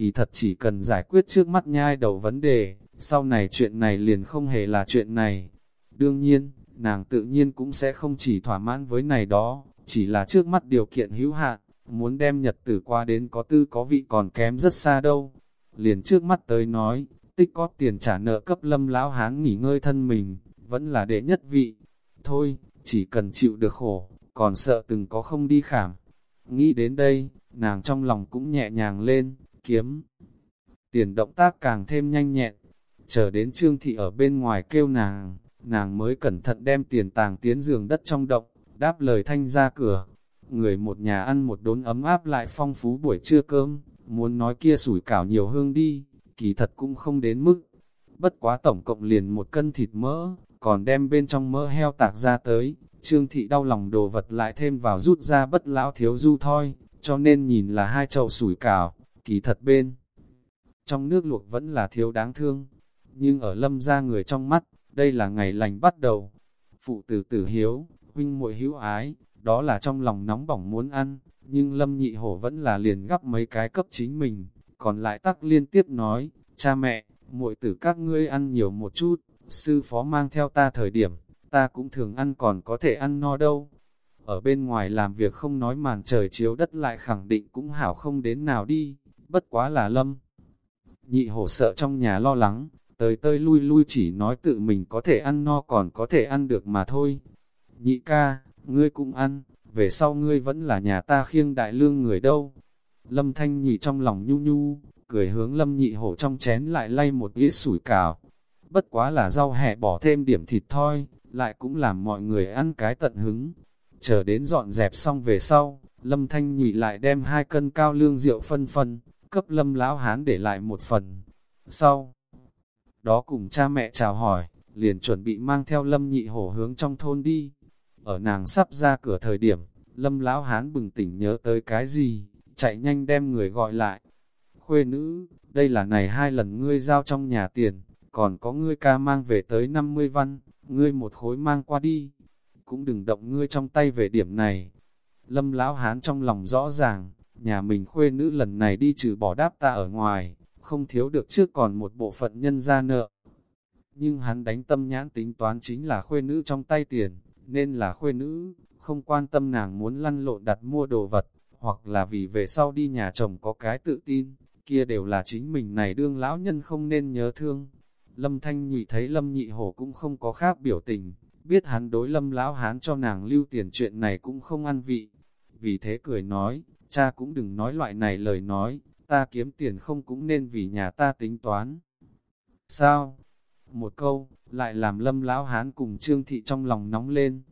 kỳ thật chỉ cần giải quyết trước mắt nhai đầu vấn đề, sau này chuyện này liền không hề là chuyện này. Đương nhiên, nàng tự nhiên cũng sẽ không chỉ thỏa mãn với này đó, chỉ là trước mắt điều kiện hữu hạn, muốn đem nhật tử qua đến có tư có vị còn kém rất xa đâu. Liền trước mắt tới nói, tích có tiền trả nợ cấp lâm lão hán nghỉ ngơi thân mình, vẫn là đệ nhất vị. Thôi, chỉ cần chịu được khổ, còn sợ từng có không đi khảm. Nghĩ đến đây, nàng trong lòng cũng nhẹ nhàng lên, kiếm. Tiền động tác càng thêm nhanh nhẹn, chờ đến Trương Thị ở bên ngoài kêu nàng, nàng mới cẩn thận đem tiền tàng tiến giường đất trong động, đáp lời thanh ra cửa. Người một nhà ăn một đốn ấm áp lại phong phú buổi trưa cơm, muốn nói kia sủi cảo nhiều hương đi, kỳ thật cũng không đến mức. Bất quá tổng cộng liền một cân thịt mỡ, còn đem bên trong mỡ heo tạc ra tới, Trương Thị đau lòng đồ vật lại thêm vào rút ra bất lão thiếu du thôi, cho nên nhìn là hai chậu sủi cảo, kỳ thật bên. Trong nước luộc vẫn là thiếu đáng thương, nhưng ở lâm ra người trong mắt, đây là ngày lành bắt đầu. Phụ tử tử hiếu, huynh muội hữu ái, đó là trong lòng nóng bỏng muốn ăn, nhưng lâm nhị hổ vẫn là liền gắp mấy cái cấp chính mình, còn lại tắc liên tiếp nói, cha mẹ, muội tử các ngươi ăn nhiều một chút, sư phó mang theo ta thời điểm, ta cũng thường ăn còn có thể ăn no đâu. Ở bên ngoài làm việc không nói màn trời chiếu đất lại khẳng định cũng hảo không đến nào đi, bất quá là lâm. Nhị hổ sợ trong nhà lo lắng, tới tơi lui lui chỉ nói tự mình có thể ăn no còn có thể ăn được mà thôi. Nhị ca, ngươi cũng ăn, về sau ngươi vẫn là nhà ta khiêng đại lương người đâu. Lâm thanh nhị trong lòng nhu nhu, cười hướng lâm nhị hổ trong chén lại lay một ít sủi cảo. Bất quá là rau hẹ bỏ thêm điểm thịt thôi, lại cũng làm mọi người ăn cái tận hứng. Chờ đến dọn dẹp xong về sau, lâm thanh nhị lại đem hai cân cao lương rượu phân phân, cấp lâm lão hán để lại một phần. Sau đó cùng cha mẹ chào hỏi, liền chuẩn bị mang theo lâm nhị hổ hướng trong thôn đi. Ở nàng sắp ra cửa thời điểm, lâm lão hán bừng tỉnh nhớ tới cái gì, chạy nhanh đem người gọi lại. Khuê nữ, đây là này hai lần ngươi giao trong nhà tiền, còn có ngươi ca mang về tới 50 văn, ngươi một khối mang qua đi. Cũng đừng động ngươi trong tay về điểm này. Lâm lão hán trong lòng rõ ràng, nhà mình khuê nữ lần này đi trừ bỏ đáp ta ở ngoài, không thiếu được trước còn một bộ phận nhân ra nợ. Nhưng hắn đánh tâm nhãn tính toán chính là khuê nữ trong tay tiền, nên là khuê nữ, không quan tâm nàng muốn lăn lộn đặt mua đồ vật, hoặc là vì về sau đi nhà chồng có cái tự tin, kia đều là chính mình này đương lão nhân không nên nhớ thương. Lâm Thanh Nhụy thấy Lâm Nhị Hổ cũng không có khác biểu tình, biết hắn đối Lâm lão hán cho nàng lưu tiền chuyện này cũng không ăn vị. Vì thế cười nói, cha cũng đừng nói loại này lời nói, ta kiếm tiền không cũng nên vì nhà ta tính toán. Sao? Một câu, lại làm lâm lão hán cùng trương thị trong lòng nóng lên.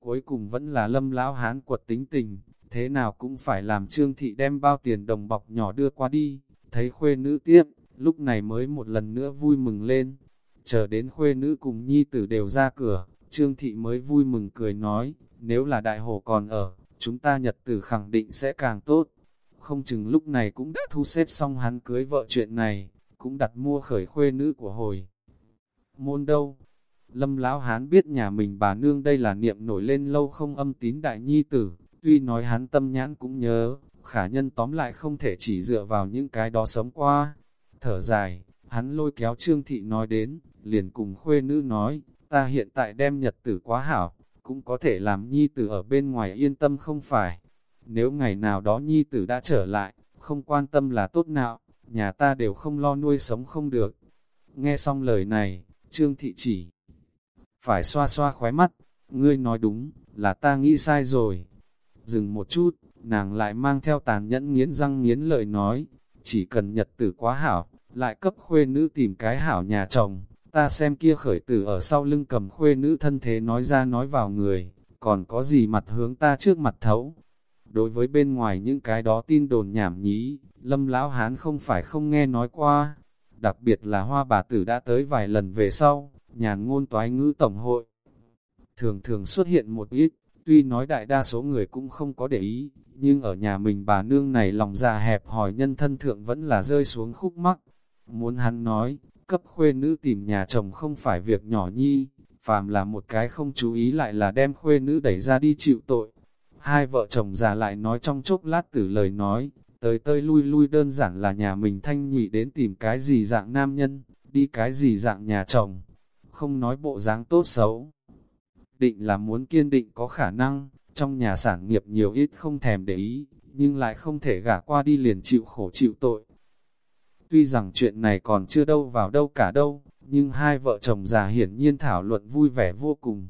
Cuối cùng vẫn là lâm lão hán quật tính tình, thế nào cũng phải làm trương thị đem bao tiền đồng bọc nhỏ đưa qua đi. Thấy khuê nữ tiếp, lúc này mới một lần nữa vui mừng lên. Chờ đến khuê nữ cùng nhi tử đều ra cửa, trương thị mới vui mừng cười nói, nếu là đại hồ còn ở, chúng ta nhật tử khẳng định sẽ càng tốt không chừng lúc này cũng đã thu xếp xong hắn cưới vợ chuyện này, cũng đặt mua khởi khuê nữ của hồi. Môn đâu? Lâm lão hán biết nhà mình bà nương đây là niệm nổi lên lâu không âm tín đại nhi tử, tuy nói hắn tâm nhãn cũng nhớ, khả nhân tóm lại không thể chỉ dựa vào những cái đó sống qua. Thở dài, hắn lôi kéo Trương Thị nói đến, liền cùng khuê nữ nói, ta hiện tại đem nhật tử quá hảo, cũng có thể làm nhi tử ở bên ngoài yên tâm không phải. Nếu ngày nào đó nhi tử đã trở lại, không quan tâm là tốt nào, nhà ta đều không lo nuôi sống không được. Nghe xong lời này, Trương Thị chỉ phải xoa xoa khóe mắt, ngươi nói đúng, là ta nghĩ sai rồi. Dừng một chút, nàng lại mang theo tàn nhẫn nghiến răng nghiến lợi nói, chỉ cần nhật tử quá hảo, lại cấp khuê nữ tìm cái hảo nhà chồng, ta xem kia khởi tử ở sau lưng cầm khuê nữ thân thế nói ra nói vào người, còn có gì mặt hướng ta trước mặt thấu, Đối với bên ngoài những cái đó tin đồn nhảm nhí, lâm lão hán không phải không nghe nói qua. Đặc biệt là hoa bà tử đã tới vài lần về sau, nhàn ngôn toái ngữ tổng hội. Thường thường xuất hiện một ít, tuy nói đại đa số người cũng không có để ý, nhưng ở nhà mình bà nương này lòng già hẹp hỏi nhân thân thượng vẫn là rơi xuống khúc mắc. Muốn hắn nói, cấp khuê nữ tìm nhà chồng không phải việc nhỏ nhi, phàm là một cái không chú ý lại là đem khuê nữ đẩy ra đi chịu tội. Hai vợ chồng già lại nói trong chốc lát tử lời nói, tới tơi lui lui đơn giản là nhà mình thanh nhụy đến tìm cái gì dạng nam nhân, đi cái gì dạng nhà chồng, không nói bộ dáng tốt xấu. Định là muốn kiên định có khả năng, trong nhà sản nghiệp nhiều ít không thèm để ý, nhưng lại không thể gả qua đi liền chịu khổ chịu tội. Tuy rằng chuyện này còn chưa đâu vào đâu cả đâu, nhưng hai vợ chồng già hiển nhiên thảo luận vui vẻ vô cùng.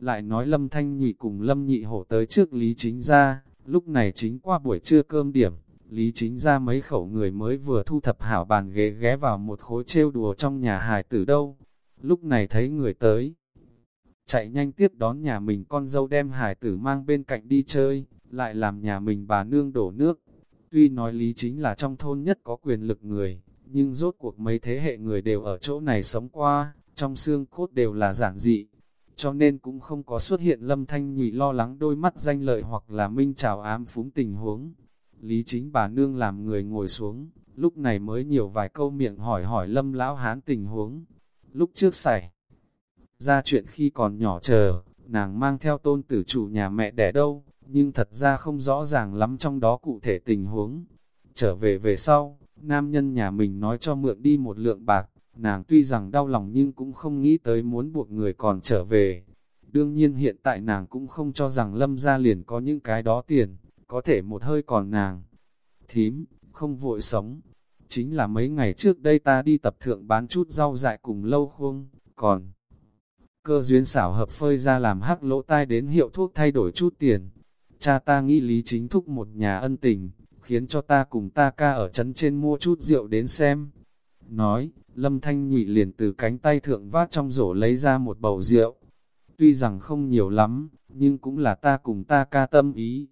Lại nói Lâm Thanh Nhụy cùng Lâm Nhị Hổ tới trước Lý Chính ra, lúc này chính qua buổi trưa cơm điểm, Lý Chính ra mấy khẩu người mới vừa thu thập hảo bàn ghế ghé vào một khối trêu đùa trong nhà hài tử đâu. Lúc này thấy người tới, chạy nhanh tiếp đón nhà mình con dâu đem hài tử mang bên cạnh đi chơi, lại làm nhà mình bà nương đổ nước. Tuy nói Lý Chính là trong thôn nhất có quyền lực người, nhưng rốt cuộc mấy thế hệ người đều ở chỗ này sống qua, trong xương cốt đều là giản dị, cho nên cũng không có xuất hiện lâm thanh nhụy lo lắng đôi mắt danh lợi hoặc là minh trào ám phúng tình huống. Lý chính bà nương làm người ngồi xuống, lúc này mới nhiều vài câu miệng hỏi hỏi lâm lão hán tình huống. Lúc trước xảy ra chuyện khi còn nhỏ chờ, nàng mang theo tôn tử chủ nhà mẹ đẻ đâu, nhưng thật ra không rõ ràng lắm trong đó cụ thể tình huống. Trở về về sau, nam nhân nhà mình nói cho mượn đi một lượng bạc, nàng tuy rằng đau lòng nhưng cũng không nghĩ tới muốn buộc người còn trở về. Đương nhiên hiện tại nàng cũng không cho rằng lâm gia liền có những cái đó tiền, có thể một hơi còn nàng. Thím, không vội sống. Chính là mấy ngày trước đây ta đi tập thượng bán chút rau dại cùng lâu khuông, còn cơ duyên xảo hợp phơi ra làm hắc lỗ tai đến hiệu thuốc thay đổi chút tiền. Cha ta nghĩ lý chính thúc một nhà ân tình, khiến cho ta cùng ta ca ở trấn trên mua chút rượu đến xem. Nói, Lâm Thanh Nhụy liền từ cánh tay thượng vát trong rổ lấy ra một bầu rượu. Tuy rằng không nhiều lắm, nhưng cũng là ta cùng ta ca tâm ý.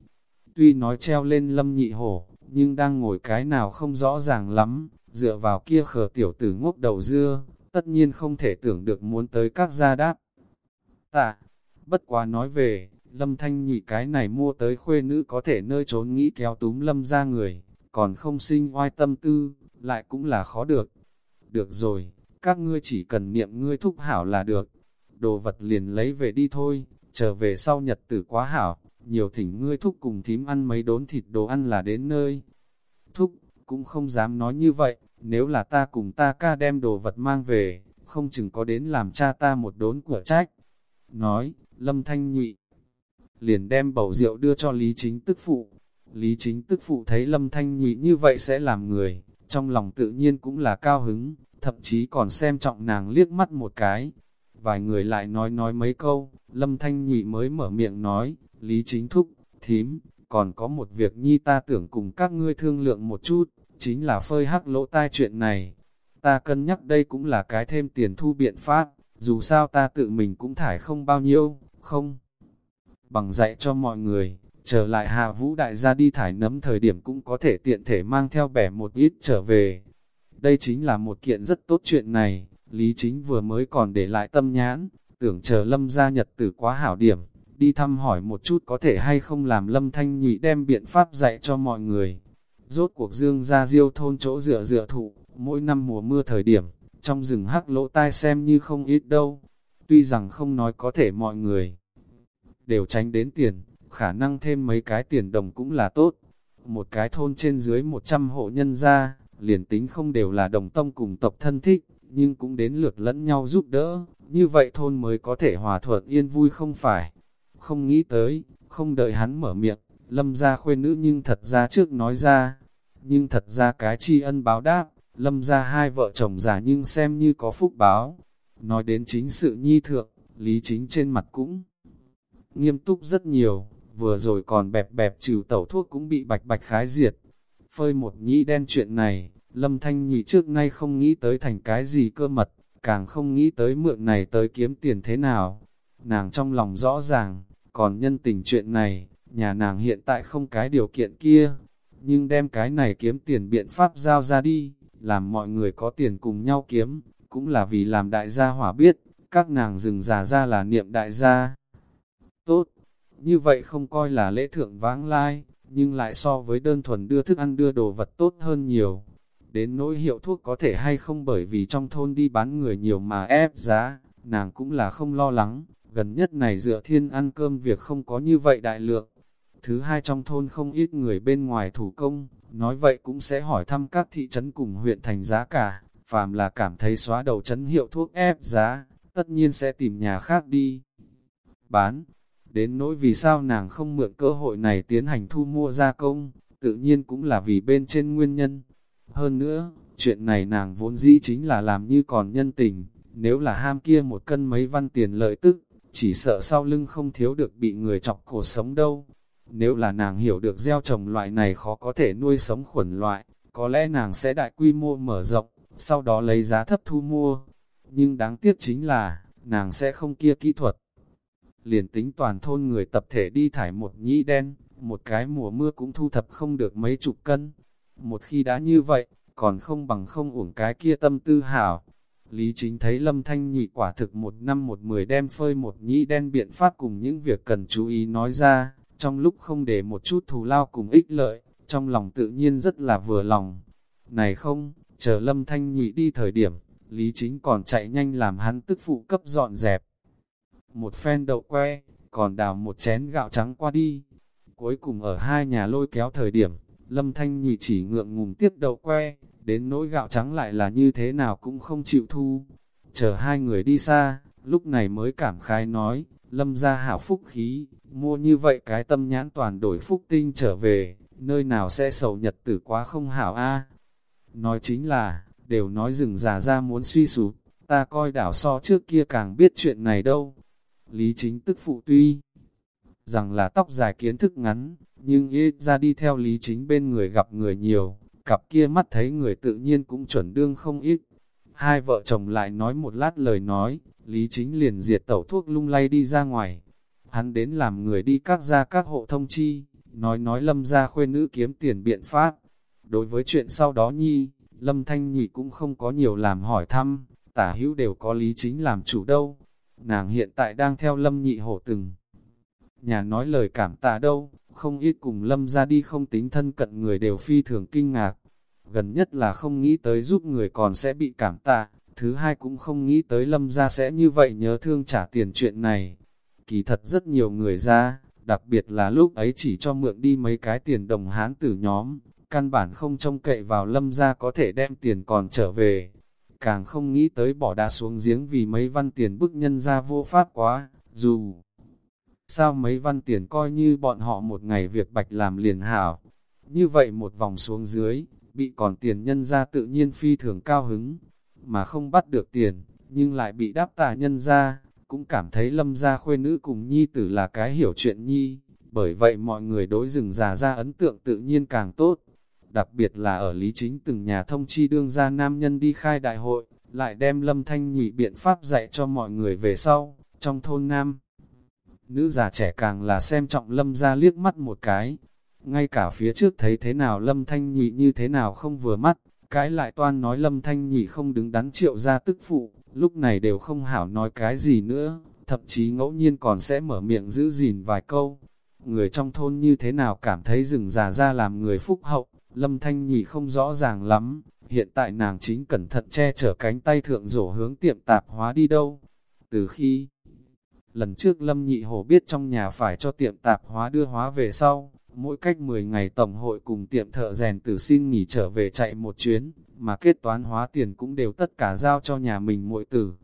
Tuy nói treo lên Lâm Nhị Hổ, nhưng đang ngồi cái nào không rõ ràng lắm, dựa vào kia khờ tiểu tử ngốc đầu dưa, tất nhiên không thể tưởng được muốn tới các gia đáp. Tạ, bất quá nói về, Lâm Thanh Nhụy cái này mua tới khuê nữ có thể nơi trốn nghĩ kéo túm Lâm ra người, còn không sinh oai tâm tư, lại cũng là khó được. Được rồi, các ngươi chỉ cần niệm ngươi thúc hảo là được. Đồ vật liền lấy về đi thôi, trở về sau nhật tử quá hảo, nhiều thỉnh ngươi thúc cùng thím ăn mấy đốn thịt đồ ăn là đến nơi. Thúc, cũng không dám nói như vậy, nếu là ta cùng ta ca đem đồ vật mang về, không chừng có đến làm cha ta một đốn của trách. Nói, Lâm Thanh nhụy liền đem bầu rượu đưa cho Lý Chính tức phụ. Lý Chính tức phụ thấy Lâm Thanh nhụy như vậy sẽ làm người, trong lòng tự nhiên cũng là cao hứng, thậm chí còn xem trọng nàng liếc mắt một cái. Vài người lại nói nói mấy câu, Lâm Thanh nhụy mới mở miệng nói, Lý Chính thúc, thím, còn có một việc nhi ta tưởng cùng các ngươi thương lượng một chút, chính là phơi hắc lỗ tai chuyện này. Ta cân nhắc đây cũng là cái thêm tiền thu biện pháp, dù sao ta tự mình cũng thải không bao nhiêu, không. Bằng dạy cho mọi người, trở lại hạ vũ đại gia đi thải nấm thời điểm cũng có thể tiện thể mang theo bẻ một ít trở về. Đây chính là một kiện rất tốt chuyện này, Lý Chính vừa mới còn để lại tâm nhãn, tưởng chờ lâm gia nhật tử quá hảo điểm, đi thăm hỏi một chút có thể hay không làm lâm thanh nhụy đem biện pháp dạy cho mọi người. Rốt cuộc dương ra diêu thôn chỗ dựa dựa thụ, mỗi năm mùa mưa thời điểm, trong rừng hắc lỗ tai xem như không ít đâu. Tuy rằng không nói có thể mọi người đều tránh đến tiền, khả năng thêm mấy cái tiền đồng cũng là tốt. Một cái thôn trên dưới 100 hộ nhân gia, liền tính không đều là đồng tông cùng tộc thân thích, nhưng cũng đến lượt lẫn nhau giúp đỡ, như vậy thôn mới có thể hòa thuận yên vui không phải. Không nghĩ tới, không đợi hắn mở miệng, lâm ra khuyên nữ nhưng thật ra trước nói ra, nhưng thật ra cái tri ân báo đáp, lâm ra hai vợ chồng già nhưng xem như có phúc báo. Nói đến chính sự nhi thượng, lý chính trên mặt cũng nghiêm túc rất nhiều, vừa rồi còn bẹp bẹp trừ tẩu thuốc cũng bị bạch bạch khái diệt. Phơi một nhĩ đen chuyện này, lâm thanh nhị trước nay không nghĩ tới thành cái gì cơ mật, càng không nghĩ tới mượn này tới kiếm tiền thế nào. Nàng trong lòng rõ ràng, còn nhân tình chuyện này, nhà nàng hiện tại không cái điều kiện kia, nhưng đem cái này kiếm tiền biện pháp giao ra đi, làm mọi người có tiền cùng nhau kiếm, cũng là vì làm đại gia hỏa biết, các nàng dừng giả ra là niệm đại gia. Tốt, như vậy không coi là lễ thượng vãng lai, nhưng lại so với đơn thuần đưa thức ăn đưa đồ vật tốt hơn nhiều. Đến nỗi hiệu thuốc có thể hay không bởi vì trong thôn đi bán người nhiều mà ép giá, nàng cũng là không lo lắng, gần nhất này dựa thiên ăn cơm việc không có như vậy đại lượng. Thứ hai trong thôn không ít người bên ngoài thủ công, nói vậy cũng sẽ hỏi thăm các thị trấn cùng huyện thành giá cả, phàm là cảm thấy xóa đầu trấn hiệu thuốc ép giá, tất nhiên sẽ tìm nhà khác đi. Bán, đến nỗi vì sao nàng không mượn cơ hội này tiến hành thu mua gia công, tự nhiên cũng là vì bên trên nguyên nhân. Hơn nữa, chuyện này nàng vốn dĩ chính là làm như còn nhân tình, nếu là ham kia một cân mấy văn tiền lợi tức, chỉ sợ sau lưng không thiếu được bị người chọc cổ sống đâu. Nếu là nàng hiểu được gieo trồng loại này khó có thể nuôi sống khuẩn loại, có lẽ nàng sẽ đại quy mô mở rộng, sau đó lấy giá thấp thu mua. Nhưng đáng tiếc chính là, nàng sẽ không kia kỹ thuật. Liền tính toàn thôn người tập thể đi thải một nhĩ đen, một cái mùa mưa cũng thu thập không được mấy chục cân. Một khi đã như vậy, còn không bằng không uổng cái kia tâm tư hảo. Lý chính thấy lâm thanh nhị quả thực một năm một mười đem phơi một nhĩ đen biện pháp cùng những việc cần chú ý nói ra, trong lúc không để một chút thù lao cùng ích lợi, trong lòng tự nhiên rất là vừa lòng. Này không, chờ lâm thanh nhị đi thời điểm, Lý chính còn chạy nhanh làm hắn tức phụ cấp dọn dẹp. Một phen đậu que, còn đào một chén gạo trắng qua đi. Cuối cùng ở hai nhà lôi kéo thời điểm, lâm thanh nhụy chỉ ngượng ngùng tiếp đậu que, đến nỗi gạo trắng lại là như thế nào cũng không chịu thu. Chờ hai người đi xa, lúc này mới cảm khái nói, lâm ra hảo phúc khí, mua như vậy cái tâm nhãn toàn đổi phúc tinh trở về, nơi nào sẽ sầu nhật tử quá không hảo a Nói chính là, đều nói rừng già ra muốn suy sụp, ta coi đảo so trước kia càng biết chuyện này đâu. Lý chính tức phụ tuy rằng là tóc dài kiến thức ngắn, nhưng ít ra đi theo lý chính bên người gặp người nhiều, cặp kia mắt thấy người tự nhiên cũng chuẩn đương không ít. Hai vợ chồng lại nói một lát lời nói, Lý Chính liền diệt tẩu thuốc lung lay đi ra ngoài. Hắn đến làm người đi các gia các hộ thông chi, nói nói lâm ra khuê nữ kiếm tiền biện pháp. Đối với chuyện sau đó nhi, lâm thanh nhị cũng không có nhiều làm hỏi thăm, tả hữu đều có Lý Chính làm chủ đâu. Nàng hiện tại đang theo lâm nhị hổ từng. Nhà nói lời cảm tạ đâu, không ít cùng lâm ra đi không tính thân cận người đều phi thường kinh ngạc. Gần nhất là không nghĩ tới giúp người còn sẽ bị cảm tạ, thứ hai cũng không nghĩ tới lâm ra sẽ như vậy nhớ thương trả tiền chuyện này. Kỳ thật rất nhiều người ra, đặc biệt là lúc ấy chỉ cho mượn đi mấy cái tiền đồng hán tử nhóm, căn bản không trông cậy vào lâm ra có thể đem tiền còn trở về. Càng không nghĩ tới bỏ đá xuống giếng vì mấy văn tiền bức nhân ra vô pháp quá, dù sao mấy văn tiền coi như bọn họ một ngày việc bạch làm liền hảo. Như vậy một vòng xuống dưới, bị còn tiền nhân ra tự nhiên phi thường cao hứng, mà không bắt được tiền, nhưng lại bị đáp tà nhân ra, cũng cảm thấy lâm gia khuê nữ cùng nhi tử là cái hiểu chuyện nhi, bởi vậy mọi người đối rừng già ra ấn tượng tự nhiên càng tốt. Đặc biệt là ở Lý Chính từng nhà thông chi đương gia nam nhân đi khai đại hội, lại đem lâm thanh nhụy biện pháp dạy cho mọi người về sau, trong thôn nam. Nữ già trẻ càng là xem trọng lâm ra liếc mắt một cái. Ngay cả phía trước thấy thế nào lâm thanh nhụy như thế nào không vừa mắt, cái lại toan nói lâm thanh nhụy không đứng đắn triệu ra tức phụ, lúc này đều không hảo nói cái gì nữa, thậm chí ngẫu nhiên còn sẽ mở miệng giữ gìn vài câu. Người trong thôn như thế nào cảm thấy rừng già ra làm người phúc hậu, lâm thanh nhị không rõ ràng lắm, hiện tại nàng chính cẩn thận che chở cánh tay thượng rổ hướng tiệm tạp hóa đi đâu. Từ khi Lần trước Lâm Nhị Hổ biết trong nhà phải cho tiệm tạp hóa đưa hóa về sau, mỗi cách 10 ngày tổng hội cùng tiệm thợ rèn tử xin nghỉ trở về chạy một chuyến, mà kết toán hóa tiền cũng đều tất cả giao cho nhà mình mỗi tử.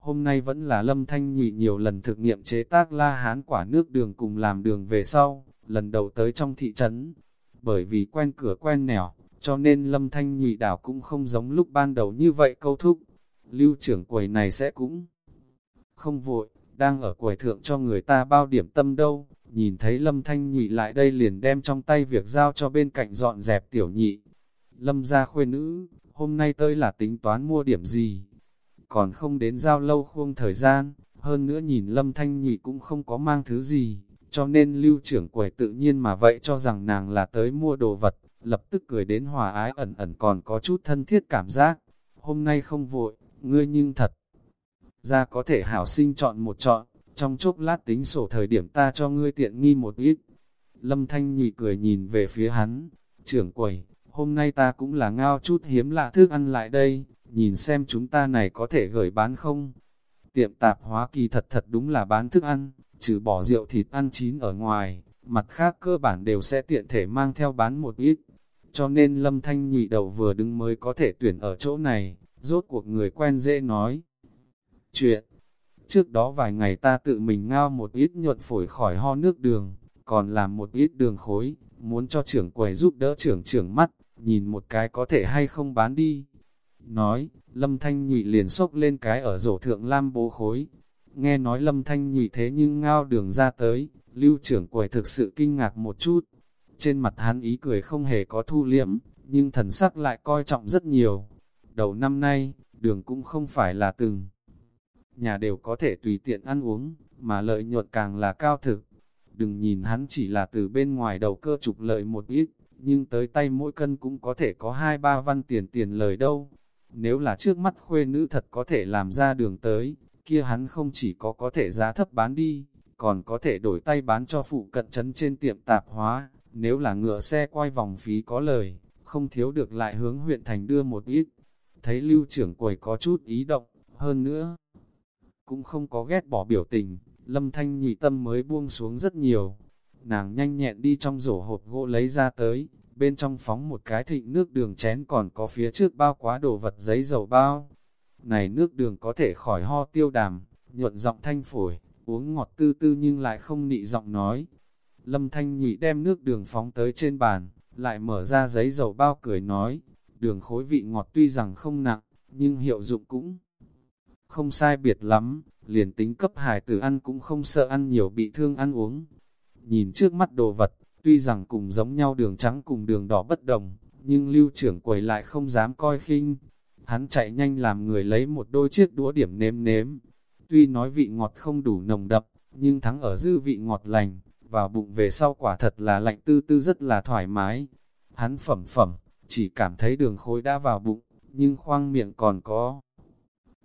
Hôm nay vẫn là Lâm Thanh Nhị nhiều lần thực nghiệm chế tác la hán quả nước đường cùng làm đường về sau, lần đầu tới trong thị trấn. Bởi vì quen cửa quen nẻo, cho nên Lâm Thanh nhụy đảo cũng không giống lúc ban đầu như vậy câu thúc. Lưu trưởng quầy này sẽ cũng không vội, đang ở quầy thượng cho người ta bao điểm tâm đâu, nhìn thấy Lâm Thanh nhụy lại đây liền đem trong tay việc giao cho bên cạnh dọn dẹp tiểu nhị. Lâm ra khuê nữ, hôm nay tới là tính toán mua điểm gì? Còn không đến giao lâu khuông thời gian, hơn nữa nhìn Lâm Thanh nhụy cũng không có mang thứ gì, cho nên lưu trưởng quầy tự nhiên mà vậy cho rằng nàng là tới mua đồ vật, lập tức cười đến hòa ái ẩn ẩn còn có chút thân thiết cảm giác. Hôm nay không vội, ngươi nhưng thật ra có thể hảo sinh chọn một chọn, trong chốc lát tính sổ thời điểm ta cho ngươi tiện nghi một ít. Lâm Thanh nhị cười nhìn về phía hắn, trưởng quầy, hôm nay ta cũng là ngao chút hiếm lạ thức ăn lại đây, nhìn xem chúng ta này có thể gửi bán không. Tiệm tạp hóa kỳ thật thật đúng là bán thức ăn, trừ bỏ rượu thịt ăn chín ở ngoài, mặt khác cơ bản đều sẽ tiện thể mang theo bán một ít. cho nên lâm thanh nhụy đầu vừa đứng mới có thể tuyển ở chỗ này, rốt cuộc người quen dễ nói. Chuyện, trước đó vài ngày ta tự mình ngao một ít nhuận phổi khỏi ho nước đường, còn làm một ít đường khối, muốn cho trưởng quầy giúp đỡ trưởng trưởng mắt, nhìn một cái có thể hay không bán đi. Nói, lâm thanh nhụy liền sốc lên cái ở rổ thượng lam bố khối. Nghe nói lâm thanh nhụy thế nhưng ngao đường ra tới, lưu trưởng quầy thực sự kinh ngạc một chút. Trên mặt hắn ý cười không hề có thu liễm, nhưng thần sắc lại coi trọng rất nhiều. Đầu năm nay, đường cũng không phải là từng. Nhà đều có thể tùy tiện ăn uống, mà lợi nhuận càng là cao thực. Đừng nhìn hắn chỉ là từ bên ngoài đầu cơ trục lợi một ít, nhưng tới tay mỗi cân cũng có thể có hai ba văn tiền tiền lời đâu. Nếu là trước mắt khuê nữ thật có thể làm ra đường tới, kia hắn không chỉ có có thể giá thấp bán đi, còn có thể đổi tay bán cho phụ cận trấn trên tiệm tạp hóa. Nếu là ngựa xe quay vòng phí có lời, không thiếu được lại hướng huyện thành đưa một ít. Thấy lưu trưởng quầy có chút ý động, hơn nữa, cũng không có ghét bỏ biểu tình, lâm thanh nhụy tâm mới buông xuống rất nhiều. Nàng nhanh nhẹn đi trong rổ hộp gỗ lấy ra tới, bên trong phóng một cái thịnh nước đường chén còn có phía trước bao quá đồ vật giấy dầu bao. Này nước đường có thể khỏi ho tiêu đàm, nhuận giọng thanh phổi, uống ngọt tư tư nhưng lại không nị giọng nói. Lâm thanh nhụy đem nước đường phóng tới trên bàn, lại mở ra giấy dầu bao cười nói, đường khối vị ngọt tuy rằng không nặng, nhưng hiệu dụng cũng không sai biệt lắm, liền tính cấp hài tử ăn cũng không sợ ăn nhiều bị thương ăn uống. Nhìn trước mắt đồ vật, tuy rằng cùng giống nhau đường trắng cùng đường đỏ bất đồng, nhưng lưu trưởng quầy lại không dám coi khinh. Hắn chạy nhanh làm người lấy một đôi chiếc đũa điểm nếm nếm. Tuy nói vị ngọt không đủ nồng đậm, nhưng thắng ở dư vị ngọt lành, vào bụng về sau quả thật là lạnh tư tư rất là thoải mái. Hắn phẩm phẩm, chỉ cảm thấy đường khối đã vào bụng, nhưng khoang miệng còn có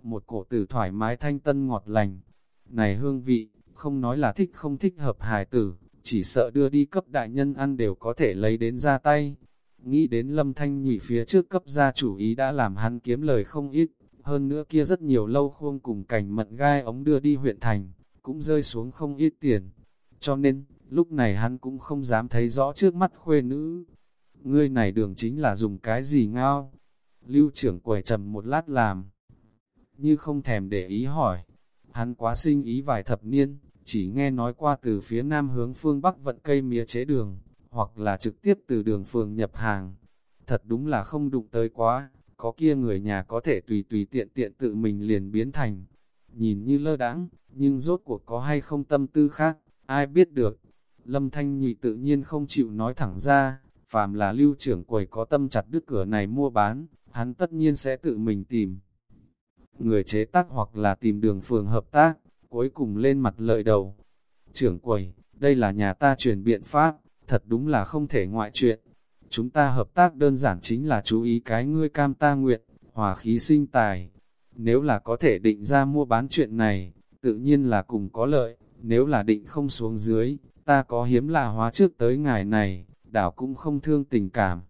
một cổ tử thoải mái thanh tân ngọt lành. Này hương vị, không nói là thích không thích hợp hài tử, chỉ sợ đưa đi cấp đại nhân ăn đều có thể lấy đến ra tay. Nghĩ đến lâm thanh nhụy phía trước cấp gia chủ ý đã làm hắn kiếm lời không ít, hơn nữa kia rất nhiều lâu khuôn cùng cảnh mận gai ống đưa đi huyện thành, cũng rơi xuống không ít tiền. Cho nên, lúc này hắn cũng không dám thấy rõ trước mắt khuê nữ. Ngươi này đường chính là dùng cái gì ngao? Lưu trưởng quầy trầm một lát làm như không thèm để ý hỏi. Hắn quá sinh ý vài thập niên, chỉ nghe nói qua từ phía nam hướng phương bắc vận cây mía chế đường, hoặc là trực tiếp từ đường phường nhập hàng. Thật đúng là không đụng tới quá, có kia người nhà có thể tùy tùy tiện tiện tự mình liền biến thành. Nhìn như lơ đãng, nhưng rốt cuộc có hay không tâm tư khác, ai biết được. Lâm Thanh Nhụy tự nhiên không chịu nói thẳng ra, phàm là lưu trưởng quầy có tâm chặt đứt cửa này mua bán, hắn tất nhiên sẽ tự mình tìm người chế tác hoặc là tìm đường phường hợp tác, cuối cùng lên mặt lợi đầu. Trưởng quầy, đây là nhà ta truyền biện pháp, thật đúng là không thể ngoại chuyện. Chúng ta hợp tác đơn giản chính là chú ý cái ngươi cam ta nguyện, hòa khí sinh tài. Nếu là có thể định ra mua bán chuyện này, tự nhiên là cùng có lợi, nếu là định không xuống dưới, ta có hiếm là hóa trước tới ngày này, đảo cũng không thương tình cảm.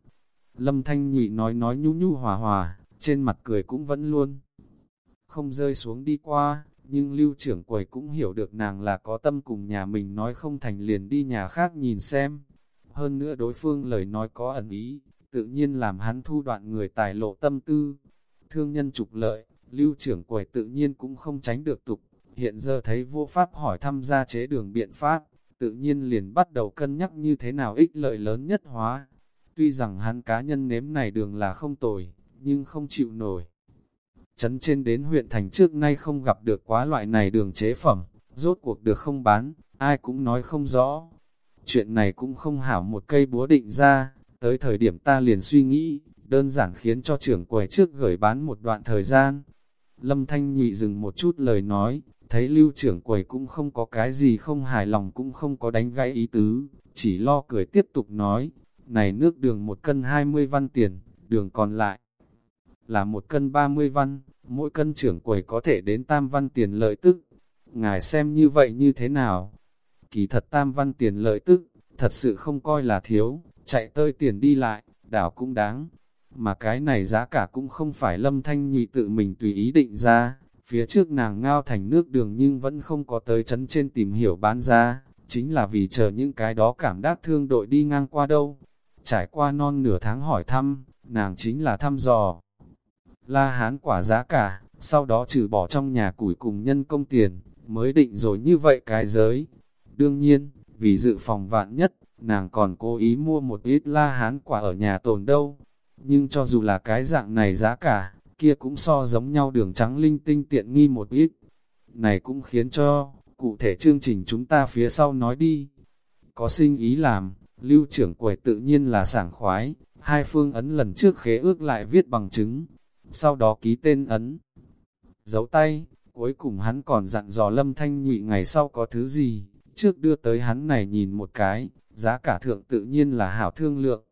Lâm Thanh Nhụy nói nói nhu nhu hòa hòa, trên mặt cười cũng vẫn luôn không rơi xuống đi qua, nhưng lưu trưởng quầy cũng hiểu được nàng là có tâm cùng nhà mình nói không thành liền đi nhà khác nhìn xem. Hơn nữa đối phương lời nói có ẩn ý, tự nhiên làm hắn thu đoạn người tài lộ tâm tư. Thương nhân trục lợi, lưu trưởng quầy tự nhiên cũng không tránh được tục, hiện giờ thấy vô pháp hỏi thăm gia chế đường biện pháp, tự nhiên liền bắt đầu cân nhắc như thế nào ích lợi lớn nhất hóa. Tuy rằng hắn cá nhân nếm này đường là không tồi, nhưng không chịu nổi chấn trên đến huyện thành trước nay không gặp được quá loại này đường chế phẩm, rốt cuộc được không bán, ai cũng nói không rõ. Chuyện này cũng không hảo một cây búa định ra, tới thời điểm ta liền suy nghĩ, đơn giản khiến cho trưởng quầy trước gửi bán một đoạn thời gian. Lâm Thanh nhụy dừng một chút lời nói, thấy lưu trưởng quầy cũng không có cái gì không hài lòng cũng không có đánh gãy ý tứ, chỉ lo cười tiếp tục nói, này nước đường một cân 20 văn tiền, đường còn lại là một cân 30 văn, mỗi cân trưởng quầy có thể đến tam văn tiền lợi tức. Ngài xem như vậy như thế nào? Kỳ thật tam văn tiền lợi tức, thật sự không coi là thiếu, chạy tơi tiền đi lại, đảo cũng đáng. Mà cái này giá cả cũng không phải lâm thanh nhị tự mình tùy ý định ra, phía trước nàng ngao thành nước đường nhưng vẫn không có tới chấn trên tìm hiểu bán ra, chính là vì chờ những cái đó cảm đắc thương đội đi ngang qua đâu. Trải qua non nửa tháng hỏi thăm, nàng chính là thăm dò. La hán quả giá cả, sau đó trừ bỏ trong nhà củi cùng nhân công tiền, mới định rồi như vậy cái giới. Đương nhiên, vì dự phòng vạn nhất, nàng còn cố ý mua một ít la hán quả ở nhà tồn đâu. Nhưng cho dù là cái dạng này giá cả, kia cũng so giống nhau đường trắng linh tinh tiện nghi một ít. Này cũng khiến cho, cụ thể chương trình chúng ta phía sau nói đi. Có sinh ý làm, lưu trưởng quầy tự nhiên là sảng khoái, hai phương ấn lần trước khế ước lại viết bằng chứng, sau đó ký tên ấn. Giấu tay, cuối cùng hắn còn dặn dò lâm thanh nhụy ngày sau có thứ gì, trước đưa tới hắn này nhìn một cái, giá cả thượng tự nhiên là hảo thương lượng.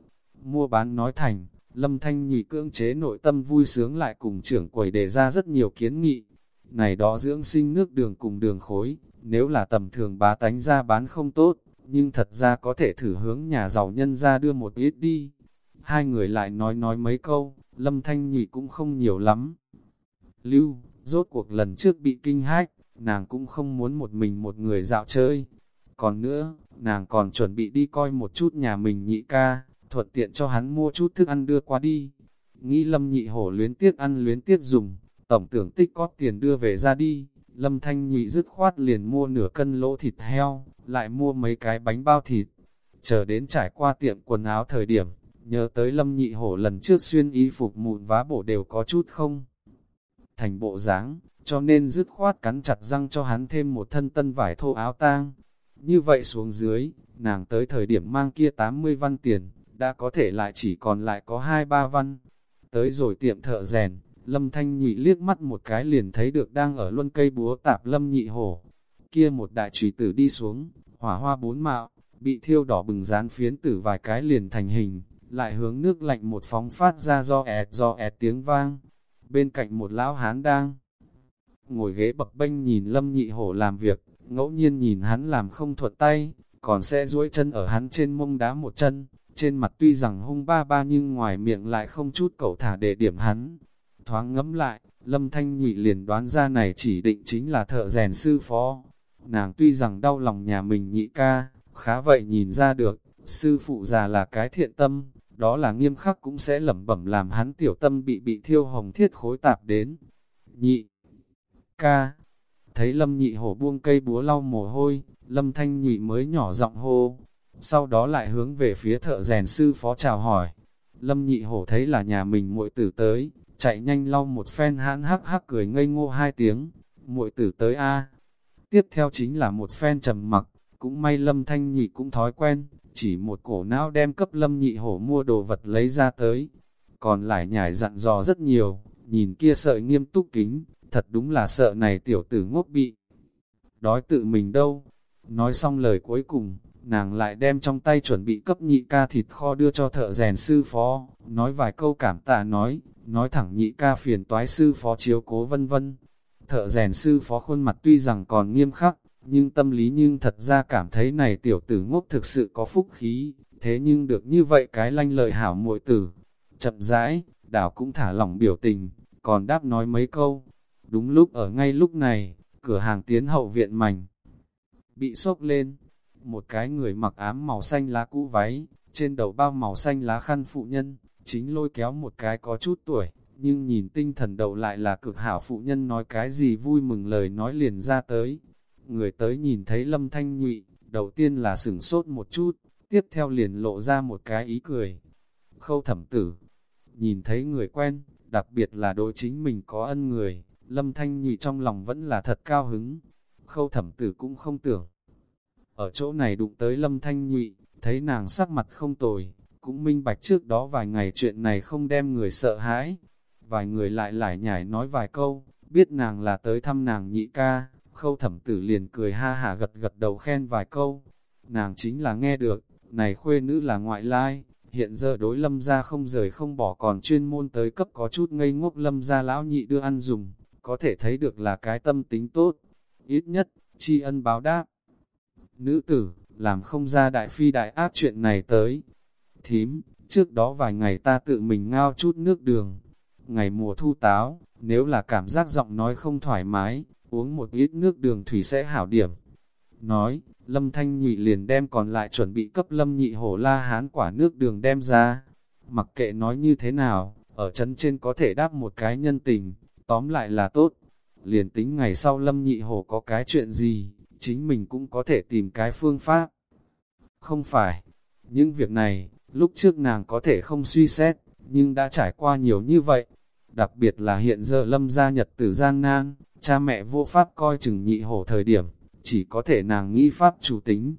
Mua bán nói thành, lâm thanh nhụy cưỡng chế nội tâm vui sướng lại cùng trưởng quầy đề ra rất nhiều kiến nghị. Này đó dưỡng sinh nước đường cùng đường khối, nếu là tầm thường bá tánh ra bán không tốt, nhưng thật ra có thể thử hướng nhà giàu nhân ra đưa một ít đi. Hai người lại nói nói mấy câu, lâm thanh nhụy cũng không nhiều lắm. Lưu, rốt cuộc lần trước bị kinh hách, nàng cũng không muốn một mình một người dạo chơi. Còn nữa, nàng còn chuẩn bị đi coi một chút nhà mình nhị ca, thuận tiện cho hắn mua chút thức ăn đưa qua đi. Nghĩ lâm nhị hổ luyến tiếc ăn luyến tiếc dùng, tổng tưởng tích có tiền đưa về ra đi. Lâm thanh nhị dứt khoát liền mua nửa cân lỗ thịt heo, lại mua mấy cái bánh bao thịt. Chờ đến trải qua tiệm quần áo thời điểm, nhớ tới lâm nhị hổ lần trước xuyên y phục mụn vá bổ đều có chút không. Thành bộ dáng cho nên dứt khoát cắn chặt răng cho hắn thêm một thân tân vải thô áo tang. Như vậy xuống dưới, nàng tới thời điểm mang kia 80 văn tiền, đã có thể lại chỉ còn lại có 2-3 văn. Tới rồi tiệm thợ rèn, Lâm Thanh Nhụy liếc mắt một cái liền thấy được đang ở luân cây búa tạp Lâm Nhị Hổ. Kia một đại trùy tử đi xuống, hỏa hoa bốn mạo, bị thiêu đỏ bừng dán phiến tử vài cái liền thành hình, lại hướng nước lạnh một phóng phát ra do ẹt do ẹt tiếng vang. Bên cạnh một lão hán đang ngồi ghế bập bênh nhìn Lâm Nhị Hổ làm việc, ngẫu nhiên nhìn hắn làm không thuật tay, còn sẽ duỗi chân ở hắn trên mông đá một chân, trên mặt tuy rằng hung ba ba nhưng ngoài miệng lại không chút cẩu thả để điểm hắn. Thoáng ngẫm lại, Lâm Thanh Nhụy liền đoán ra này chỉ định chính là thợ rèn sư phó. Nàng tuy rằng đau lòng nhà mình nhị ca, khá vậy nhìn ra được, sư phụ già là cái thiện tâm, đó là nghiêm khắc cũng sẽ lẩm bẩm làm hắn tiểu tâm bị bị thiêu hồng thiết khối tạp đến. Nhị ca, thấy lâm nhị hổ buông cây búa lau mồ hôi, lâm thanh nhụy mới nhỏ giọng hô, sau đó lại hướng về phía thợ rèn sư phó chào hỏi. Lâm nhị hổ thấy là nhà mình muội tử tới, chạy nhanh lau một phen hãn hắc hắc cười ngây ngô hai tiếng, muội tử tới a. Tiếp theo chính là một phen trầm mặc, cũng may lâm thanh nhị cũng thói quen, chỉ một cổ não đem cấp lâm nhị hổ mua đồ vật lấy ra tới. Còn lại nhảy dặn dò rất nhiều, nhìn kia sợi nghiêm túc kính, thật đúng là sợ này tiểu tử ngốc bị. Đói tự mình đâu. Nói xong lời cuối cùng, nàng lại đem trong tay chuẩn bị cấp nhị ca thịt kho đưa cho thợ rèn sư phó, nói vài câu cảm tạ nói, nói thẳng nhị ca phiền toái sư phó chiếu cố vân vân. Thợ rèn sư phó khuôn mặt tuy rằng còn nghiêm khắc, nhưng tâm lý nhưng thật ra cảm thấy này tiểu tử ngốc thực sự có phúc khí, thế nhưng được như vậy cái lanh lợi hảo muội tử. Chậm rãi, đảo cũng thả lỏng biểu tình, còn đáp nói mấy câu. Đúng lúc ở ngay lúc này, cửa hàng tiến hậu viện mảnh, bị sốc lên. Một cái người mặc ám màu xanh lá cũ váy, trên đầu bao màu xanh lá khăn phụ nhân, chính lôi kéo một cái có chút tuổi, nhưng nhìn tinh thần đầu lại là cực hảo phụ nhân nói cái gì vui mừng lời nói liền ra tới, Người tới nhìn thấy lâm thanh nhụy, đầu tiên là sửng sốt một chút, tiếp theo liền lộ ra một cái ý cười. Khâu thẩm tử, nhìn thấy người quen, đặc biệt là đối chính mình có ân người, lâm thanh nhụy trong lòng vẫn là thật cao hứng. Khâu thẩm tử cũng không tưởng. Ở chỗ này đụng tới lâm thanh nhụy, thấy nàng sắc mặt không tồi, cũng minh bạch trước đó vài ngày chuyện này không đem người sợ hãi. Vài người lại lại nhảy nói vài câu, biết nàng là tới thăm nàng nhị ca, Khâu thẩm tử liền cười ha hả gật gật đầu khen vài câu. Nàng chính là nghe được, này khuê nữ là ngoại lai, hiện giờ đối lâm ra không rời không bỏ còn chuyên môn tới cấp có chút ngây ngốc lâm ra lão nhị đưa ăn dùng, có thể thấy được là cái tâm tính tốt, ít nhất, tri ân báo đáp. Nữ tử, làm không ra đại phi đại ác chuyện này tới. Thím, trước đó vài ngày ta tự mình ngao chút nước đường. Ngày mùa thu táo, nếu là cảm giác giọng nói không thoải mái, uống một ít nước đường thủy sẽ hảo điểm. Nói, Lâm Thanh Nhụy liền đem còn lại chuẩn bị cấp Lâm Nhị Hổ la hán quả nước đường đem ra. Mặc kệ nói như thế nào, ở chân trên có thể đáp một cái nhân tình, tóm lại là tốt. Liền tính ngày sau Lâm Nhị hồ có cái chuyện gì, chính mình cũng có thể tìm cái phương pháp. Không phải, những việc này, lúc trước nàng có thể không suy xét, nhưng đã trải qua nhiều như vậy. Đặc biệt là hiện giờ Lâm gia nhật tử gian nan, cha mẹ vô pháp coi chừng nhị hồ thời điểm, chỉ có thể nàng nghĩ pháp chủ tính.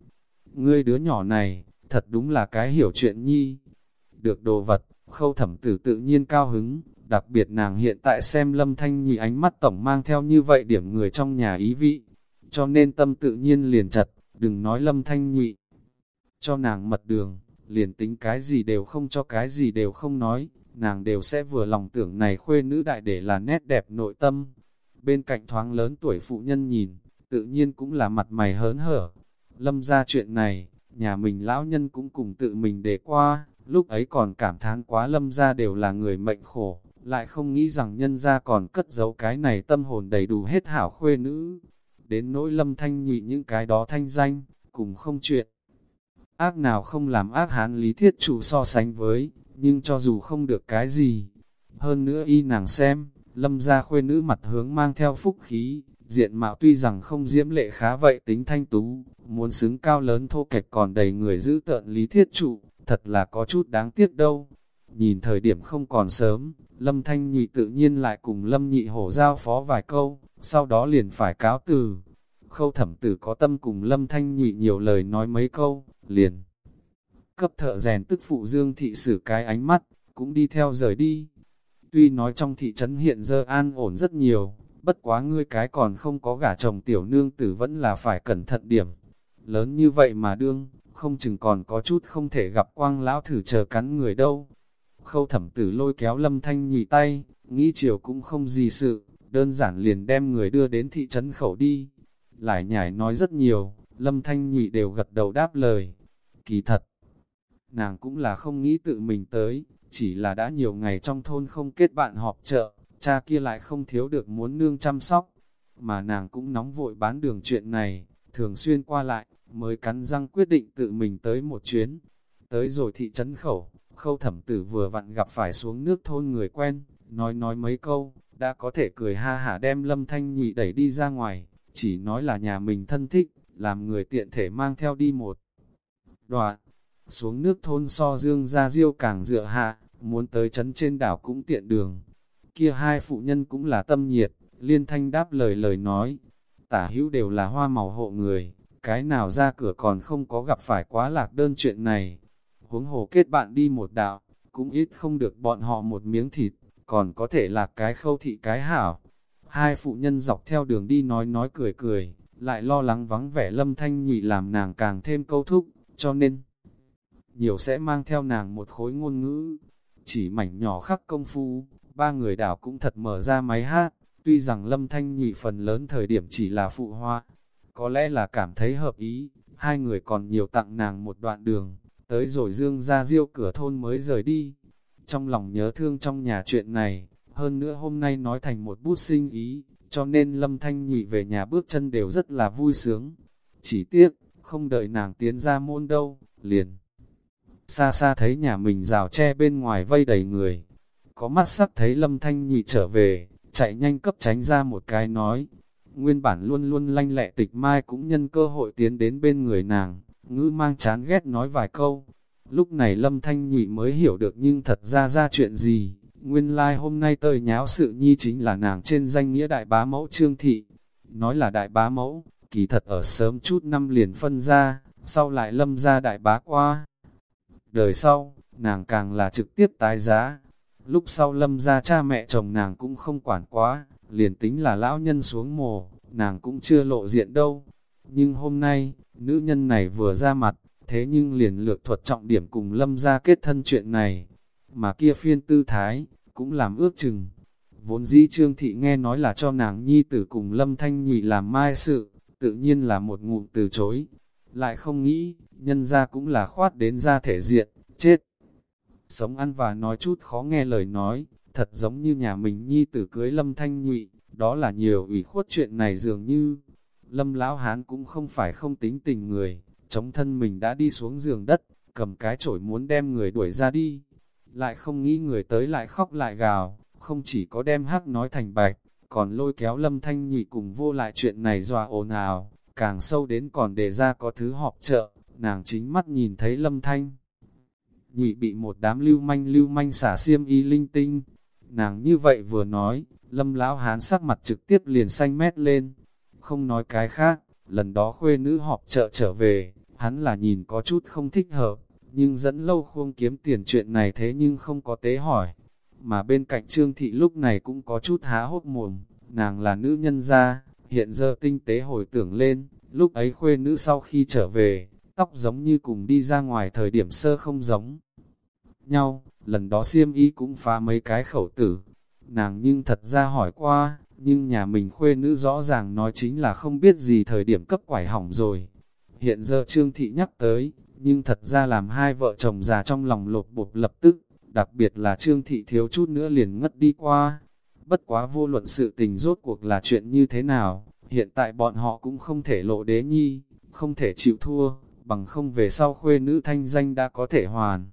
Ngươi đứa nhỏ này, thật đúng là cái hiểu chuyện nhi. Được đồ vật, khâu thẩm tử tự nhiên cao hứng, đặc biệt nàng hiện tại xem lâm thanh nhị ánh mắt tổng mang theo như vậy điểm người trong nhà ý vị, cho nên tâm tự nhiên liền chặt, đừng nói lâm thanh nhụy. Cho nàng mật đường, liền tính cái gì đều không cho cái gì đều không nói, nàng đều sẽ vừa lòng tưởng này khuê nữ đại để là nét đẹp nội tâm. Bên cạnh thoáng lớn tuổi phụ nhân nhìn, tự nhiên cũng là mặt mày hớn hở. Lâm ra chuyện này, nhà mình lão nhân cũng cùng tự mình để qua, lúc ấy còn cảm thán quá lâm ra đều là người mệnh khổ, lại không nghĩ rằng nhân ra còn cất giấu cái này tâm hồn đầy đủ hết hảo khuê nữ. Đến nỗi lâm thanh nhụy những cái đó thanh danh, cùng không chuyện. Ác nào không làm ác hán lý thiết chủ so sánh với, nhưng cho dù không được cái gì. Hơn nữa y nàng xem, lâm ra khuê nữ mặt hướng mang theo phúc khí, diện mạo tuy rằng không diễm lệ khá vậy tính thanh tú, muốn xứng cao lớn thô kệch còn đầy người giữ tợn lý thiết trụ, thật là có chút đáng tiếc đâu. Nhìn thời điểm không còn sớm, lâm thanh nhụy tự nhiên lại cùng lâm nhị hổ giao phó vài câu, sau đó liền phải cáo từ. Khâu thẩm tử có tâm cùng lâm thanh nhụy nhiều lời nói mấy câu, liền. Cấp thợ rèn tức phụ dương thị sử cái ánh mắt, cũng đi theo rời đi. Tuy nói trong thị trấn hiện giờ an ổn rất nhiều, bất quá ngươi cái còn không có gả chồng tiểu nương tử vẫn là phải cẩn thận điểm. Lớn như vậy mà đương, không chừng còn có chút không thể gặp quang lão thử chờ cắn người đâu. Khâu thẩm tử lôi kéo lâm thanh nhụy tay, nghĩ chiều cũng không gì sự, đơn giản liền đem người đưa đến thị trấn khẩu đi. Lại nhảy nói rất nhiều, lâm thanh nhụy đều gật đầu đáp lời. Kỳ thật, nàng cũng là không nghĩ tự mình tới, chỉ là đã nhiều ngày trong thôn không kết bạn họp chợ, cha kia lại không thiếu được muốn nương chăm sóc, mà nàng cũng nóng vội bán đường chuyện này, thường xuyên qua lại, mới cắn răng quyết định tự mình tới một chuyến. Tới rồi thị trấn khẩu, khâu thẩm tử vừa vặn gặp phải xuống nước thôn người quen, nói nói mấy câu, đã có thể cười ha hả đem lâm thanh nhụy đẩy đi ra ngoài, chỉ nói là nhà mình thân thích, làm người tiện thể mang theo đi một đoạn. Xuống nước thôn so dương ra diêu càng dựa hạ, muốn tới trấn trên đảo cũng tiện đường. Kia hai phụ nhân cũng là tâm nhiệt, liên thanh đáp lời lời nói. Tả hữu đều là hoa màu hộ người, cái nào ra cửa còn không có gặp phải quá lạc đơn chuyện này. Huống hồ kết bạn đi một đạo, cũng ít không được bọn họ một miếng thịt, còn có thể là cái khâu thị cái hảo. Hai phụ nhân dọc theo đường đi nói nói cười cười, lại lo lắng vắng vẻ lâm thanh nhụy làm nàng càng thêm câu thúc, cho nên nhiều sẽ mang theo nàng một khối ngôn ngữ. Chỉ mảnh nhỏ khắc công phu, ba người đảo cũng thật mở ra máy hát, tuy rằng lâm thanh nhụy phần lớn thời điểm chỉ là phụ hoa. Có lẽ là cảm thấy hợp ý, hai người còn nhiều tặng nàng một đoạn đường, tới rồi dương ra diêu cửa thôn mới rời đi. Trong lòng nhớ thương trong nhà chuyện này, hơn nữa hôm nay nói thành một bút sinh ý, cho nên lâm thanh nhụy về nhà bước chân đều rất là vui sướng. Chỉ tiếc, không đợi nàng tiến ra môn đâu, liền xa xa thấy nhà mình rào tre bên ngoài vây đầy người. Có mắt sắc thấy lâm thanh nhụy trở về, chạy nhanh cấp tránh ra một cái nói. Nguyên bản luôn luôn lanh lẹ tịch mai cũng nhân cơ hội tiến đến bên người nàng, ngữ mang chán ghét nói vài câu. Lúc này lâm thanh Nhụy mới hiểu được nhưng thật ra ra chuyện gì. Nguyên lai like hôm nay tơi nháo sự nhi chính là nàng trên danh nghĩa đại bá mẫu trương thị. Nói là đại bá mẫu, kỳ thật ở sớm chút năm liền phân ra, sau lại lâm ra đại bá qua. Đời sau, nàng càng là trực tiếp tái giá. Lúc sau lâm ra cha mẹ chồng nàng cũng không quản quá, liền tính là lão nhân xuống mồ, nàng cũng chưa lộ diện đâu. Nhưng hôm nay, nữ nhân này vừa ra mặt, thế nhưng liền lược thuật trọng điểm cùng lâm ra kết thân chuyện này. Mà kia phiên tư thái, cũng làm ước chừng. Vốn dĩ trương thị nghe nói là cho nàng nhi tử cùng lâm thanh nhụy làm mai sự, tự nhiên là một ngụm từ chối. Lại không nghĩ, nhân ra cũng là khoát đến ra thể diện, chết. Sống ăn và nói chút khó nghe lời nói, thật giống như nhà mình nhi tử cưới lâm thanh nhụy, đó là nhiều ủy khuất chuyện này dường như. Lâm lão hán cũng không phải không tính tình người, chống thân mình đã đi xuống giường đất, cầm cái chổi muốn đem người đuổi ra đi. Lại không nghĩ người tới lại khóc lại gào, không chỉ có đem hắc nói thành bạch, còn lôi kéo lâm thanh nhụy cùng vô lại chuyện này dọa ồn ào, càng sâu đến còn đề ra có thứ họp chợ, nàng chính mắt nhìn thấy lâm thanh. Nhụy bị một đám lưu manh lưu manh xả xiêm y linh tinh, nàng như vậy vừa nói, lâm lão hán sắc mặt trực tiếp liền xanh mét lên, không nói cái khác, lần đó khuê nữ họp chợ trở về, hắn là nhìn có chút không thích hợp, nhưng dẫn lâu khuông kiếm tiền chuyện này thế nhưng không có tế hỏi. Mà bên cạnh Trương Thị lúc này cũng có chút há hốt mồm, nàng là nữ nhân gia, hiện giờ tinh tế hồi tưởng lên, lúc ấy khuê nữ sau khi trở về, tóc giống như cùng đi ra ngoài thời điểm sơ không giống nhau, lần đó siêm y cũng phá mấy cái khẩu tử. Nàng nhưng thật ra hỏi qua, nhưng nhà mình khuê nữ rõ ràng nói chính là không biết gì thời điểm cấp quải hỏng rồi. Hiện giờ Trương Thị nhắc tới, nhưng thật ra làm hai vợ chồng già trong lòng lột bột lập tức, đặc biệt là Trương Thị thiếu chút nữa liền ngất đi qua. Bất quá vô luận sự tình rốt cuộc là chuyện như thế nào, hiện tại bọn họ cũng không thể lộ đế nhi, không thể chịu thua, bằng không về sau khuê nữ thanh danh đã có thể hoàn.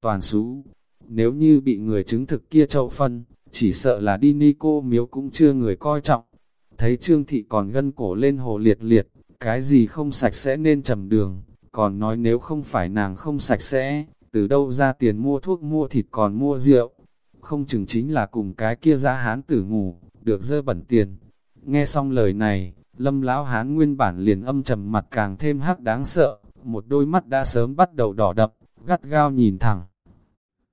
Toàn xú, nếu như bị người chứng thực kia châu phân, chỉ sợ là đi ni cô miếu cũng chưa người coi trọng. Thấy Trương Thị còn gân cổ lên hồ liệt liệt, cái gì không sạch sẽ nên trầm đường, còn nói nếu không phải nàng không sạch sẽ, từ đâu ra tiền mua thuốc mua thịt còn mua rượu, không chừng chính là cùng cái kia ra hán tử ngủ, được dơ bẩn tiền. Nghe xong lời này, lâm lão hán nguyên bản liền âm trầm mặt càng thêm hắc đáng sợ, một đôi mắt đã sớm bắt đầu đỏ đập, gắt gao nhìn thẳng.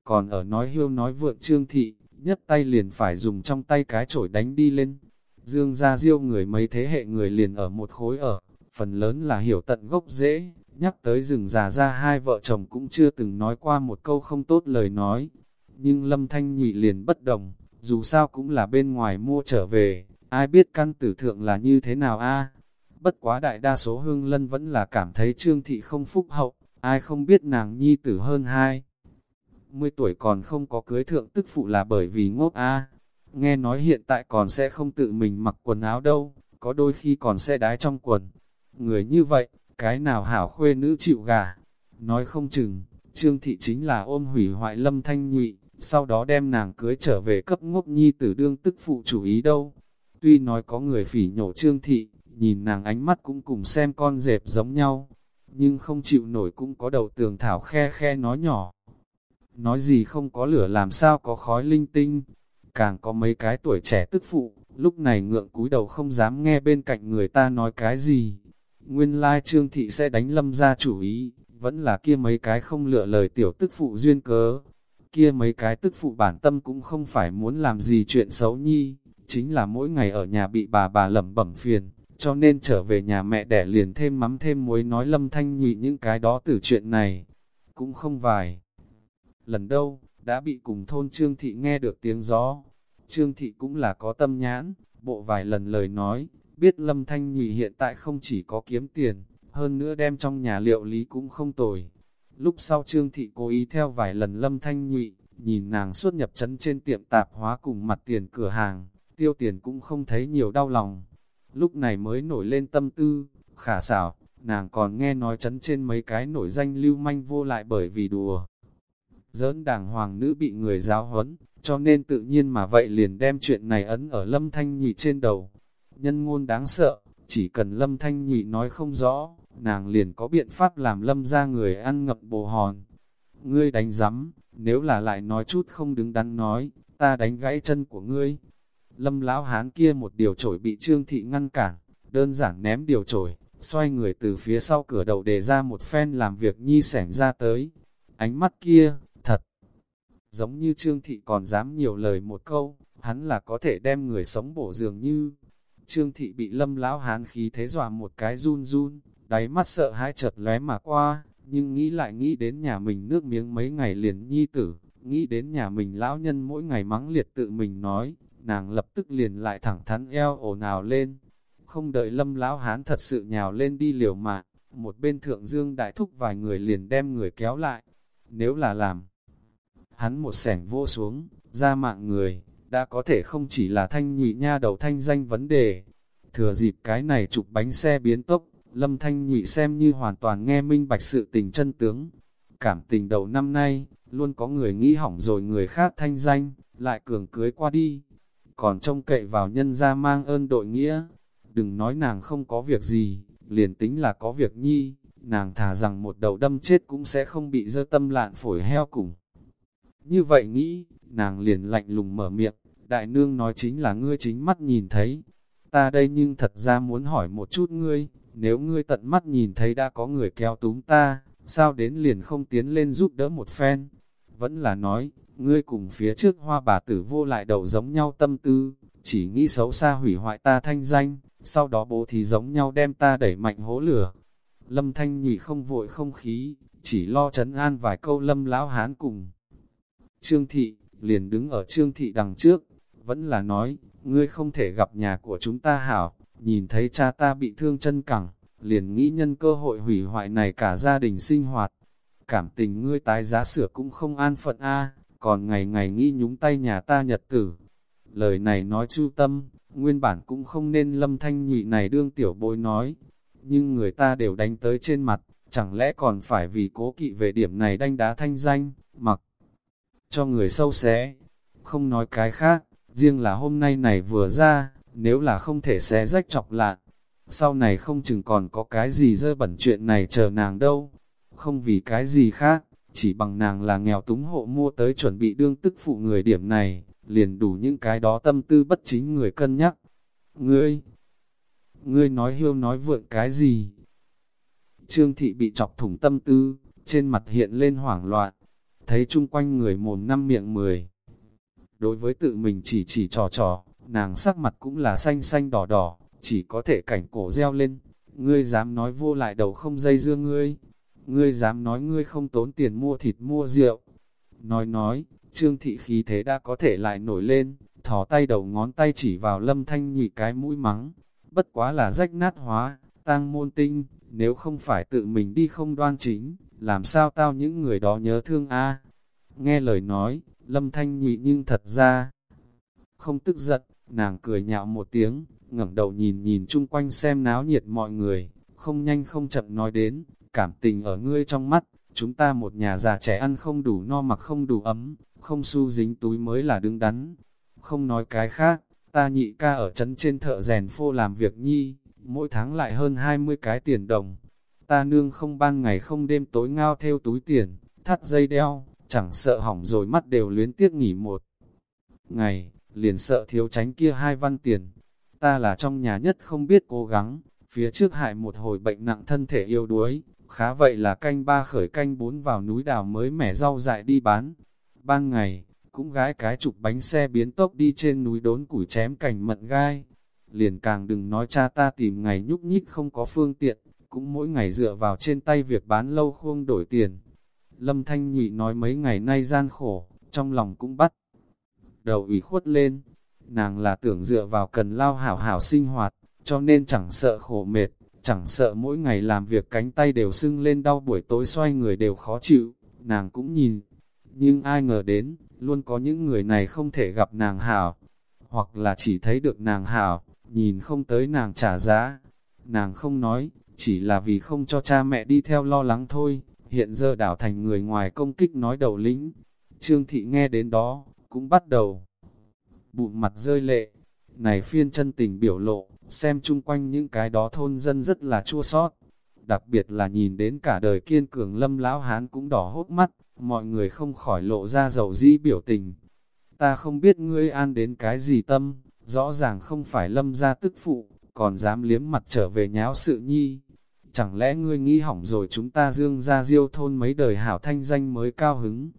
Còn ở nói hiêu nói vượng trương thị, nhất tay liền phải dùng trong tay cái chổi đánh đi lên. Dương ra diêu người mấy thế hệ người liền ở một khối ở, phần lớn là hiểu tận gốc dễ, nhắc tới rừng già ra hai vợ chồng cũng chưa từng nói qua một câu không tốt lời nói. Nhưng lâm thanh nhụy liền bất đồng, dù sao cũng là bên ngoài mua trở về, ai biết căn tử thượng là như thế nào a Bất quá đại đa số hương lân vẫn là cảm thấy trương thị không phúc hậu, ai không biết nàng nhi tử hơn hai. 10 tuổi còn không có cưới thượng tức phụ là bởi vì ngốc a Nghe nói hiện tại còn sẽ không tự mình mặc quần áo đâu, có đôi khi còn sẽ đái trong quần. Người như vậy, cái nào hảo khuê nữ chịu gà. Nói không chừng, Trương Thị chính là ôm hủy hoại lâm thanh nhụy, sau đó đem nàng cưới trở về cấp ngốc nhi tử đương tức phụ chủ ý đâu. Tuy nói có người phỉ nhổ Trương Thị, nhìn nàng ánh mắt cũng cùng xem con dẹp giống nhau, nhưng không chịu nổi cũng có đầu tường thảo khe khe nói nhỏ. Nói gì không có lửa làm sao có khói linh tinh, càng có mấy cái tuổi trẻ tức phụ, lúc này ngượng cúi đầu không dám nghe bên cạnh người ta nói cái gì. Nguyên lai trương thị sẽ đánh lâm ra chủ ý, vẫn là kia mấy cái không lựa lời tiểu tức phụ duyên cớ. Kia mấy cái tức phụ bản tâm cũng không phải muốn làm gì chuyện xấu nhi, chính là mỗi ngày ở nhà bị bà bà lẩm bẩm phiền, cho nên trở về nhà mẹ đẻ liền thêm mắm thêm muối nói lâm thanh nhụy những cái đó từ chuyện này. Cũng không vài. Lần đâu, đã bị cùng thôn Trương Thị nghe được tiếng gió. Trương Thị cũng là có tâm nhãn, bộ vài lần lời nói, biết Lâm Thanh Nhụy hiện tại không chỉ có kiếm tiền, hơn nữa đem trong nhà liệu lý cũng không tồi. Lúc sau Trương Thị cố ý theo vài lần Lâm Thanh Nhụy, nhìn nàng xuất nhập chấn trên tiệm tạp hóa cùng mặt tiền cửa hàng, tiêu tiền cũng không thấy nhiều đau lòng. Lúc này mới nổi lên tâm tư, khả xảo, nàng còn nghe nói chấn trên mấy cái nổi danh lưu manh vô lại bởi vì đùa dỡn đàng hoàng nữ bị người giáo huấn, cho nên tự nhiên mà vậy liền đem chuyện này ấn ở lâm thanh nhụy trên đầu. Nhân ngôn đáng sợ, chỉ cần lâm thanh nhụy nói không rõ, nàng liền có biện pháp làm lâm ra người ăn ngập bồ hòn. Ngươi đánh rắm, nếu là lại nói chút không đứng đắn nói, ta đánh gãy chân của ngươi. Lâm lão hán kia một điều trổi bị trương thị ngăn cản, đơn giản ném điều trổi, xoay người từ phía sau cửa đầu đề ra một phen làm việc nhi sẻng ra tới. Ánh mắt kia, giống như trương thị còn dám nhiều lời một câu, hắn là có thể đem người sống bổ dường như. Trương thị bị lâm lão hán khí thế dọa một cái run run, đáy mắt sợ hãi chợt lóe mà qua, nhưng nghĩ lại nghĩ đến nhà mình nước miếng mấy ngày liền nhi tử, nghĩ đến nhà mình lão nhân mỗi ngày mắng liệt tự mình nói, nàng lập tức liền lại thẳng thắn eo ổ nào lên. Không đợi lâm lão hán thật sự nhào lên đi liều mạng, một bên thượng dương đại thúc vài người liền đem người kéo lại. Nếu là làm, hắn một sẻng vô xuống, ra mạng người, đã có thể không chỉ là thanh nhụy nha đầu thanh danh vấn đề. Thừa dịp cái này chụp bánh xe biến tốc, Lâm Thanh Nhụy xem như hoàn toàn nghe minh bạch sự tình chân tướng. Cảm tình đầu năm nay, luôn có người nghĩ hỏng rồi người khác thanh danh, lại cường cưới qua đi. Còn trông cậy vào nhân gia mang ơn đội nghĩa. Đừng nói nàng không có việc gì, liền tính là có việc nhi, nàng thả rằng một đầu đâm chết cũng sẽ không bị dơ tâm lạn phổi heo cùng. Như vậy nghĩ, nàng liền lạnh lùng mở miệng, đại nương nói chính là ngươi chính mắt nhìn thấy. Ta đây nhưng thật ra muốn hỏi một chút ngươi, nếu ngươi tận mắt nhìn thấy đã có người kéo túm ta, sao đến liền không tiến lên giúp đỡ một phen? Vẫn là nói, ngươi cùng phía trước hoa bà tử vô lại đầu giống nhau tâm tư, chỉ nghĩ xấu xa hủy hoại ta thanh danh, sau đó bố thì giống nhau đem ta đẩy mạnh hố lửa. Lâm thanh nhị không vội không khí, chỉ lo chấn an vài câu lâm lão hán cùng. Trương thị, liền đứng ở trương thị đằng trước, vẫn là nói, ngươi không thể gặp nhà của chúng ta hảo, nhìn thấy cha ta bị thương chân cẳng, liền nghĩ nhân cơ hội hủy hoại này cả gia đình sinh hoạt. Cảm tình ngươi tái giá sửa cũng không an phận a còn ngày ngày nghĩ nhúng tay nhà ta nhật tử. Lời này nói chu tâm, nguyên bản cũng không nên lâm thanh nhụy này đương tiểu bối nói, nhưng người ta đều đánh tới trên mặt, chẳng lẽ còn phải vì cố kỵ về điểm này đanh đá thanh danh, mặc cho người sâu xé. Không nói cái khác, riêng là hôm nay này vừa ra, nếu là không thể xé rách chọc lạn, sau này không chừng còn có cái gì dơ bẩn chuyện này chờ nàng đâu, không vì cái gì khác, chỉ bằng nàng là nghèo túng hộ mua tới chuẩn bị đương tức phụ người điểm này, liền đủ những cái đó tâm tư bất chính người cân nhắc. Ngươi, ngươi nói hiêu nói vượn cái gì? Trương thị bị chọc thủng tâm tư, trên mặt hiện lên hoảng loạn, thấy chung quanh người mồm năm miệng mười. Đối với tự mình chỉ chỉ trò trò, nàng sắc mặt cũng là xanh xanh đỏ đỏ, chỉ có thể cảnh cổ reo lên. Ngươi dám nói vô lại đầu không dây dưa ngươi, ngươi dám nói ngươi không tốn tiền mua thịt mua rượu. Nói nói, trương thị khí thế đã có thể lại nổi lên, thò tay đầu ngón tay chỉ vào lâm thanh nhụy cái mũi mắng. Bất quá là rách nát hóa, tang môn tinh, nếu không phải tự mình đi không đoan chính, làm sao tao những người đó nhớ thương a Nghe lời nói, lâm thanh nhụy nhưng thật ra, không tức giận, nàng cười nhạo một tiếng, ngẩng đầu nhìn nhìn chung quanh xem náo nhiệt mọi người, không nhanh không chậm nói đến, cảm tình ở ngươi trong mắt, chúng ta một nhà già trẻ ăn không đủ no mặc không đủ ấm, không xu dính túi mới là đứng đắn. Không nói cái khác, ta nhị ca ở trấn trên thợ rèn phô làm việc nhi, mỗi tháng lại hơn 20 cái tiền đồng. Ta nương không ban ngày không đêm tối ngao theo túi tiền, thắt dây đeo, chẳng sợ hỏng rồi mắt đều luyến tiếc nghỉ một ngày, liền sợ thiếu tránh kia hai văn tiền. Ta là trong nhà nhất không biết cố gắng, phía trước hại một hồi bệnh nặng thân thể yêu đuối, khá vậy là canh ba khởi canh bốn vào núi đào mới mẻ rau dại đi bán. Ban ngày, cũng gái cái chụp bánh xe biến tốc đi trên núi đốn củi chém cành mận gai. Liền càng đừng nói cha ta tìm ngày nhúc nhích không có phương tiện, cũng mỗi ngày dựa vào trên tay việc bán lâu khuông đổi tiền. Lâm Thanh Nhụy nói mấy ngày nay gian khổ, trong lòng cũng bắt đầu ủy khuất lên. Nàng là tưởng dựa vào cần lao hảo hảo sinh hoạt, cho nên chẳng sợ khổ mệt, chẳng sợ mỗi ngày làm việc cánh tay đều sưng lên đau buổi tối xoay người đều khó chịu, nàng cũng nhìn. Nhưng ai ngờ đến, luôn có những người này không thể gặp nàng hảo, hoặc là chỉ thấy được nàng hảo, nhìn không tới nàng trả giá. Nàng không nói, chỉ là vì không cho cha mẹ đi theo lo lắng thôi, hiện giờ đảo thành người ngoài công kích nói đầu lĩnh. Trương Thị nghe đến đó, cũng bắt đầu bụng mặt rơi lệ. Này phiên chân tình biểu lộ, xem chung quanh những cái đó thôn dân rất là chua sót. Đặc biệt là nhìn đến cả đời kiên cường lâm lão hán cũng đỏ hốt mắt, mọi người không khỏi lộ ra dầu dĩ biểu tình. Ta không biết ngươi an đến cái gì tâm, rõ ràng không phải lâm gia tức phụ, còn dám liếm mặt trở về nháo sự nhi. Chẳng lẽ ngươi nghĩ hỏng rồi chúng ta dương ra diêu thôn mấy đời hảo thanh danh mới cao hứng.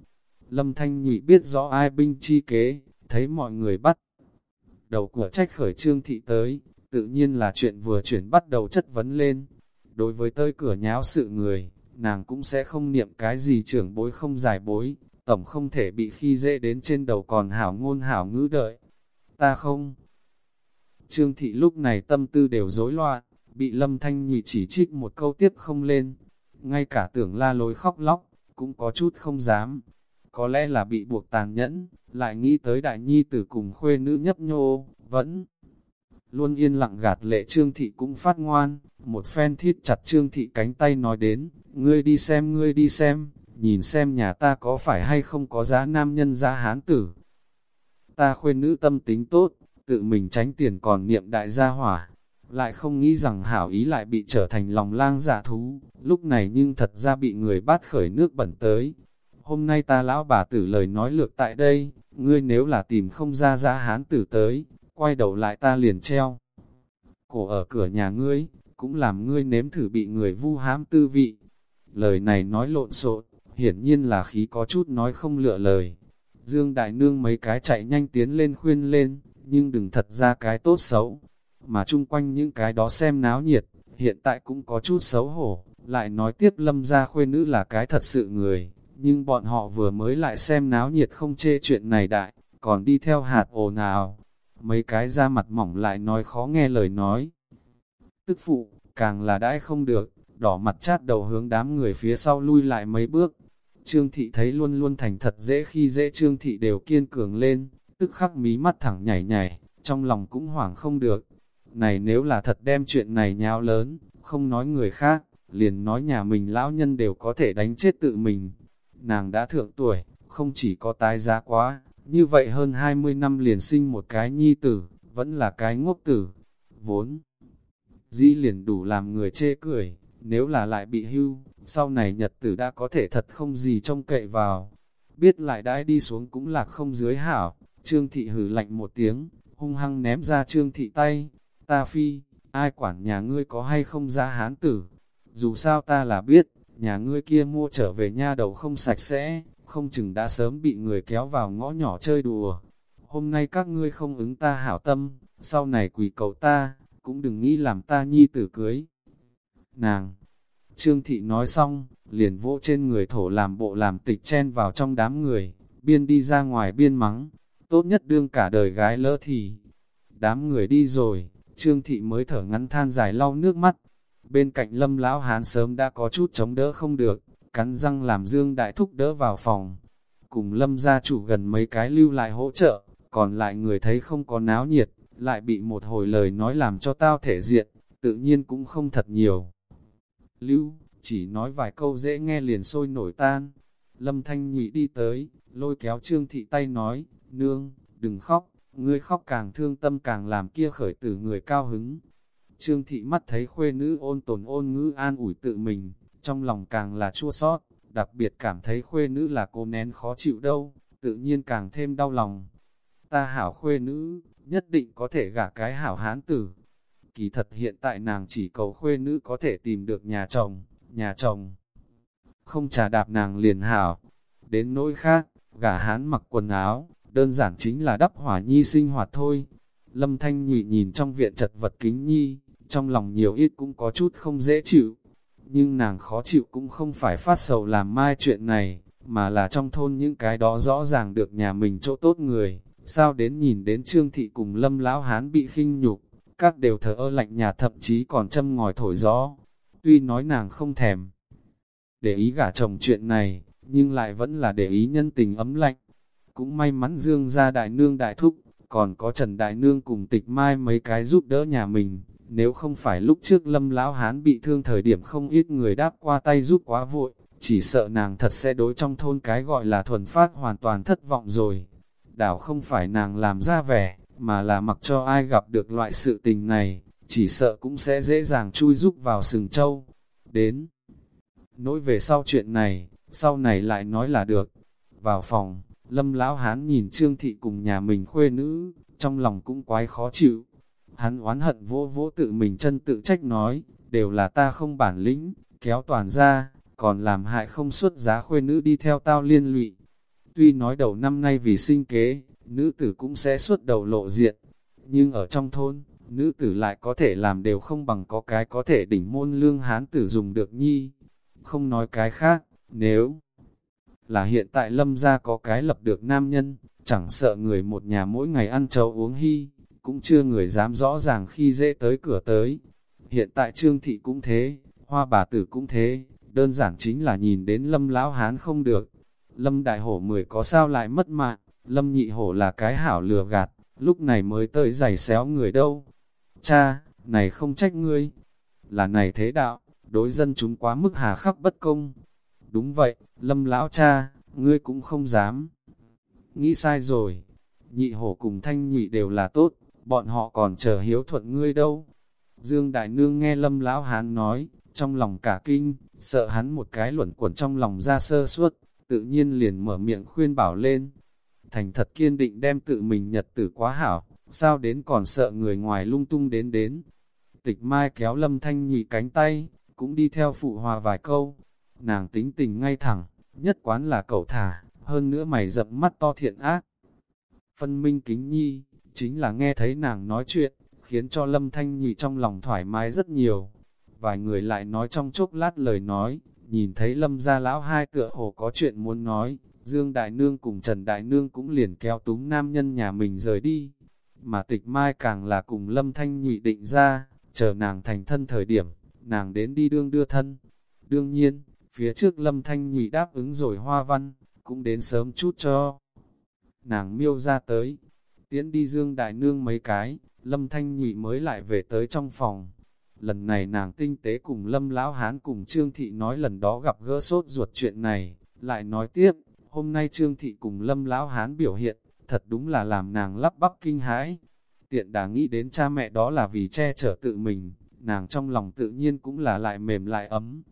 Lâm Thanh Nhụy biết rõ ai binh chi kế, thấy mọi người bắt. Đầu của trách khởi trương thị tới, tự nhiên là chuyện vừa chuyển bắt đầu chất vấn lên. Đối với tới cửa nháo sự người, nàng cũng sẽ không niệm cái gì trưởng bối không giải bối, tổng không thể bị khi dễ đến trên đầu còn hảo ngôn hảo ngữ đợi. Ta không. Trương thị lúc này tâm tư đều rối loạn, bị lâm thanh nhụy chỉ trích một câu tiếp không lên. Ngay cả tưởng la lối khóc lóc, cũng có chút không dám. Có lẽ là bị buộc tàn nhẫn, lại nghĩ tới đại nhi tử cùng khuê nữ nhấp nhô, vẫn Luôn yên lặng gạt lệ trương thị cũng phát ngoan, một phen thiết chặt trương thị cánh tay nói đến, ngươi đi xem ngươi đi xem, nhìn xem nhà ta có phải hay không có giá nam nhân giá hán tử. Ta khuyên nữ tâm tính tốt, tự mình tránh tiền còn niệm đại gia hỏa, lại không nghĩ rằng hảo ý lại bị trở thành lòng lang dạ thú, lúc này nhưng thật ra bị người bắt khởi nước bẩn tới. Hôm nay ta lão bà tử lời nói lược tại đây, ngươi nếu là tìm không ra ra hán tử tới, quay đầu lại ta liền treo. Cổ ở cửa nhà ngươi, cũng làm ngươi nếm thử bị người vu hám tư vị. Lời này nói lộn xộn, hiển nhiên là khí có chút nói không lựa lời. Dương Đại Nương mấy cái chạy nhanh tiến lên khuyên lên, nhưng đừng thật ra cái tốt xấu. Mà chung quanh những cái đó xem náo nhiệt, hiện tại cũng có chút xấu hổ, lại nói tiếp lâm gia khuê nữ là cái thật sự người, nhưng bọn họ vừa mới lại xem náo nhiệt không chê chuyện này đại, còn đi theo hạt ồ nào. Mấy cái da mặt mỏng lại nói khó nghe lời nói. Tức phụ, càng là đãi không được, đỏ mặt chát đầu hướng đám người phía sau lui lại mấy bước. Trương thị thấy luôn luôn thành thật dễ khi dễ trương thị đều kiên cường lên, tức khắc mí mắt thẳng nhảy nhảy, trong lòng cũng hoảng không được. Này nếu là thật đem chuyện này nháo lớn, không nói người khác, liền nói nhà mình lão nhân đều có thể đánh chết tự mình. Nàng đã thượng tuổi, không chỉ có tái giá quá, như vậy hơn 20 năm liền sinh một cái nhi tử, vẫn là cái ngốc tử. Vốn, dĩ liền đủ làm người chê cười, nếu là lại bị hưu, sau này nhật tử đã có thể thật không gì trông cậy vào. Biết lại đãi đi xuống cũng là không dưới hảo, Trương Thị hử lạnh một tiếng, hung hăng ném ra Trương Thị tay, ta phi, ai quản nhà ngươi có hay không ra hán tử. Dù sao ta là biết, nhà ngươi kia mua trở về nha đầu không sạch sẽ, không chừng đã sớm bị người kéo vào ngõ nhỏ chơi đùa. Hôm nay các ngươi không ứng ta hảo tâm, sau này quỳ cầu ta, cũng đừng nghĩ làm ta nhi tử cưới. Nàng, Trương Thị nói xong, liền vỗ trên người thổ làm bộ làm tịch chen vào trong đám người, biên đi ra ngoài biên mắng, tốt nhất đương cả đời gái lỡ thì. Đám người đi rồi, Trương Thị mới thở ngắn than dài lau nước mắt. Bên cạnh lâm lão hán sớm đã có chút chống đỡ không được, cắn răng làm Dương Đại Thúc đỡ vào phòng. Cùng lâm gia chủ gần mấy cái lưu lại hỗ trợ, còn lại người thấy không có náo nhiệt, lại bị một hồi lời nói làm cho tao thể diện, tự nhiên cũng không thật nhiều. Lưu, chỉ nói vài câu dễ nghe liền sôi nổi tan. Lâm Thanh Nhụy đi tới, lôi kéo Trương Thị tay nói, nương, đừng khóc, ngươi khóc càng thương tâm càng làm kia khởi tử người cao hứng. Trương Thị mắt thấy khuê nữ ôn tồn ôn ngữ an ủi tự mình, trong lòng càng là chua sót, đặc biệt cảm thấy khuê nữ là cô nén khó chịu đâu, tự nhiên càng thêm đau lòng. Ta hảo khuê nữ, nhất định có thể gả cái hảo hán tử. Kỳ thật hiện tại nàng chỉ cầu khuê nữ có thể tìm được nhà chồng, nhà chồng. Không trả đạp nàng liền hảo. Đến nỗi khác, gả hán mặc quần áo, đơn giản chính là đắp hỏa nhi sinh hoạt thôi. Lâm Thanh Nhụy nhìn trong viện chật vật kính nhi, trong lòng nhiều ít cũng có chút không dễ chịu. Nhưng nàng khó chịu cũng không phải phát sầu làm mai chuyện này, mà là trong thôn những cái đó rõ ràng được nhà mình chỗ tốt người. Sao đến nhìn đến Trương Thị cùng Lâm Lão Hán bị khinh nhục, các đều thở ơ lạnh nhà thậm chí còn châm ngòi thổi gió. Tuy nói nàng không thèm để ý gả chồng chuyện này, nhưng lại vẫn là để ý nhân tình ấm lạnh. Cũng may mắn Dương ra đại nương đại thúc, còn có Trần Đại Nương cùng tịch mai mấy cái giúp đỡ nhà mình. Nếu không phải lúc trước lâm lão hán bị thương thời điểm không ít người đáp qua tay giúp quá vội, chỉ sợ nàng thật sẽ đối trong thôn cái gọi là thuần phát hoàn toàn thất vọng rồi. Đảo không phải nàng làm ra vẻ, mà là mặc cho ai gặp được loại sự tình này, chỉ sợ cũng sẽ dễ dàng chui giúp vào sừng châu. Đến, nỗi về sau chuyện này, sau này lại nói là được. Vào phòng, lâm lão hán nhìn trương thị cùng nhà mình khuê nữ, trong lòng cũng quái khó chịu. Hắn oán hận vô vỗ tự mình chân tự trách nói, đều là ta không bản lĩnh, kéo toàn ra, còn làm hại không xuất giá khuê nữ đi theo tao liên lụy. Tuy nói đầu năm nay vì sinh kế, nữ tử cũng sẽ xuất đầu lộ diện, nhưng ở trong thôn, nữ tử lại có thể làm đều không bằng có cái có thể đỉnh môn lương hán tử dùng được nhi. Không nói cái khác, nếu là hiện tại lâm gia có cái lập được nam nhân, chẳng sợ người một nhà mỗi ngày ăn trâu uống hy, cũng chưa người dám rõ ràng khi dễ tới cửa tới. Hiện tại trương thị cũng thế, hoa bà tử cũng thế, đơn giản chính là nhìn đến lâm lão hán không được. Lâm đại hổ mười có sao lại mất mạng, lâm nhị hổ là cái hảo lừa gạt, lúc này mới tới giày xéo người đâu. Cha, này không trách ngươi, là này thế đạo, đối dân chúng quá mức hà khắc bất công. Đúng vậy, lâm lão cha, ngươi cũng không dám. Nghĩ sai rồi, nhị hổ cùng thanh nhị đều là tốt, bọn họ còn chờ hiếu thuận ngươi đâu. Dương Đại Nương nghe lâm lão hán nói, trong lòng cả kinh, sợ hắn một cái luẩn quẩn trong lòng ra sơ suốt, tự nhiên liền mở miệng khuyên bảo lên. Thành thật kiên định đem tự mình nhật tử quá hảo, sao đến còn sợ người ngoài lung tung đến đến. Tịch mai kéo lâm thanh nhị cánh tay, cũng đi theo phụ hòa vài câu. Nàng tính tình ngay thẳng, nhất quán là cậu thả, hơn nữa mày dập mắt to thiện ác. Phân minh kính nhi, chính là nghe thấy nàng nói chuyện, khiến cho lâm thanh nhị trong lòng thoải mái rất nhiều. Vài người lại nói trong chốc lát lời nói, nhìn thấy lâm gia lão hai tựa hồ có chuyện muốn nói, Dương Đại Nương cùng Trần Đại Nương cũng liền kéo túng nam nhân nhà mình rời đi. Mà tịch mai càng là cùng lâm thanh nhụy định ra, chờ nàng thành thân thời điểm, nàng đến đi đương đưa thân. Đương nhiên, phía trước lâm thanh nhụy đáp ứng rồi hoa văn, cũng đến sớm chút cho. Nàng miêu ra tới, tiễn đi Dương Đại Nương mấy cái, lâm thanh nhụy mới lại về tới trong phòng. Lần này nàng tinh tế cùng lâm lão hán cùng Trương Thị nói lần đó gặp gỡ sốt ruột chuyện này, lại nói tiếp, hôm nay Trương Thị cùng lâm lão hán biểu hiện, thật đúng là làm nàng lắp bắp kinh hãi. Tiện đã nghĩ đến cha mẹ đó là vì che chở tự mình, nàng trong lòng tự nhiên cũng là lại mềm lại ấm.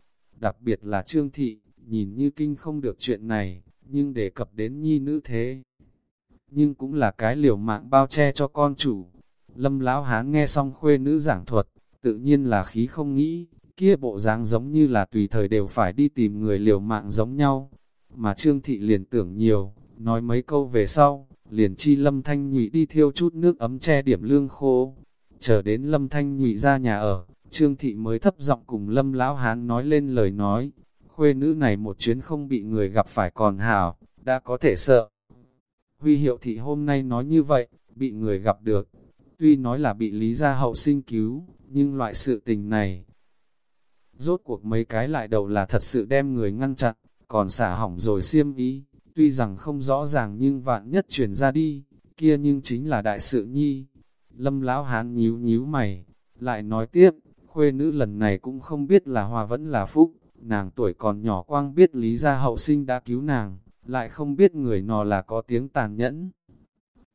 Đặc biệt là Trương Thị, nhìn như kinh không được chuyện này, nhưng đề cập đến nhi nữ thế. Nhưng cũng là cái liều mạng bao che cho con chủ. Lâm lão hán nghe xong khuê nữ giảng thuật, tự nhiên là khí không nghĩ, kia bộ dáng giống như là tùy thời đều phải đi tìm người liều mạng giống nhau. Mà Trương Thị liền tưởng nhiều, nói mấy câu về sau, liền chi Lâm Thanh Nhụy đi thiêu chút nước ấm che điểm lương khô. Chờ đến Lâm Thanh Nhụy ra nhà ở, Trương Thị mới thấp giọng cùng Lâm Lão Hán nói lên lời nói. Khuê nữ này một chuyến không bị người gặp phải còn hảo, đã có thể sợ. Huy hiệu thị hôm nay nói như vậy, bị người gặp được. Tuy nói là bị lý gia hậu sinh cứu, nhưng loại sự tình này, rốt cuộc mấy cái lại đầu là thật sự đem người ngăn chặn, còn xả hỏng rồi xiêm ý, tuy rằng không rõ ràng nhưng vạn nhất truyền ra đi, kia nhưng chính là đại sự nhi. Lâm lão hán nhíu nhíu mày, lại nói tiếp, khuê nữ lần này cũng không biết là hòa vẫn là phúc, nàng tuổi còn nhỏ quang biết lý gia hậu sinh đã cứu nàng, lại không biết người nọ là có tiếng tàn nhẫn.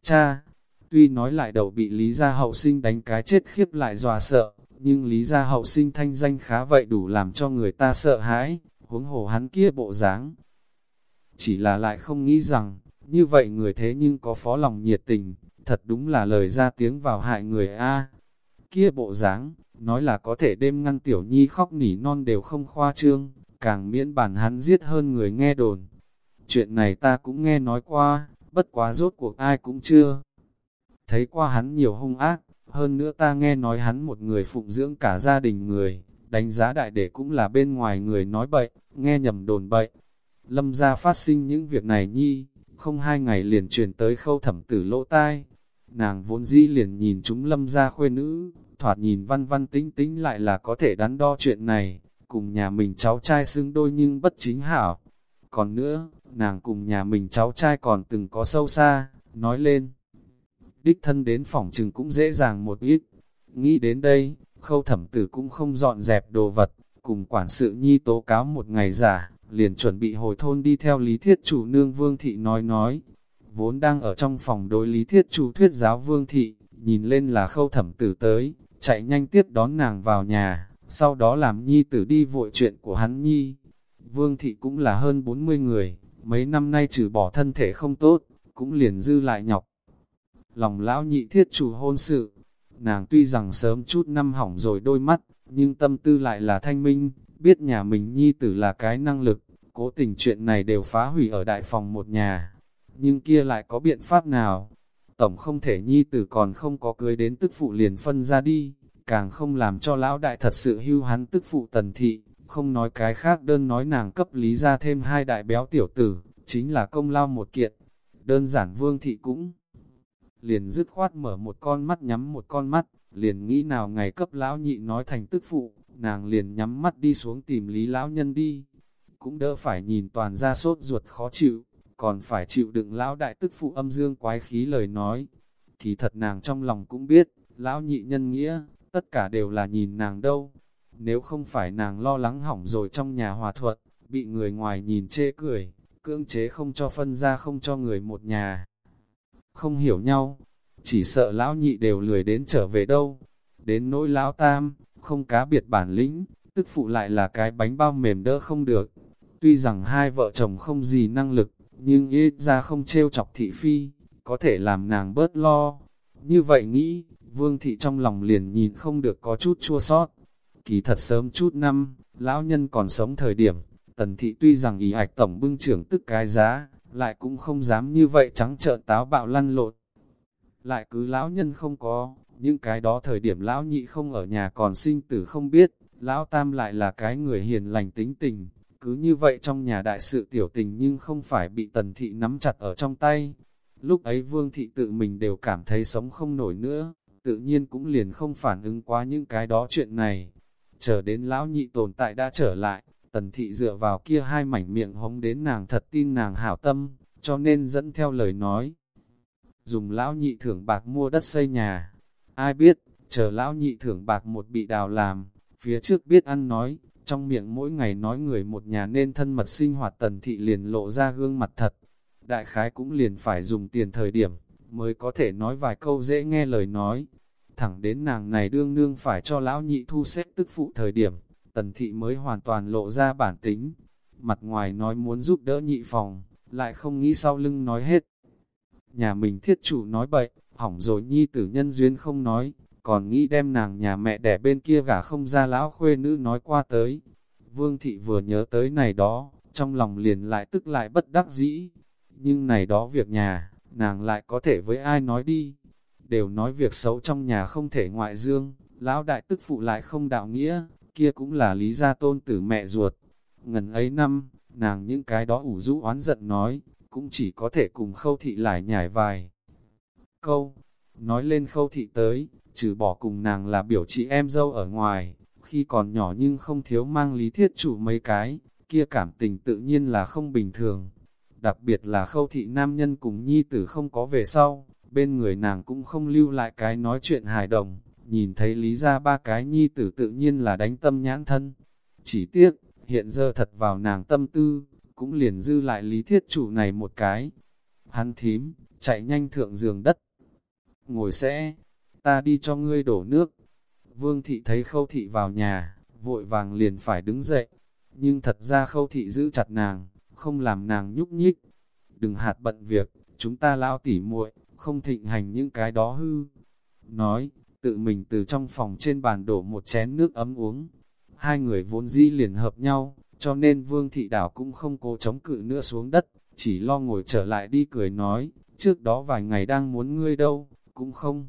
Cha, tuy nói lại đầu bị lý gia hậu sinh đánh cái chết khiếp lại dọa sợ, nhưng lý gia hậu sinh thanh danh khá vậy đủ làm cho người ta sợ hãi, huống hồ hắn kia bộ dáng. Chỉ là lại không nghĩ rằng, như vậy người thế nhưng có phó lòng nhiệt tình, thật đúng là lời ra tiếng vào hại người A. Kia bộ dáng, nói là có thể đêm ngăn tiểu nhi khóc nỉ non đều không khoa trương, càng miễn bản hắn giết hơn người nghe đồn. Chuyện này ta cũng nghe nói qua, bất quá rốt cuộc ai cũng chưa. Thấy qua hắn nhiều hung ác, hơn nữa ta nghe nói hắn một người phụng dưỡng cả gia đình người, đánh giá đại để cũng là bên ngoài người nói bậy, nghe nhầm đồn bậy. Lâm gia phát sinh những việc này nhi, không hai ngày liền truyền tới khâu thẩm tử lỗ tai. Nàng vốn dĩ liền nhìn chúng lâm gia khuê nữ, thoạt nhìn văn văn tính tính lại là có thể đắn đo chuyện này, cùng nhà mình cháu trai xưng đôi nhưng bất chính hảo. Còn nữa, nàng cùng nhà mình cháu trai còn từng có sâu xa, nói lên. Đích thân đến phòng trừng cũng dễ dàng một ít. Nghĩ đến đây, khâu thẩm tử cũng không dọn dẹp đồ vật, cùng quản sự nhi tố cáo một ngày giả, liền chuẩn bị hồi thôn đi theo lý thiết chủ nương vương thị nói nói. Vốn đang ở trong phòng đối lý thiết chủ thuyết giáo vương thị, nhìn lên là khâu thẩm tử tới, chạy nhanh tiếp đón nàng vào nhà, sau đó làm nhi tử đi vội chuyện của hắn nhi. Vương thị cũng là hơn 40 người, mấy năm nay trừ bỏ thân thể không tốt, cũng liền dư lại nhọc. Lòng lão nhị thiết chủ hôn sự, nàng tuy rằng sớm chút năm hỏng rồi đôi mắt, nhưng tâm tư lại là thanh minh, biết nhà mình nhi tử là cái năng lực, cố tình chuyện này đều phá hủy ở đại phòng một nhà. Nhưng kia lại có biện pháp nào? Tổng không thể nhi tử còn không có cưới đến tức phụ liền phân ra đi, càng không làm cho lão đại thật sự hưu hắn tức phụ tần thị, không nói cái khác đơn nói nàng cấp lý ra thêm hai đại béo tiểu tử, chính là công lao một kiện. Đơn giản vương thị cũng liền dứt khoát mở một con mắt nhắm một con mắt, liền nghĩ nào ngày cấp lão nhị nói thành tức phụ, nàng liền nhắm mắt đi xuống tìm lý lão nhân đi. Cũng đỡ phải nhìn toàn ra sốt ruột khó chịu, còn phải chịu đựng lão đại tức phụ âm dương quái khí lời nói. Kỳ thật nàng trong lòng cũng biết, lão nhị nhân nghĩa, tất cả đều là nhìn nàng đâu. Nếu không phải nàng lo lắng hỏng rồi trong nhà hòa thuận, bị người ngoài nhìn chê cười, cưỡng chế không cho phân ra không cho người một nhà. Không hiểu nhau, chỉ sợ lão nhị đều lười đến trở về đâu. Đến nỗi lão tam, không cá biệt bản lĩnh, tức phụ lại là cái bánh bao mềm đỡ không được. Tuy rằng hai vợ chồng không gì năng lực, nhưng ít ra không trêu chọc thị phi, có thể làm nàng bớt lo. Như vậy nghĩ, vương thị trong lòng liền nhìn không được có chút chua sót. Kỳ thật sớm chút năm, lão nhân còn sống thời điểm, tần thị tuy rằng ý ạch tổng bưng trưởng tức cái giá, lại cũng không dám như vậy trắng trợn táo bạo lăn lộn. Lại cứ lão nhân không có, những cái đó thời điểm lão nhị không ở nhà còn sinh tử không biết, lão tam lại là cái người hiền lành tính tình, cứ như vậy trong nhà đại sự tiểu tình nhưng không phải bị tần thị nắm chặt ở trong tay. Lúc ấy vương thị tự mình đều cảm thấy sống không nổi nữa, tự nhiên cũng liền không phản ứng quá những cái đó chuyện này. Chờ đến lão nhị tồn tại đã trở lại, tần thị dựa vào kia hai mảnh miệng hống đến nàng thật tin nàng hảo tâm, cho nên dẫn theo lời nói. Dùng lão nhị thưởng bạc mua đất xây nhà. Ai biết, chờ lão nhị thưởng bạc một bị đào làm, phía trước biết ăn nói, trong miệng mỗi ngày nói người một nhà nên thân mật sinh hoạt tần thị liền lộ ra gương mặt thật. Đại khái cũng liền phải dùng tiền thời điểm, mới có thể nói vài câu dễ nghe lời nói. Thẳng đến nàng này đương nương phải cho lão nhị thu xếp tức phụ thời điểm, tần thị mới hoàn toàn lộ ra bản tính. Mặt ngoài nói muốn giúp đỡ nhị phòng, lại không nghĩ sau lưng nói hết. Nhà mình thiết chủ nói bậy, hỏng rồi nhi tử nhân duyên không nói, còn nghĩ đem nàng nhà mẹ đẻ bên kia gả không ra lão khuê nữ nói qua tới. Vương thị vừa nhớ tới này đó, trong lòng liền lại tức lại bất đắc dĩ. Nhưng này đó việc nhà, nàng lại có thể với ai nói đi. Đều nói việc xấu trong nhà không thể ngoại dương, lão đại tức phụ lại không đạo nghĩa, kia cũng là lý gia tôn tử mẹ ruột. Ngần ấy năm, nàng những cái đó ủ rũ oán giận nói, cũng chỉ có thể cùng khâu thị lại nhảy vài câu. Nói lên khâu thị tới, trừ bỏ cùng nàng là biểu chị em dâu ở ngoài, khi còn nhỏ nhưng không thiếu mang lý thiết chủ mấy cái, kia cảm tình tự nhiên là không bình thường. Đặc biệt là khâu thị nam nhân cùng nhi tử không có về sau, bên người nàng cũng không lưu lại cái nói chuyện hài đồng, nhìn thấy lý ra ba cái nhi tử tự nhiên là đánh tâm nhãn thân. Chỉ tiếc, hiện giờ thật vào nàng tâm tư, cũng liền dư lại lý thiết chủ này một cái. Hắn thím, chạy nhanh thượng giường đất. Ngồi sẽ, ta đi cho ngươi đổ nước. Vương thị thấy khâu thị vào nhà, vội vàng liền phải đứng dậy. Nhưng thật ra khâu thị giữ chặt nàng, không làm nàng nhúc nhích. Đừng hạt bận việc, chúng ta lão tỉ muội không thịnh hành những cái đó hư. Nói, tự mình từ trong phòng trên bàn đổ một chén nước ấm uống. Hai người vốn dĩ liền hợp nhau, cho nên vương thị đảo cũng không cố chống cự nữa xuống đất, chỉ lo ngồi trở lại đi cười nói, trước đó vài ngày đang muốn ngươi đâu, cũng không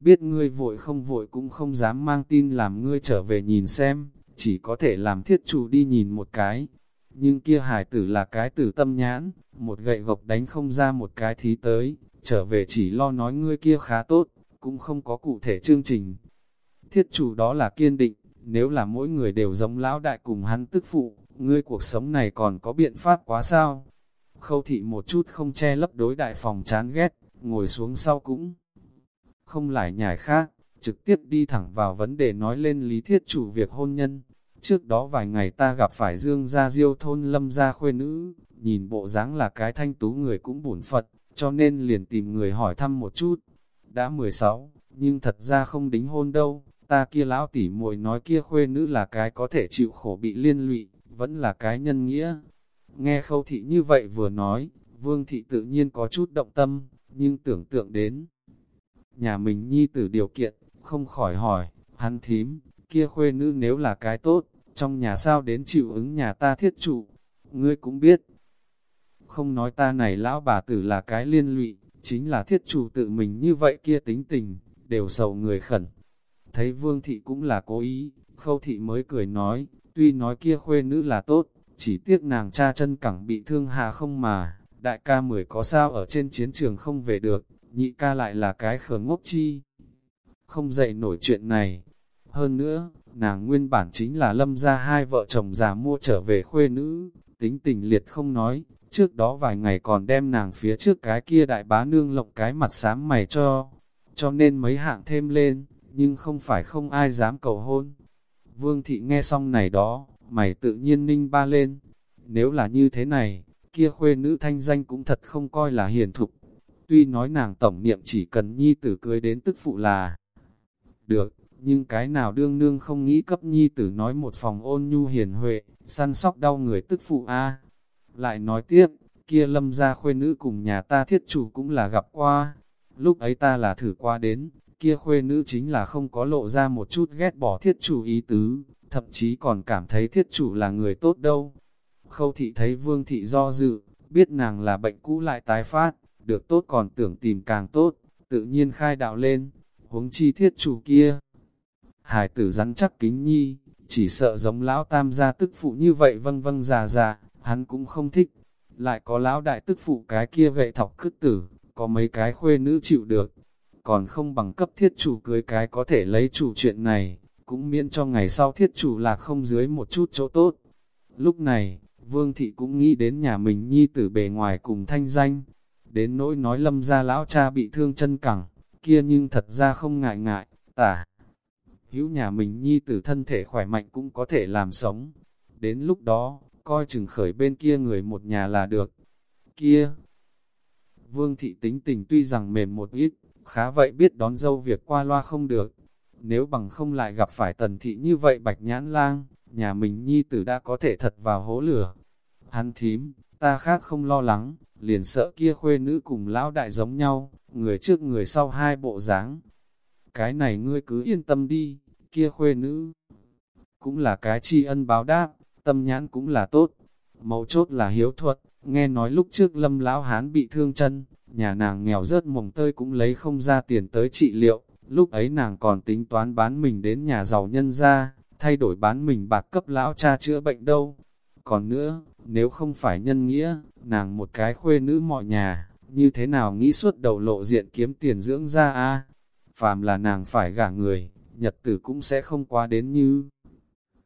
biết ngươi vội không vội cũng không dám mang tin làm ngươi trở về nhìn xem, chỉ có thể làm thiết chủ đi nhìn một cái. Nhưng kia hải tử là cái tử tâm nhãn, một gậy gộc đánh không ra một cái thí tới, trở về chỉ lo nói ngươi kia khá tốt, cũng không có cụ thể chương trình. Thiết chủ đó là kiên định, nếu là mỗi người đều giống lão đại cùng hắn tức phụ, ngươi cuộc sống này còn có biện pháp quá sao? Khâu thị một chút không che lấp đối đại phòng chán ghét, ngồi xuống sau cũng không lại nhải khác, trực tiếp đi thẳng vào vấn đề nói lên lý thiết chủ việc hôn nhân. Trước đó vài ngày ta gặp phải Dương Gia Diêu thôn lâm gia khuê nữ, nhìn bộ dáng là cái thanh tú người cũng bổn Phật, cho nên liền tìm người hỏi thăm một chút. Đã 16, nhưng thật ra không đính hôn đâu, ta kia lão tỉ muội nói kia khuê nữ là cái có thể chịu khổ bị liên lụy, vẫn là cái nhân nghĩa. Nghe khâu thị như vậy vừa nói, vương thị tự nhiên có chút động tâm, nhưng tưởng tượng đến nhà mình nhi tử điều kiện, không khỏi hỏi, hắn thím, kia khuê nữ nếu là cái tốt, trong nhà sao đến chịu ứng nhà ta thiết trụ, ngươi cũng biết. Không nói ta này lão bà tử là cái liên lụy, chính là thiết chủ tự mình như vậy kia tính tình, đều sầu người khẩn. Thấy vương thị cũng là cố ý, khâu thị mới cười nói, tuy nói kia khuê nữ là tốt, chỉ tiếc nàng cha chân cẳng bị thương hà không mà, đại ca mười có sao ở trên chiến trường không về được, nhị ca lại là cái khờ ngốc chi. Không dậy nổi chuyện này. Hơn nữa, nàng nguyên bản chính là lâm ra hai vợ chồng già mua trở về khuê nữ, tính tình liệt không nói, trước đó vài ngày còn đem nàng phía trước cái kia đại bá nương lộng cái mặt xám mày cho. cho nên mấy hạng thêm lên, nhưng không phải không ai dám cầu hôn. Vương thị nghe xong này đó, mày tự nhiên ninh ba lên. Nếu là như thế này, kia khuê nữ thanh danh cũng thật không coi là hiền thục. Tuy nói nàng tổng niệm chỉ cần nhi tử cưới đến tức phụ là được, nhưng cái nào đương nương không nghĩ cấp nhi tử nói một phòng ôn nhu hiền huệ, săn sóc đau người tức phụ a Lại nói tiếp, kia lâm gia khuê nữ cùng nhà ta thiết chủ cũng là gặp qua. Lúc ấy ta là thử qua đến, kia khuê nữ chính là không có lộ ra một chút ghét bỏ thiết chủ ý tứ, thậm chí còn cảm thấy thiết chủ là người tốt đâu. Khâu thị thấy vương thị do dự, biết nàng là bệnh cũ lại tái phát, được tốt còn tưởng tìm càng tốt, tự nhiên khai đạo lên, huống chi thiết chủ kia. Hải tử rắn chắc kính nhi, chỉ sợ giống lão tam gia tức phụ như vậy vâng vâng già già, hắn cũng không thích. Lại có lão đại tức phụ cái kia gậy thọc cứt tử, có mấy cái khuê nữ chịu được. Còn không bằng cấp thiết chủ cưới cái có thể lấy chủ chuyện này, cũng miễn cho ngày sau thiết chủ là không dưới một chút chỗ tốt. Lúc này, Vương Thị cũng nghĩ đến nhà mình nhi tử bề ngoài cùng thanh danh. Đến nỗi nói lâm ra lão cha bị thương chân cẳng, kia nhưng thật ra không ngại ngại, tả. Hữu nhà mình nhi tử thân thể khỏe mạnh cũng có thể làm sống. Đến lúc đó, coi chừng khởi bên kia người một nhà là được. Kia! Vương thị tính tình tuy rằng mềm một ít, khá vậy biết đón dâu việc qua loa không được. Nếu bằng không lại gặp phải tần thị như vậy bạch nhãn lang, nhà mình nhi tử đã có thể thật vào hố lửa. Hắn thím, ta khác không lo lắng, liền sợ kia khuê nữ cùng lão đại giống nhau, người trước người sau hai bộ dáng. Cái này ngươi cứ yên tâm đi, kia khuê nữ. Cũng là cái tri ân báo đáp, tâm nhãn cũng là tốt. Mấu chốt là hiếu thuật, nghe nói lúc trước lâm lão hán bị thương chân, nhà nàng nghèo rớt mồng tơi cũng lấy không ra tiền tới trị liệu. Lúc ấy nàng còn tính toán bán mình đến nhà giàu nhân ra, thay đổi bán mình bạc cấp lão cha chữa bệnh đâu. Còn nữa, nếu không phải nhân nghĩa, nàng một cái khuê nữ mọi nhà, như thế nào nghĩ suốt đầu lộ diện kiếm tiền dưỡng ra a Phàm là nàng phải gả người, nhật tử cũng sẽ không quá đến như.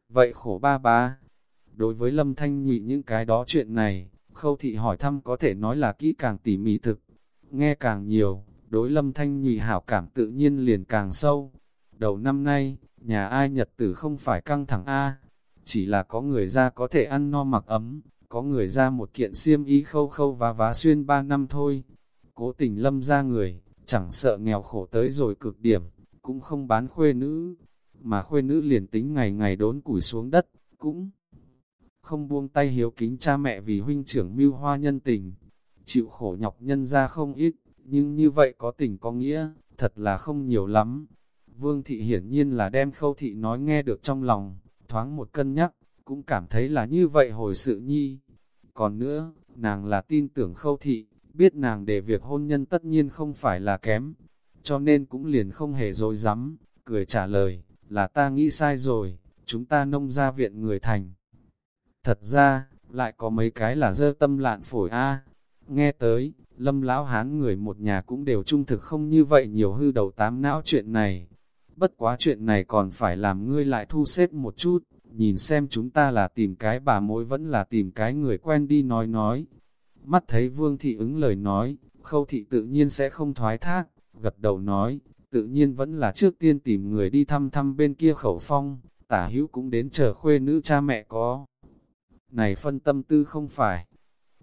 Vậy khổ ba ba. Đối với lâm thanh nhụy những cái đó chuyện này, khâu thị hỏi thăm có thể nói là kỹ càng tỉ mỉ thực. Nghe càng nhiều, đối lâm thanh nhụy hảo cảm tự nhiên liền càng sâu. Đầu năm nay, nhà ai nhật tử không phải căng thẳng A, chỉ là có người ra có thể ăn no mặc ấm, có người ra một kiện xiêm y khâu khâu và vá xuyên ba năm thôi. Cố tình lâm ra người, chẳng sợ nghèo khổ tới rồi cực điểm, cũng không bán khuê nữ, mà khuê nữ liền tính ngày ngày đốn củi xuống đất, cũng không buông tay hiếu kính cha mẹ vì huynh trưởng mưu hoa nhân tình, chịu khổ nhọc nhân ra không ít, nhưng như vậy có tình có nghĩa, thật là không nhiều lắm. Vương thị hiển nhiên là đem khâu thị nói nghe được trong lòng, thoáng một cân nhắc, cũng cảm thấy là như vậy hồi sự nhi. Còn nữa, nàng là tin tưởng khâu thị, biết nàng để việc hôn nhân tất nhiên không phải là kém, cho nên cũng liền không hề dối rắm cười trả lời, là ta nghĩ sai rồi, chúng ta nông ra viện người thành. Thật ra, lại có mấy cái là dơ tâm lạn phổi a Nghe tới, lâm lão hán người một nhà cũng đều trung thực không như vậy nhiều hư đầu tám não chuyện này. Bất quá chuyện này còn phải làm ngươi lại thu xếp một chút, nhìn xem chúng ta là tìm cái bà mối vẫn là tìm cái người quen đi nói nói. Mắt thấy vương thị ứng lời nói, khâu thị tự nhiên sẽ không thoái thác, gật đầu nói, tự nhiên vẫn là trước tiên tìm người đi thăm thăm bên kia khẩu phong, tả hữu cũng đến chờ khuê nữ cha mẹ có. Này phân tâm tư không phải.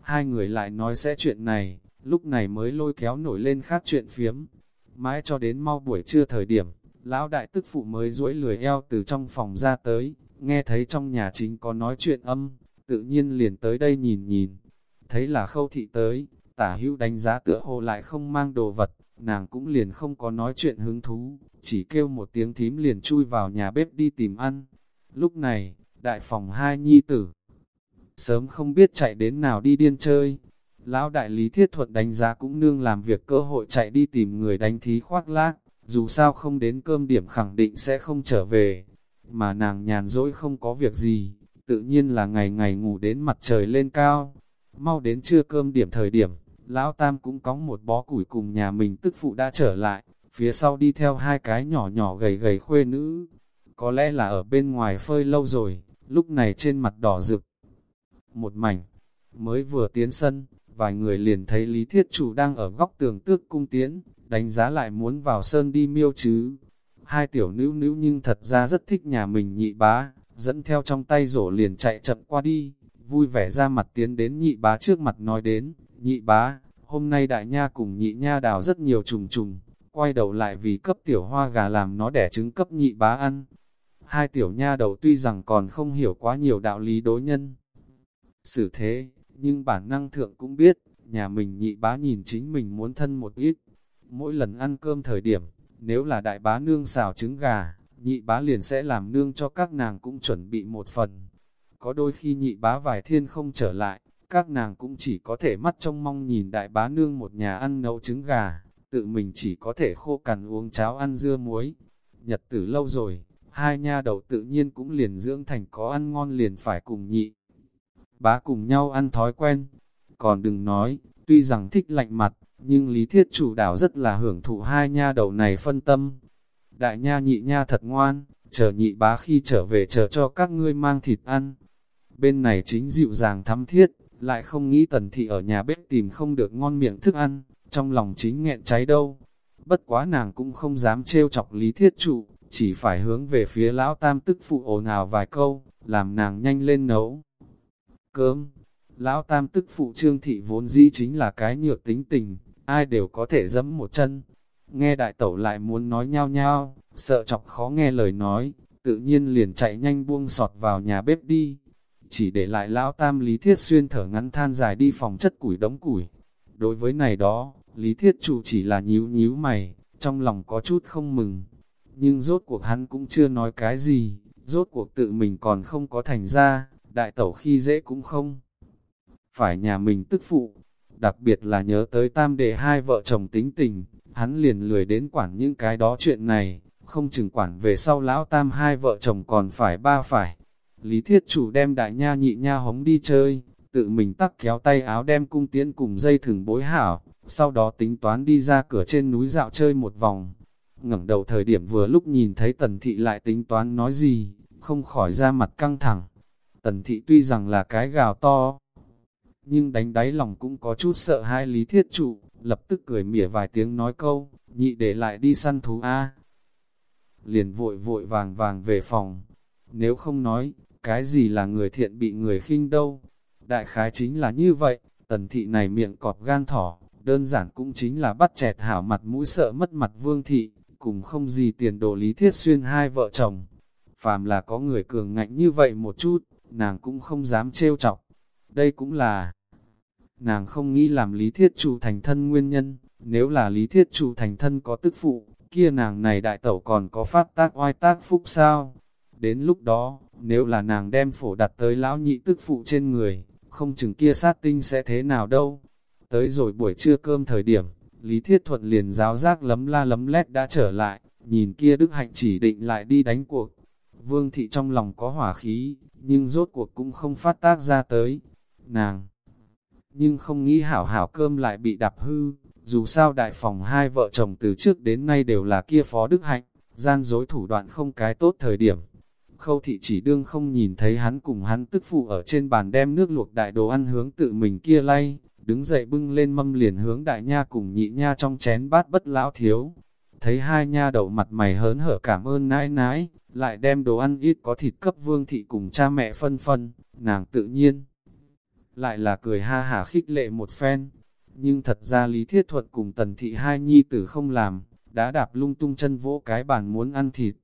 Hai người lại nói sẽ chuyện này, lúc này mới lôi kéo nổi lên khác chuyện phiếm. Mãi cho đến mau buổi trưa thời điểm, lão đại tức phụ mới duỗi lười eo từ trong phòng ra tới, nghe thấy trong nhà chính có nói chuyện âm, tự nhiên liền tới đây nhìn nhìn. Thấy là khâu thị tới, tả hữu đánh giá tựa hồ lại không mang đồ vật, nàng cũng liền không có nói chuyện hứng thú, chỉ kêu một tiếng thím liền chui vào nhà bếp đi tìm ăn. Lúc này, đại phòng hai nhi tử, sớm không biết chạy đến nào đi điên chơi. Lão đại lý thiết thuận đánh giá cũng nương làm việc cơ hội chạy đi tìm người đánh thí khoác lác, dù sao không đến cơm điểm khẳng định sẽ không trở về. Mà nàng nhàn rỗi không có việc gì, tự nhiên là ngày ngày ngủ đến mặt trời lên cao. Mau đến trưa cơm điểm thời điểm, Lão Tam cũng có một bó củi cùng nhà mình tức phụ đã trở lại, phía sau đi theo hai cái nhỏ nhỏ gầy gầy khuê nữ. Có lẽ là ở bên ngoài phơi lâu rồi, lúc này trên mặt đỏ rực. Một mảnh, mới vừa tiến sân, vài người liền thấy Lý Thiết Chủ đang ở góc tường tước cung tiễn, đánh giá lại muốn vào sơn đi miêu chứ. Hai tiểu nữ nữ nhưng thật ra rất thích nhà mình nhị bá, dẫn theo trong tay rổ liền chạy chậm qua đi, vui vẻ ra mặt tiến đến nhị bá trước mặt nói đến, nhị bá, hôm nay đại nha cùng nhị nha đào rất nhiều trùng trùng, quay đầu lại vì cấp tiểu hoa gà làm nó đẻ trứng cấp nhị bá ăn. Hai tiểu nha đầu tuy rằng còn không hiểu quá nhiều đạo lý đối nhân. Xử thế, nhưng bản năng thượng cũng biết, nhà mình nhị bá nhìn chính mình muốn thân một ít. Mỗi lần ăn cơm thời điểm, nếu là đại bá nương xào trứng gà, nhị bá liền sẽ làm nương cho các nàng cũng chuẩn bị một phần. Có đôi khi nhị bá vài thiên không trở lại, các nàng cũng chỉ có thể mắt trông mong nhìn đại bá nương một nhà ăn nấu trứng gà, tự mình chỉ có thể khô cằn uống cháo ăn dưa muối. Nhật tử lâu rồi, hai nha đầu tự nhiên cũng liền dưỡng thành có ăn ngon liền phải cùng nhị. Bá cùng nhau ăn thói quen, còn đừng nói, tuy rằng thích lạnh mặt, nhưng lý thiết chủ đảo rất là hưởng thụ hai nha đầu này phân tâm. Đại nha nhị nha thật ngoan, chờ nhị bá khi trở về chờ cho các ngươi mang thịt ăn. Bên này chính dịu dàng thắm thiết, lại không nghĩ tần thị ở nhà bếp tìm không được ngon miệng thức ăn, trong lòng chính nghẹn cháy đâu. Bất quá nàng cũng không dám trêu chọc lý thiết trụ, chỉ phải hướng về phía lão tam tức phụ ồn ào vài câu, làm nàng nhanh lên nấu. Cơm, lão tam tức phụ trương thị vốn dĩ chính là cái nhược tính tình, ai đều có thể dẫm một chân. Nghe đại tẩu lại muốn nói nhau nhau, sợ chọc khó nghe lời nói, tự nhiên liền chạy nhanh buông sọt vào nhà bếp đi. Chỉ để lại lão tam Lý Thiết Xuyên thở ngắn than dài đi phòng chất củi đống củi. Đối với này đó, Lý Thiết Chủ chỉ là nhíu nhíu mày, trong lòng có chút không mừng. Nhưng rốt cuộc hắn cũng chưa nói cái gì, rốt cuộc tự mình còn không có thành ra, đại tẩu khi dễ cũng không. Phải nhà mình tức phụ, đặc biệt là nhớ tới tam đệ hai vợ chồng tính tình, hắn liền lười đến quản những cái đó chuyện này, không chừng quản về sau lão tam hai vợ chồng còn phải ba phải. Lý thiết chủ đem đại nha nhị nha hống đi chơi, tự mình tắc kéo tay áo đem cung tiễn cùng dây thừng bối hảo, sau đó tính toán đi ra cửa trên núi dạo chơi một vòng. ngẩng đầu thời điểm vừa lúc nhìn thấy tần thị lại tính toán nói gì, không khỏi ra mặt căng thẳng. Tần thị tuy rằng là cái gào to, nhưng đánh đáy lòng cũng có chút sợ hai lý thiết trụ, lập tức cười mỉa vài tiếng nói câu, nhị để lại đi săn thú A. Liền vội vội vàng vàng về phòng, nếu không nói, cái gì là người thiện bị người khinh đâu. Đại khái chính là như vậy, tần thị này miệng cọp gan thỏ, đơn giản cũng chính là bắt chẹt hảo mặt mũi sợ mất mặt vương thị, cùng không gì tiền đồ lý thiết xuyên hai vợ chồng. Phàm là có người cường ngạnh như vậy một chút, nàng cũng không dám trêu chọc. Đây cũng là nàng không nghĩ làm lý thiết trụ thành thân nguyên nhân, nếu là lý thiết trụ thành thân có tức phụ, kia nàng này đại tẩu còn có phát tác oai tác phúc sao? Đến lúc đó, nếu là nàng đem phổ đặt tới lão nhị tức phụ trên người, không chừng kia sát tinh sẽ thế nào đâu. Tới rồi buổi trưa cơm thời điểm, Lý Thiết Thuận liền giáo giác lấm la lấm lét đã trở lại, nhìn kia Đức Hạnh chỉ định lại đi đánh cuộc. Vương thị trong lòng có hỏa khí, nhưng rốt cuộc cũng không phát tác ra tới. Nàng! Nhưng không nghĩ hảo hảo cơm lại bị đạp hư, dù sao đại phòng hai vợ chồng từ trước đến nay đều là kia phó Đức Hạnh, gian dối thủ đoạn không cái tốt thời điểm, Khâu thị chỉ đương không nhìn thấy hắn cùng hắn tức phụ ở trên bàn đem nước luộc đại đồ ăn hướng tự mình kia lay, đứng dậy bưng lên mâm liền hướng đại nha cùng nhị nha trong chén bát bất lão thiếu. Thấy hai nha đầu mặt mày hớn hở cảm ơn nãi nãi, lại đem đồ ăn ít có thịt cấp vương thị cùng cha mẹ phân phân, nàng tự nhiên. Lại là cười ha hả khích lệ một phen, nhưng thật ra Lý Thiết Thuận cùng Tần Thị hai nhi tử không làm, đã đạp lung tung chân vỗ cái bàn muốn ăn thịt,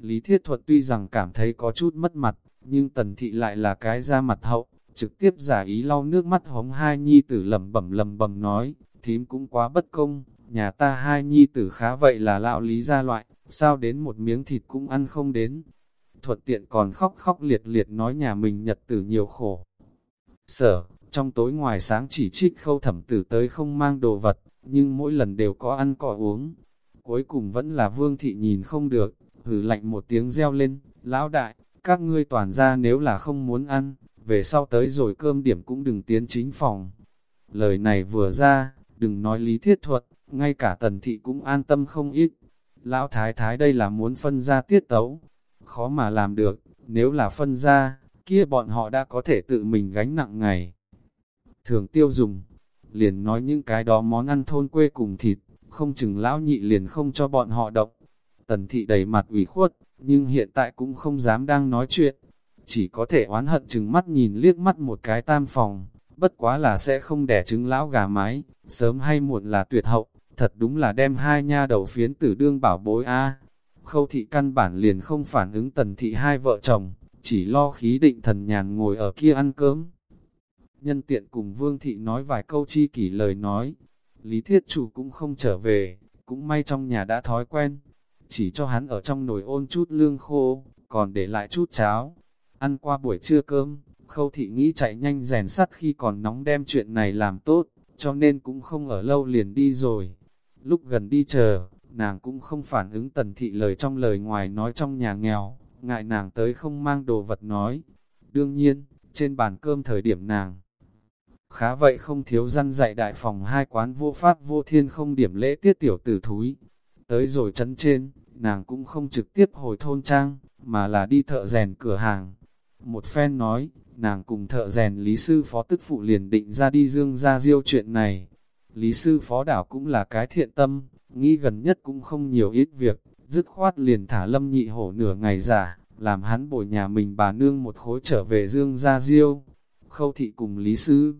Lý Thiết Thuật tuy rằng cảm thấy có chút mất mặt, nhưng Tần Thị lại là cái da mặt hậu, trực tiếp giả ý lau nước mắt hống hai nhi tử lầm bẩm lầm bầm nói, thím cũng quá bất công, nhà ta hai nhi tử khá vậy là lão lý gia loại, sao đến một miếng thịt cũng ăn không đến. Thuật tiện còn khóc khóc liệt liệt nói nhà mình nhật tử nhiều khổ. Sở, trong tối ngoài sáng chỉ trích khâu thẩm tử tới không mang đồ vật, nhưng mỗi lần đều có ăn có uống. Cuối cùng vẫn là vương thị nhìn không được, hử lạnh một tiếng reo lên, lão đại, các ngươi toàn ra nếu là không muốn ăn, về sau tới rồi cơm điểm cũng đừng tiến chính phòng. Lời này vừa ra, đừng nói lý thiết thuật, ngay cả tần thị cũng an tâm không ít. Lão thái thái đây là muốn phân ra tiết tấu, khó mà làm được, nếu là phân ra, kia bọn họ đã có thể tự mình gánh nặng ngày. Thường tiêu dùng, liền nói những cái đó món ăn thôn quê cùng thịt, không chừng lão nhị liền không cho bọn họ động. Tần thị đầy mặt ủy khuất, nhưng hiện tại cũng không dám đang nói chuyện, chỉ có thể oán hận chừng mắt nhìn liếc mắt một cái tam phòng, bất quá là sẽ không đẻ trứng lão gà mái, sớm hay muộn là tuyệt hậu, thật đúng là đem hai nha đầu phiến tử đương bảo bối a. Khâu thị căn bản liền không phản ứng tần thị hai vợ chồng, chỉ lo khí định thần nhàn ngồi ở kia ăn cơm. Nhân tiện cùng Vương thị nói vài câu chi kỷ lời nói, Lý Thiết Chủ cũng không trở về, cũng may trong nhà đã thói quen, chỉ cho hắn ở trong nồi ôn chút lương khô, còn để lại chút cháo. Ăn qua buổi trưa cơm, khâu thị nghĩ chạy nhanh rèn sắt khi còn nóng đem chuyện này làm tốt, cho nên cũng không ở lâu liền đi rồi. Lúc gần đi chờ, nàng cũng không phản ứng tần thị lời trong lời ngoài nói trong nhà nghèo, ngại nàng tới không mang đồ vật nói. Đương nhiên, trên bàn cơm thời điểm nàng, khá vậy không thiếu răn dạy đại phòng hai quán vô pháp vô thiên không điểm lễ tiết tiểu tử thúi. Tới rồi chấn trên, nàng cũng không trực tiếp hồi thôn trang, mà là đi thợ rèn cửa hàng. Một phen nói, nàng cùng thợ rèn Lý Sư Phó tức phụ liền định ra đi dương ra diêu chuyện này. Lý Sư Phó đảo cũng là cái thiện tâm, nghĩ gần nhất cũng không nhiều ít việc, dứt khoát liền thả lâm nhị hổ nửa ngày giả, làm hắn bồi nhà mình bà nương một khối trở về dương gia diêu. Khâu thị cùng Lý Sư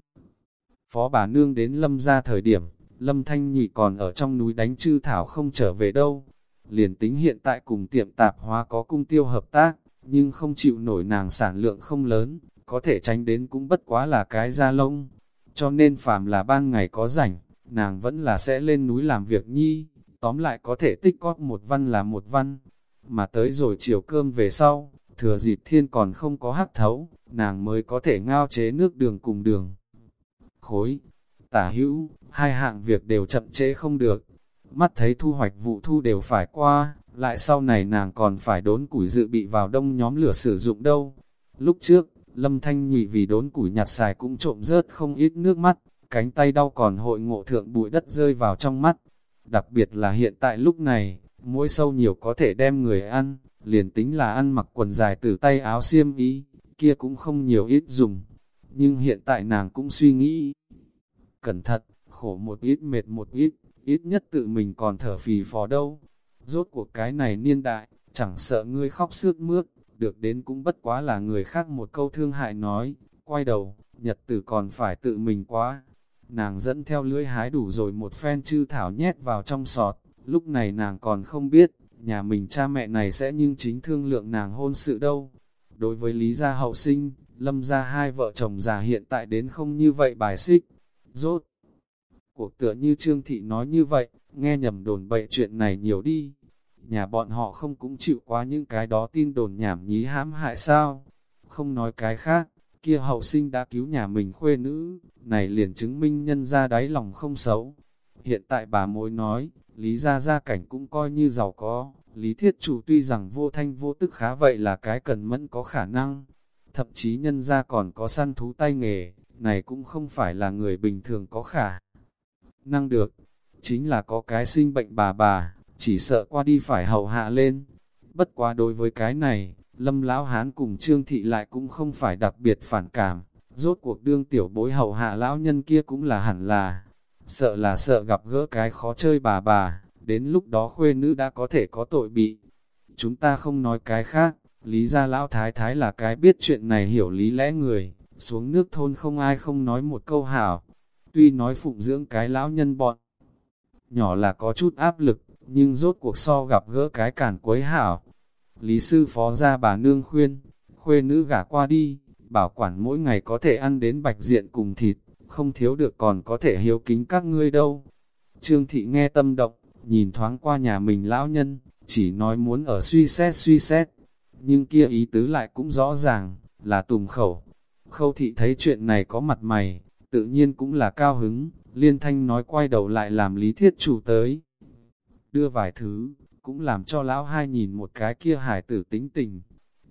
Phó bà nương đến lâm ra thời điểm, lâm thanh nhị còn ở trong núi đánh chư thảo không trở về đâu. Liền tính hiện tại cùng tiệm tạp hóa có cung tiêu hợp tác, nhưng không chịu nổi nàng sản lượng không lớn, có thể tránh đến cũng bất quá là cái da lông. Cho nên phàm là ban ngày có rảnh, nàng vẫn là sẽ lên núi làm việc nhi, tóm lại có thể tích cóp một văn là một văn. Mà tới rồi chiều cơm về sau, thừa dịp thiên còn không có hắc thấu, nàng mới có thể ngao chế nước đường cùng đường. Khối, tả hữu, hai hạng việc đều chậm chế không được. Mắt thấy thu hoạch vụ thu đều phải qua, lại sau này nàng còn phải đốn củi dự bị vào đông nhóm lửa sử dụng đâu. Lúc trước, Lâm Thanh Nhụy vì đốn củi nhặt xài cũng trộm rớt không ít nước mắt, cánh tay đau còn hội ngộ thượng bụi đất rơi vào trong mắt. Đặc biệt là hiện tại lúc này, mỗi sâu nhiều có thể đem người ăn, liền tính là ăn mặc quần dài từ tay áo xiêm ý, kia cũng không nhiều ít dùng. Nhưng hiện tại nàng cũng suy nghĩ, cẩn thận, khổ một ít mệt một ít, ít nhất tự mình còn thở phì phò đâu. Rốt cuộc cái này niên đại, chẳng sợ ngươi khóc sướt mướt, được đến cũng bất quá là người khác một câu thương hại nói, quay đầu, nhật tử còn phải tự mình quá. Nàng dẫn theo lưỡi hái đủ rồi một phen chư thảo nhét vào trong sọt, lúc này nàng còn không biết, nhà mình cha mẹ này sẽ nhưng chính thương lượng nàng hôn sự đâu. Đối với Lý gia hậu sinh, lâm gia hai vợ chồng già hiện tại đến không như vậy bài xích, rốt. Cuộc tựa như Trương Thị nói như vậy, nghe nhầm đồn bậy chuyện này nhiều đi. Nhà bọn họ không cũng chịu quá những cái đó tin đồn nhảm nhí hãm hại sao. Không nói cái khác, kia hậu sinh đã cứu nhà mình khuê nữ, này liền chứng minh nhân ra đáy lòng không xấu. Hiện tại bà mối nói, Lý gia gia cảnh cũng coi như giàu có, Lý thiết chủ tuy rằng vô thanh vô tức khá vậy là cái cần mẫn có khả năng. Thậm chí nhân gia còn có săn thú tay nghề, này cũng không phải là người bình thường có khả năng được. Chính là có cái sinh bệnh bà bà, chỉ sợ qua đi phải hậu hạ lên. Bất quá đối với cái này, lâm lão hán cùng trương thị lại cũng không phải đặc biệt phản cảm. Rốt cuộc đương tiểu bối hậu hạ lão nhân kia cũng là hẳn là, sợ là sợ gặp gỡ cái khó chơi bà bà, đến lúc đó khuê nữ đã có thể có tội bị. Chúng ta không nói cái khác, lý ra lão thái thái là cái biết chuyện này hiểu lý lẽ người, xuống nước thôn không ai không nói một câu hảo. Tuy nói phụng dưỡng cái lão nhân bọn, nhỏ là có chút áp lực, nhưng rốt cuộc so gặp gỡ cái cản quấy hảo. Lý sư phó ra bà nương khuyên, khuê nữ gả qua đi, bảo quản mỗi ngày có thể ăn đến bạch diện cùng thịt, không thiếu được còn có thể hiếu kính các ngươi đâu. Trương thị nghe tâm động, nhìn thoáng qua nhà mình lão nhân, chỉ nói muốn ở suy xét suy xét, nhưng kia ý tứ lại cũng rõ ràng, là tùng khẩu. Khâu thị thấy chuyện này có mặt mày, tự nhiên cũng là cao hứng, liên thanh nói quay đầu lại làm lý thiết chủ tới. Đưa vài thứ, cũng làm cho lão hai nhìn một cái kia hải tử tính tình.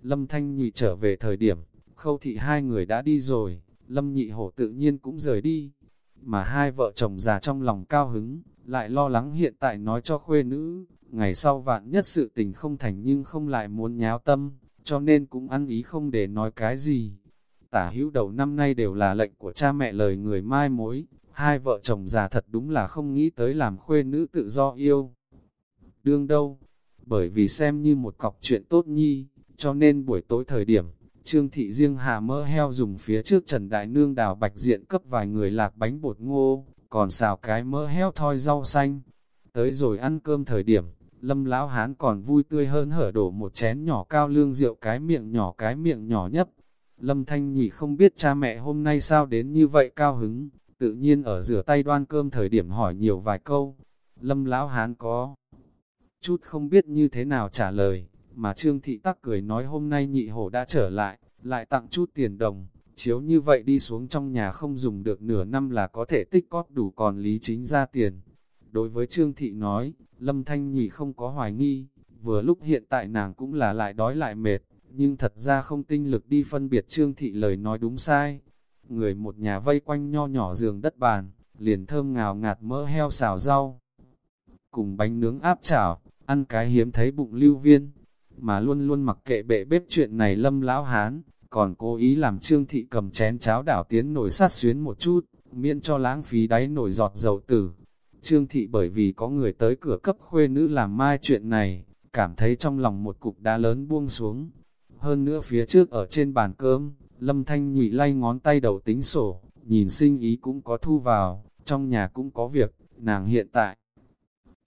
Lâm thanh nhị trở về thời điểm, khâu thị hai người đã đi rồi, lâm nhị hổ tự nhiên cũng rời đi. Mà hai vợ chồng già trong lòng cao hứng, lại lo lắng hiện tại nói cho khuê nữ, ngày sau vạn nhất sự tình không thành nhưng không lại muốn nháo tâm, cho nên cũng ăn ý không để nói cái gì tả hữu đầu năm nay đều là lệnh của cha mẹ lời người mai mối, Hai vợ chồng già thật đúng là không nghĩ tới làm khuê nữ tự do yêu. Đương đâu, bởi vì xem như một cọc chuyện tốt nhi, cho nên buổi tối thời điểm, Trương Thị riêng hà mỡ heo dùng phía trước Trần Đại Nương đào bạch diện cấp vài người lạc bánh bột ngô, còn xào cái mỡ heo thoi rau xanh. Tới rồi ăn cơm thời điểm, Lâm Lão Hán còn vui tươi hơn hở đổ một chén nhỏ cao lương rượu cái miệng nhỏ cái miệng nhỏ nhất. Lâm Thanh Nhụy không biết cha mẹ hôm nay sao đến như vậy cao hứng, tự nhiên ở rửa tay đoan cơm thời điểm hỏi nhiều vài câu. Lâm Lão Hán có chút không biết như thế nào trả lời, mà Trương Thị Tắc cười nói hôm nay nhị hổ đã trở lại, lại tặng chút tiền đồng, chiếu như vậy đi xuống trong nhà không dùng được nửa năm là có thể tích cóp đủ còn lý chính ra tiền. Đối với Trương Thị nói, Lâm Thanh nhị không có hoài nghi, vừa lúc hiện tại nàng cũng là lại đói lại mệt, nhưng thật ra không tinh lực đi phân biệt Trương Thị lời nói đúng sai. Người một nhà vây quanh nho nhỏ giường đất bàn, liền thơm ngào ngạt mỡ heo xào rau, cùng bánh nướng áp chảo, ăn cái hiếm thấy bụng lưu viên, mà luôn luôn mặc kệ bệ bếp chuyện này lâm lão hán, còn cố ý làm trương thị cầm chén cháo đảo tiến nổi sát xuyến một chút, miễn cho lãng phí đáy nổi giọt dầu tử. Trương thị bởi vì có người tới cửa cấp khuê nữ làm mai chuyện này, cảm thấy trong lòng một cục đá lớn buông xuống. Hơn nữa phía trước ở trên bàn cơm, lâm thanh nhụy lay ngón tay đầu tính sổ, nhìn sinh ý cũng có thu vào, trong nhà cũng có việc, nàng hiện tại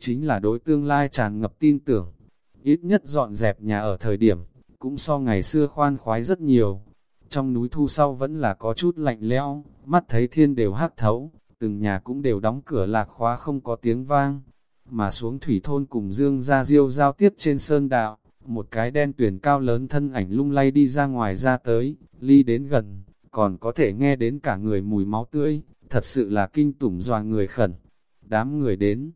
chính là đối tương lai tràn ngập tin tưởng. Ít nhất dọn dẹp nhà ở thời điểm, cũng so ngày xưa khoan khoái rất nhiều. Trong núi thu sau vẫn là có chút lạnh lẽo, mắt thấy thiên đều hắc thấu, từng nhà cũng đều đóng cửa lạc khóa không có tiếng vang. Mà xuống thủy thôn cùng dương ra diêu giao tiếp trên sơn đạo, một cái đen tuyển cao lớn thân ảnh lung lay đi ra ngoài ra tới, ly đến gần, còn có thể nghe đến cả người mùi máu tươi, thật sự là kinh tủng dòa người khẩn. Đám người đến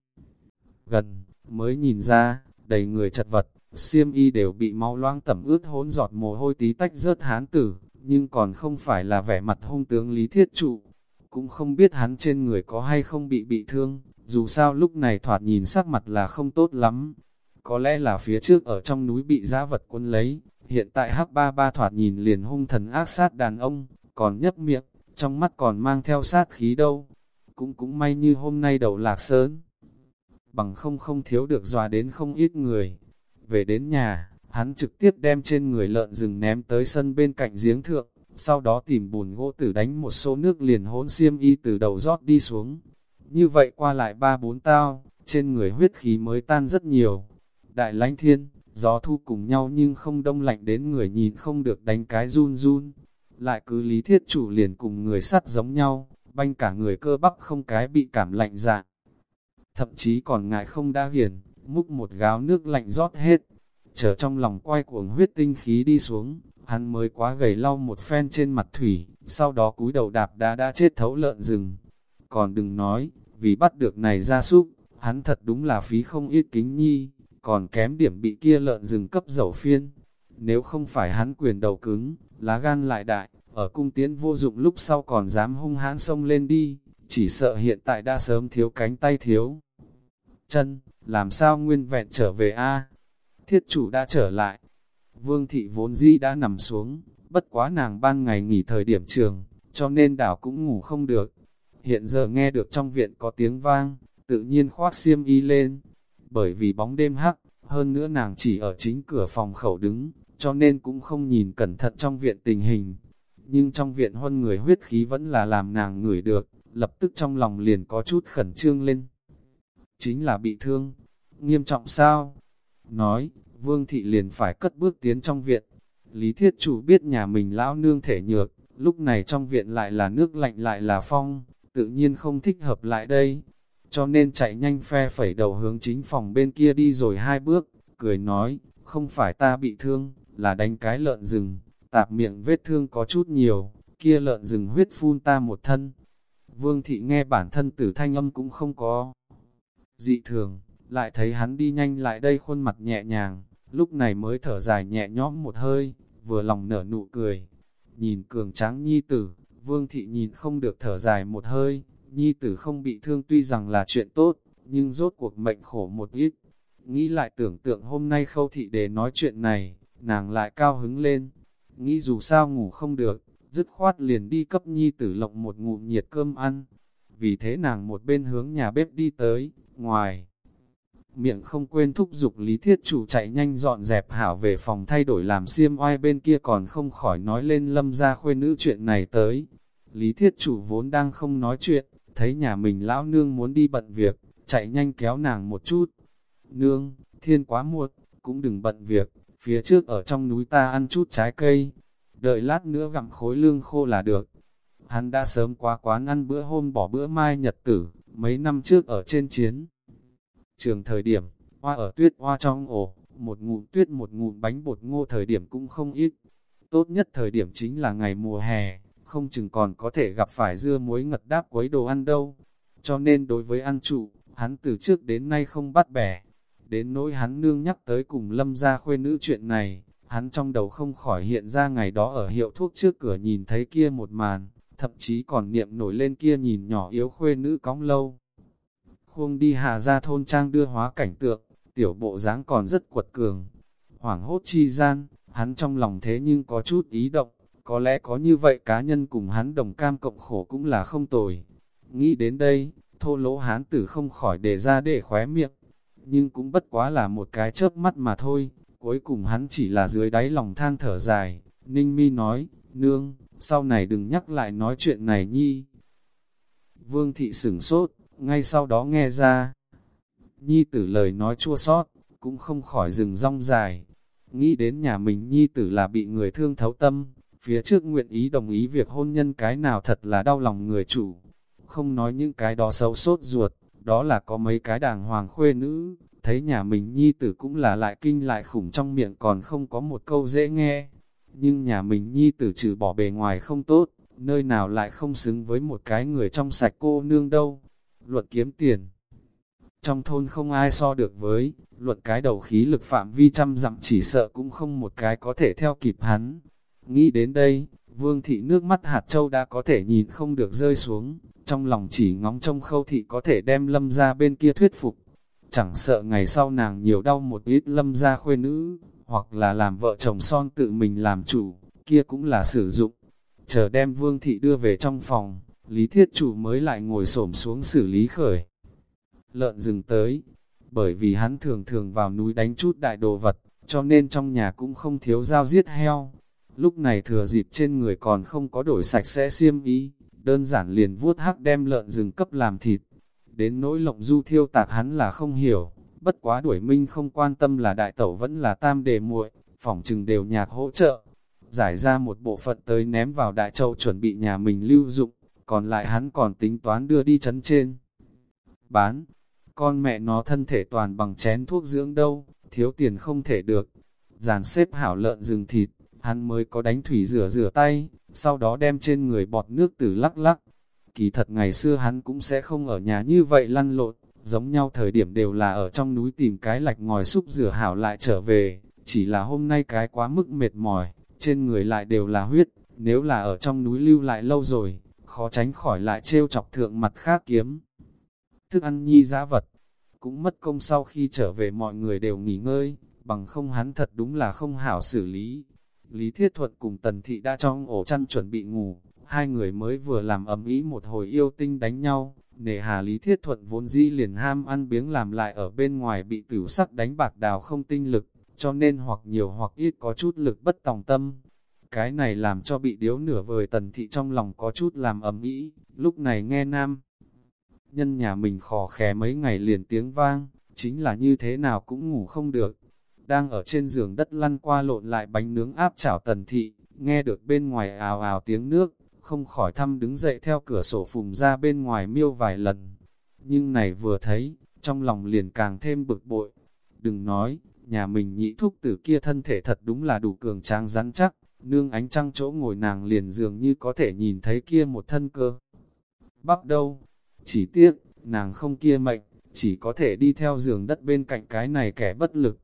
gần, mới nhìn ra, đầy người chật vật, xiêm y đều bị máu loang tẩm ướt hỗn giọt mồ hôi tí tách rớt hán tử, nhưng còn không phải là vẻ mặt hung tướng lý thiết trụ. Cũng không biết hắn trên người có hay không bị bị thương, dù sao lúc này thoạt nhìn sắc mặt là không tốt lắm. Có lẽ là phía trước ở trong núi bị giá vật quân lấy, hiện tại hắc ba ba thoạt nhìn liền hung thần ác sát đàn ông, còn nhấp miệng, trong mắt còn mang theo sát khí đâu. Cũng cũng may như hôm nay đầu lạc sớn bằng không không thiếu được dòa đến không ít người. Về đến nhà, hắn trực tiếp đem trên người lợn rừng ném tới sân bên cạnh giếng thượng, sau đó tìm bùn gỗ tử đánh một số nước liền hỗn xiêm y từ đầu rót đi xuống. Như vậy qua lại ba bốn tao, trên người huyết khí mới tan rất nhiều. Đại lãnh thiên, gió thu cùng nhau nhưng không đông lạnh đến người nhìn không được đánh cái run run. Lại cứ lý thiết chủ liền cùng người sắt giống nhau, banh cả người cơ bắp không cái bị cảm lạnh dạng thậm chí còn ngại không đã hiền, múc một gáo nước lạnh rót hết, chờ trong lòng quay cuồng huyết tinh khí đi xuống, hắn mới quá gầy lau một phen trên mặt thủy, sau đó cúi đầu đạp đá đã chết thấu lợn rừng. Còn đừng nói, vì bắt được này ra súc, hắn thật đúng là phí không ít kính nhi, còn kém điểm bị kia lợn rừng cấp dầu phiên. Nếu không phải hắn quyền đầu cứng, lá gan lại đại, ở cung tiễn vô dụng lúc sau còn dám hung hãn xông lên đi, chỉ sợ hiện tại đã sớm thiếu cánh tay thiếu chân, làm sao nguyên vẹn trở về a Thiết chủ đã trở lại. Vương thị vốn dĩ đã nằm xuống, bất quá nàng ban ngày nghỉ thời điểm trường, cho nên đảo cũng ngủ không được. Hiện giờ nghe được trong viện có tiếng vang, tự nhiên khoác xiêm y lên. Bởi vì bóng đêm hắc, hơn nữa nàng chỉ ở chính cửa phòng khẩu đứng, cho nên cũng không nhìn cẩn thận trong viện tình hình. Nhưng trong viện huân người huyết khí vẫn là làm nàng ngửi được, lập tức trong lòng liền có chút khẩn trương lên chính là bị thương. Nghiêm trọng sao? Nói, Vương Thị liền phải cất bước tiến trong viện. Lý Thiết Chủ biết nhà mình lão nương thể nhược, lúc này trong viện lại là nước lạnh lại là phong, tự nhiên không thích hợp lại đây. Cho nên chạy nhanh phe phẩy đầu hướng chính phòng bên kia đi rồi hai bước, cười nói, không phải ta bị thương, là đánh cái lợn rừng, tạp miệng vết thương có chút nhiều, kia lợn rừng huyết phun ta một thân. Vương thị nghe bản thân tử thanh âm cũng không có dị thường, lại thấy hắn đi nhanh lại đây khuôn mặt nhẹ nhàng, lúc này mới thở dài nhẹ nhõm một hơi, vừa lòng nở nụ cười. Nhìn cường tráng nhi tử, vương thị nhìn không được thở dài một hơi, nhi tử không bị thương tuy rằng là chuyện tốt, nhưng rốt cuộc mệnh khổ một ít. Nghĩ lại tưởng tượng hôm nay khâu thị để nói chuyện này, nàng lại cao hứng lên. Nghĩ dù sao ngủ không được, dứt khoát liền đi cấp nhi tử lộng một ngụm nhiệt cơm ăn. vì thế nàng một bên hướng nhà bếp đi tới, ngoài. Miệng không quên thúc giục Lý Thiết Chủ chạy nhanh dọn dẹp hảo về phòng thay đổi làm xiêm oai bên kia còn không khỏi nói lên lâm ra khuê nữ chuyện này tới. Lý Thiết Chủ vốn đang không nói chuyện, thấy nhà mình lão nương muốn đi bận việc, chạy nhanh kéo nàng một chút. Nương, thiên quá muộn, cũng đừng bận việc, phía trước ở trong núi ta ăn chút trái cây, đợi lát nữa gặm khối lương khô là được. Hắn đã sớm quá quán ăn bữa hôm bỏ bữa mai nhật tử, mấy năm trước ở trên chiến. Trường thời điểm, hoa ở tuyết hoa trong ổ, một ngụm tuyết một ngụm bánh bột ngô thời điểm cũng không ít. Tốt nhất thời điểm chính là ngày mùa hè, không chừng còn có thể gặp phải dưa muối ngật đáp quấy đồ ăn đâu. Cho nên đối với ăn trụ, hắn từ trước đến nay không bắt bẻ. Đến nỗi hắn nương nhắc tới cùng lâm gia khuê nữ chuyện này, hắn trong đầu không khỏi hiện ra ngày đó ở hiệu thuốc trước cửa nhìn thấy kia một màn, thậm chí còn niệm nổi lên kia nhìn nhỏ yếu khuê nữ cóng lâu. Khuông đi hà ra thôn trang đưa hóa cảnh tượng, tiểu bộ dáng còn rất quật cường. Hoảng hốt chi gian, hắn trong lòng thế nhưng có chút ý động, có lẽ có như vậy cá nhân cùng hắn đồng cam cộng khổ cũng là không tồi. Nghĩ đến đây, thô lỗ hán tử không khỏi để ra để khóe miệng, nhưng cũng bất quá là một cái chớp mắt mà thôi, cuối cùng hắn chỉ là dưới đáy lòng than thở dài. Ninh mi nói, nương, sau này đừng nhắc lại nói chuyện này nhi. Vương thị sửng sốt, ngay sau đó nghe ra. Nhi tử lời nói chua sót, cũng không khỏi dừng rong dài. Nghĩ đến nhà mình nhi tử là bị người thương thấu tâm, phía trước nguyện ý đồng ý việc hôn nhân cái nào thật là đau lòng người chủ. Không nói những cái đó xấu sốt ruột, đó là có mấy cái đàng hoàng khuê nữ, thấy nhà mình nhi tử cũng là lại kinh lại khủng trong miệng còn không có một câu dễ nghe. Nhưng nhà mình nhi tử trừ bỏ bề ngoài không tốt, nơi nào lại không xứng với một cái người trong sạch cô nương đâu. Luật kiếm tiền Trong thôn không ai so được với, luật cái đầu khí lực phạm vi trăm dặm chỉ sợ cũng không một cái có thể theo kịp hắn. Nghĩ đến đây, vương thị nước mắt hạt châu đã có thể nhìn không được rơi xuống, trong lòng chỉ ngóng trông khâu thị có thể đem lâm ra bên kia thuyết phục. Chẳng sợ ngày sau nàng nhiều đau một ít lâm ra khuê nữ, hoặc là làm vợ chồng son tự mình làm chủ, kia cũng là sử dụng. Chờ đem vương thị đưa về trong phòng, lý thiết chủ mới lại ngồi xổm xuống xử lý khởi. Lợn rừng tới, bởi vì hắn thường thường vào núi đánh chút đại đồ vật, cho nên trong nhà cũng không thiếu dao giết heo. Lúc này thừa dịp trên người còn không có đổi sạch sẽ xiêm ý, đơn giản liền vuốt hắc đem lợn rừng cấp làm thịt. Đến nỗi lộng du thiêu tạc hắn là không hiểu, bất quá đuổi minh không quan tâm là đại tẩu vẫn là tam đề muội, phỏng chừng đều nhạc hỗ trợ. Giải ra một bộ phận tới ném vào đại châu chuẩn bị nhà mình lưu dụng, còn lại hắn còn tính toán đưa đi chấn trên. Bán, con mẹ nó thân thể toàn bằng chén thuốc dưỡng đâu, thiếu tiền không thể được. Giàn xếp hảo lợn rừng thịt, hắn mới có đánh thủy rửa rửa tay, sau đó đem trên người bọt nước từ lắc lắc. Kỳ thật ngày xưa hắn cũng sẽ không ở nhà như vậy lăn lộn, giống nhau thời điểm đều là ở trong núi tìm cái lạch ngòi xúc rửa hảo lại trở về, chỉ là hôm nay cái quá mức mệt mỏi, trên người lại đều là huyết, nếu là ở trong núi lưu lại lâu rồi, khó tránh khỏi lại trêu chọc thượng mặt khác kiếm. Thức ăn nhi giá vật, cũng mất công sau khi trở về mọi người đều nghỉ ngơi, bằng không hắn thật đúng là không hảo xử lý. Lý Thiết Thuật cùng Tần Thị đã trong ổ chăn chuẩn bị ngủ, hai người mới vừa làm ấm ý một hồi yêu tinh đánh nhau, nề hà Lý Thiết Thuận vốn dĩ liền ham ăn biếng làm lại ở bên ngoài bị tử sắc đánh bạc đào không tinh lực, cho nên hoặc nhiều hoặc ít có chút lực bất tòng tâm. Cái này làm cho bị điếu nửa vời tần thị trong lòng có chút làm ấm ý, lúc này nghe nam. Nhân nhà mình khò khé mấy ngày liền tiếng vang, chính là như thế nào cũng ngủ không được. Đang ở trên giường đất lăn qua lộn lại bánh nướng áp chảo tần thị, nghe được bên ngoài ào ào tiếng nước, không khỏi thăm đứng dậy theo cửa sổ phùng ra bên ngoài miêu vài lần. Nhưng này vừa thấy, trong lòng liền càng thêm bực bội. Đừng nói, nhà mình nhị thúc tử kia thân thể thật đúng là đủ cường tráng rắn chắc, nương ánh trăng chỗ ngồi nàng liền dường như có thể nhìn thấy kia một thân cơ. Bắp đâu? Chỉ tiếc, nàng không kia mệnh, chỉ có thể đi theo giường đất bên cạnh cái này kẻ bất lực.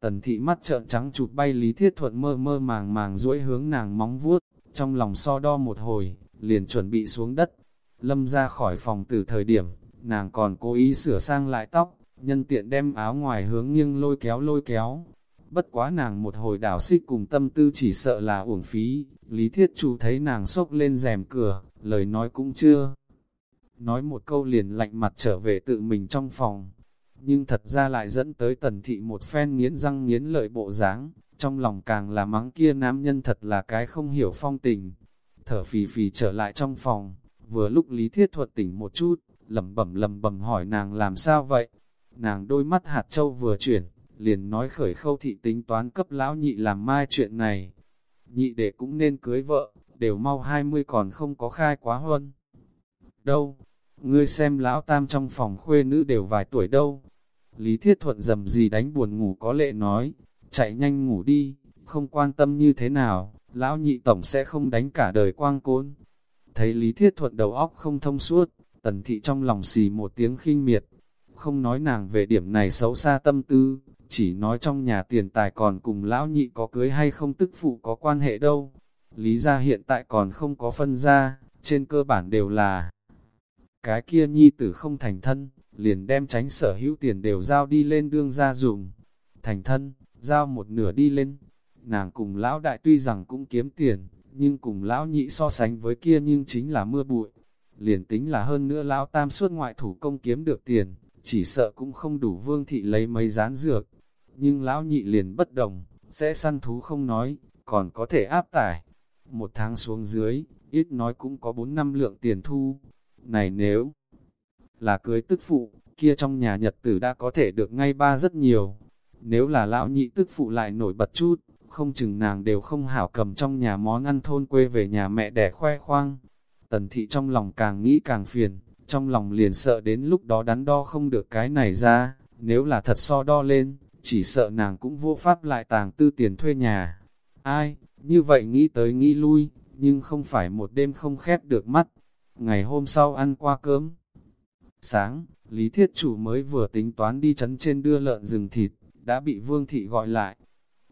Tần thị mắt trợn trắng chụp bay Lý Thiết Thuận mơ mơ màng màng duỗi hướng nàng móng vuốt, trong lòng so đo một hồi, liền chuẩn bị xuống đất. Lâm ra khỏi phòng từ thời điểm, nàng còn cố ý sửa sang lại tóc, nhân tiện đem áo ngoài hướng nghiêng lôi kéo lôi kéo. Bất quá nàng một hồi đảo xích cùng tâm tư chỉ sợ là uổng phí, Lý Thiết Chu thấy nàng sốc lên rèm cửa, lời nói cũng chưa. nói một câu liền lạnh mặt trở về tự mình trong phòng. Nhưng thật ra lại dẫn tới tần thị một phen nghiến răng nghiến lợi bộ dáng, trong lòng càng là mắng kia nam nhân thật là cái không hiểu phong tình. Thở phì phì trở lại trong phòng, vừa lúc Lý Thiết Thuật tỉnh một chút, lẩm bẩm lẩm bẩm hỏi nàng làm sao vậy. Nàng đôi mắt hạt châu vừa chuyển, liền nói khởi khâu thị tính toán cấp lão nhị làm mai chuyện này. Nhị đệ cũng nên cưới vợ, đều mau 20 còn không có khai quá huân. Đâu? Ngươi xem lão tam trong phòng khuê nữ đều vài tuổi đâu. Lý Thiết Thuận dầm gì đánh buồn ngủ có lệ nói, chạy nhanh ngủ đi, không quan tâm như thế nào, lão nhị tổng sẽ không đánh cả đời quang côn. Thấy Lý Thiết Thuận đầu óc không thông suốt, tần thị trong lòng xì một tiếng khinh miệt, không nói nàng về điểm này xấu xa tâm tư, chỉ nói trong nhà tiền tài còn cùng lão nhị có cưới hay không tức phụ có quan hệ đâu. Lý ra hiện tại còn không có phân ra, trên cơ bản đều là cái kia nhi tử không thành thân, liền đem tránh sở hữu tiền đều giao đi lên đương ra dùng. Thành thân, giao một nửa đi lên. Nàng cùng lão đại tuy rằng cũng kiếm tiền, nhưng cùng lão nhị so sánh với kia nhưng chính là mưa bụi. Liền tính là hơn nữa lão tam suốt ngoại thủ công kiếm được tiền, chỉ sợ cũng không đủ vương thị lấy mấy rán dược. Nhưng lão nhị liền bất đồng, sẽ săn thú không nói, còn có thể áp tải. Một tháng xuống dưới, ít nói cũng có 4 năm lượng tiền thu. Này nếu là cưới tức phụ, kia trong nhà nhật tử đã có thể được ngay ba rất nhiều. Nếu là lão nhị tức phụ lại nổi bật chút, không chừng nàng đều không hảo cầm trong nhà món ăn thôn quê về nhà mẹ đẻ khoe khoang. Tần thị trong lòng càng nghĩ càng phiền, trong lòng liền sợ đến lúc đó đắn đo không được cái này ra, nếu là thật so đo lên, chỉ sợ nàng cũng vô pháp lại tàng tư tiền thuê nhà. Ai, như vậy nghĩ tới nghĩ lui, nhưng không phải một đêm không khép được mắt. Ngày hôm sau ăn qua cơm. Sáng, Lý Thiết Chủ mới vừa tính toán đi chấn trên đưa lợn rừng thịt, đã bị Vương Thị gọi lại.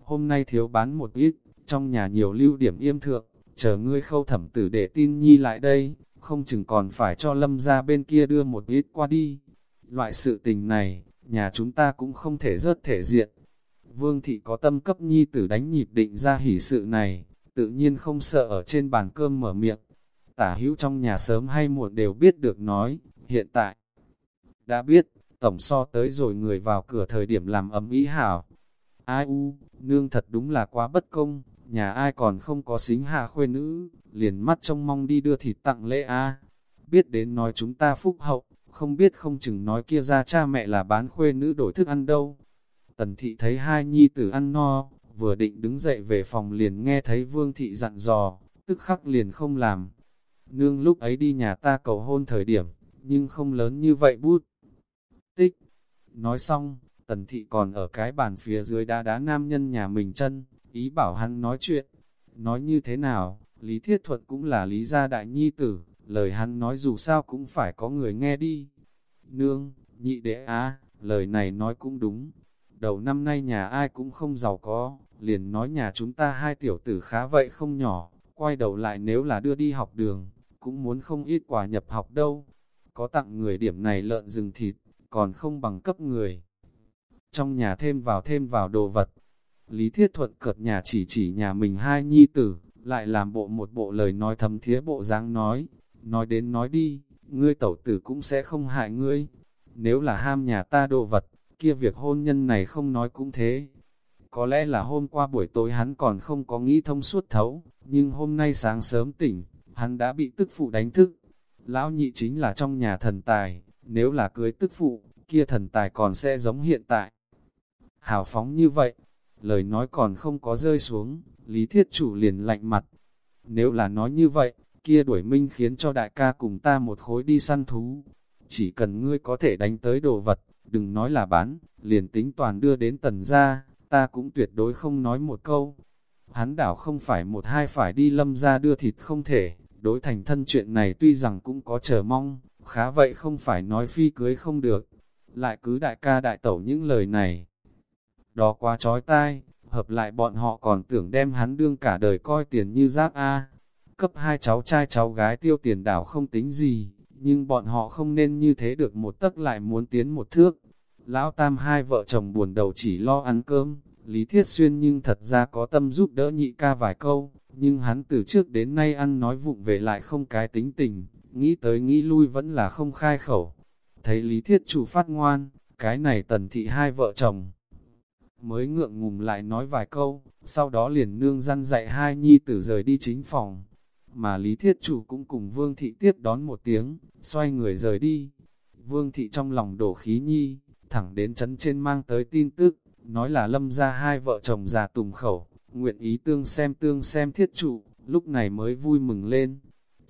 Hôm nay thiếu bán một ít, trong nhà nhiều lưu điểm yêm thượng, chờ ngươi khâu thẩm tử để tin nhi lại đây, không chừng còn phải cho lâm ra bên kia đưa một ít qua đi. Loại sự tình này, nhà chúng ta cũng không thể rớt thể diện. Vương thị có tâm cấp nhi tử đánh nhịp định ra hỷ sự này, tự nhiên không sợ ở trên bàn cơm mở miệng. Tả hữu trong nhà sớm hay muộn đều biết được nói, hiện tại. Đã biết, tổng so tới rồi người vào cửa thời điểm làm ấm ý hảo. Ai u, nương thật đúng là quá bất công, nhà ai còn không có xính hạ khuê nữ, liền mắt trông mong đi đưa thịt tặng lễ a Biết đến nói chúng ta phúc hậu, không biết không chừng nói kia ra cha mẹ là bán khuê nữ đổi thức ăn đâu. Tần thị thấy hai nhi tử ăn no, vừa định đứng dậy về phòng liền nghe thấy vương thị dặn dò, tức khắc liền không làm. Nương lúc ấy đi nhà ta cầu hôn thời điểm, nhưng không lớn như vậy bút. Tích. Nói xong, tần thị còn ở cái bàn phía dưới đá đá nam nhân nhà mình chân, ý bảo hắn nói chuyện. Nói như thế nào, Lý Thiết Thuận cũng là Lý gia đại nhi tử, lời hắn nói dù sao cũng phải có người nghe đi. Nương, nhị đệ á, lời này nói cũng đúng. Đầu năm nay nhà ai cũng không giàu có, liền nói nhà chúng ta hai tiểu tử khá vậy không nhỏ, quay đầu lại nếu là đưa đi học đường, cũng muốn không ít quà nhập học đâu. Có tặng người điểm này lợn rừng thịt, còn không bằng cấp người. Trong nhà thêm vào thêm vào đồ vật, Lý Thiết Thuận cợt nhà chỉ chỉ nhà mình hai nhi tử, lại làm bộ một bộ lời nói thầm thía bộ dáng nói, nói đến nói đi, ngươi tẩu tử cũng sẽ không hại ngươi. Nếu là ham nhà ta đồ vật, kia việc hôn nhân này không nói cũng thế. Có lẽ là hôm qua buổi tối hắn còn không có nghĩ thông suốt thấu, nhưng hôm nay sáng sớm tỉnh, hắn đã bị tức phụ đánh thức. Lão nhị chính là trong nhà thần tài, nếu là cưới tức phụ, kia thần tài còn sẽ giống hiện tại. Hào phóng như vậy, lời nói còn không có rơi xuống, Lý Thiết Chủ liền lạnh mặt. Nếu là nói như vậy, kia đuổi minh khiến cho đại ca cùng ta một khối đi săn thú. Chỉ cần ngươi có thể đánh tới đồ vật, đừng nói là bán, liền tính toàn đưa đến tần ra, ta cũng tuyệt đối không nói một câu. Hắn đảo không phải một hai phải đi lâm ra đưa thịt không thể, đối thành thân chuyện này tuy rằng cũng có chờ mong, khá vậy không phải nói phi cưới không được. Lại cứ đại ca đại tẩu những lời này. Đó quá trói tai, hợp lại bọn họ còn tưởng đem hắn đương cả đời coi tiền như rác A. Cấp hai cháu trai cháu gái tiêu tiền đảo không tính gì, nhưng bọn họ không nên như thế được một tấc lại muốn tiến một thước. Lão Tam hai vợ chồng buồn đầu chỉ lo ăn cơm, Lý Thiết Xuyên nhưng thật ra có tâm giúp đỡ nhị ca vài câu, nhưng hắn từ trước đến nay ăn nói vụng về lại không cái tính tình, nghĩ tới nghĩ lui vẫn là không khai khẩu. Thấy Lý Thiết Chủ phát ngoan, cái này tần thị hai vợ chồng. Mới ngượng ngùng lại nói vài câu, sau đó liền nương răn dạy hai nhi tử rời đi chính phòng. Mà Lý Thiết Chủ cũng cùng Vương Thị tiếp đón một tiếng, xoay người rời đi. Vương Thị trong lòng đổ khí nhi, thẳng đến chấn trên mang tới tin tức, nói là lâm ra hai vợ chồng già tùng khẩu, nguyện ý tương xem tương xem thiết trụ, lúc này mới vui mừng lên.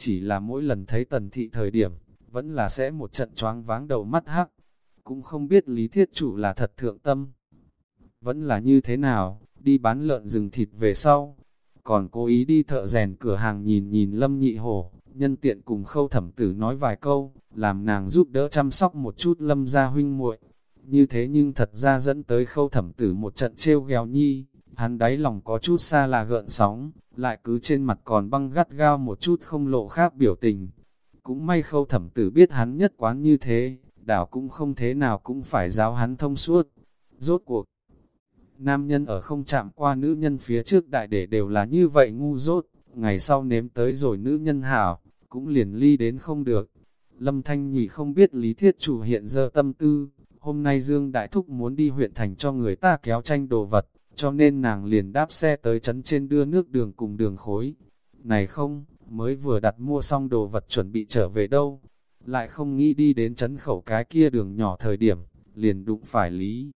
Chỉ là mỗi lần thấy tần thị thời điểm, vẫn là sẽ một trận choáng váng đầu mắt hắc, cũng không biết lý thiết chủ là thật thượng tâm. Vẫn là như thế nào, đi bán lợn rừng thịt về sau, còn cố ý đi thợ rèn cửa hàng nhìn nhìn lâm nhị hổ, nhân tiện cùng khâu thẩm tử nói vài câu, làm nàng giúp đỡ chăm sóc một chút lâm gia huynh muội. Như thế nhưng thật ra dẫn tới khâu thẩm tử một trận trêu ghèo nhi, hắn đáy lòng có chút xa là gợn sóng, lại cứ trên mặt còn băng gắt gao một chút không lộ khác biểu tình. Cũng may khâu thẩm tử biết hắn nhất quán như thế, đảo cũng không thế nào cũng phải giáo hắn thông suốt. Rốt cuộc, nam nhân ở không chạm qua nữ nhân phía trước đại để đều là như vậy ngu dốt, ngày sau nếm tới rồi nữ nhân hảo, cũng liền ly đến không được. Lâm Thanh Nhụy không biết lý thiết chủ hiện giờ tâm tư, hôm nay Dương Đại Thúc muốn đi huyện thành cho người ta kéo tranh đồ vật, cho nên nàng liền đáp xe tới chấn trên đưa nước đường cùng đường khối. Này không, mới vừa đặt mua xong đồ vật chuẩn bị trở về đâu, lại không nghĩ đi đến chấn khẩu cái kia đường nhỏ thời điểm, liền đụng phải lý.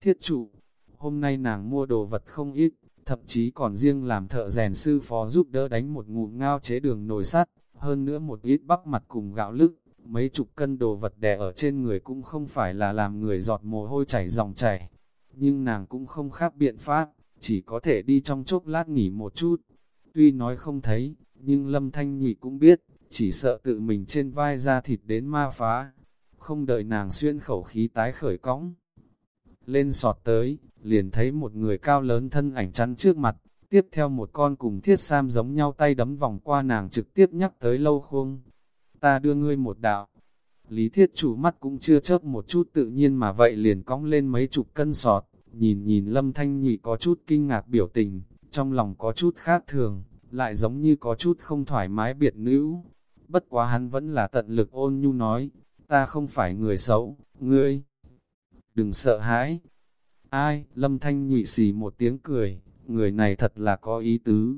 Thiết trụ, hôm nay nàng mua đồ vật không ít, thậm chí còn riêng làm thợ rèn sư phó giúp đỡ đánh một ngụm ngao chế đường nồi sắt, hơn nữa một ít bắp mặt cùng gạo lức, mấy chục cân đồ vật đè ở trên người cũng không phải là làm người giọt mồ hôi chảy dòng chảy, nhưng nàng cũng không khác biện pháp, chỉ có thể đi trong chốc lát nghỉ một chút. Tuy nói không thấy, nhưng Lâm Thanh Nhụy cũng biết, chỉ sợ tự mình trên vai ra thịt đến ma phá. Không đợi nàng xuyên khẩu khí tái khởi cõng. Lên sọt tới, liền thấy một người cao lớn thân ảnh chắn trước mặt, tiếp theo một con cùng thiết sam giống nhau tay đấm vòng qua nàng trực tiếp nhắc tới lâu khung. Ta đưa ngươi một đạo. Lý thiết chủ mắt cũng chưa chớp một chút tự nhiên mà vậy liền cong lên mấy chục cân sọt, nhìn nhìn lâm thanh nhụy có chút kinh ngạc biểu tình, trong lòng có chút khác thường, lại giống như có chút không thoải mái biệt nữ. Bất quá hắn vẫn là tận lực ôn nhu nói, ta không phải người xấu, ngươi. Đừng sợ hãi. Ai, lâm thanh nhụy xì một tiếng cười, người này thật là có ý tứ.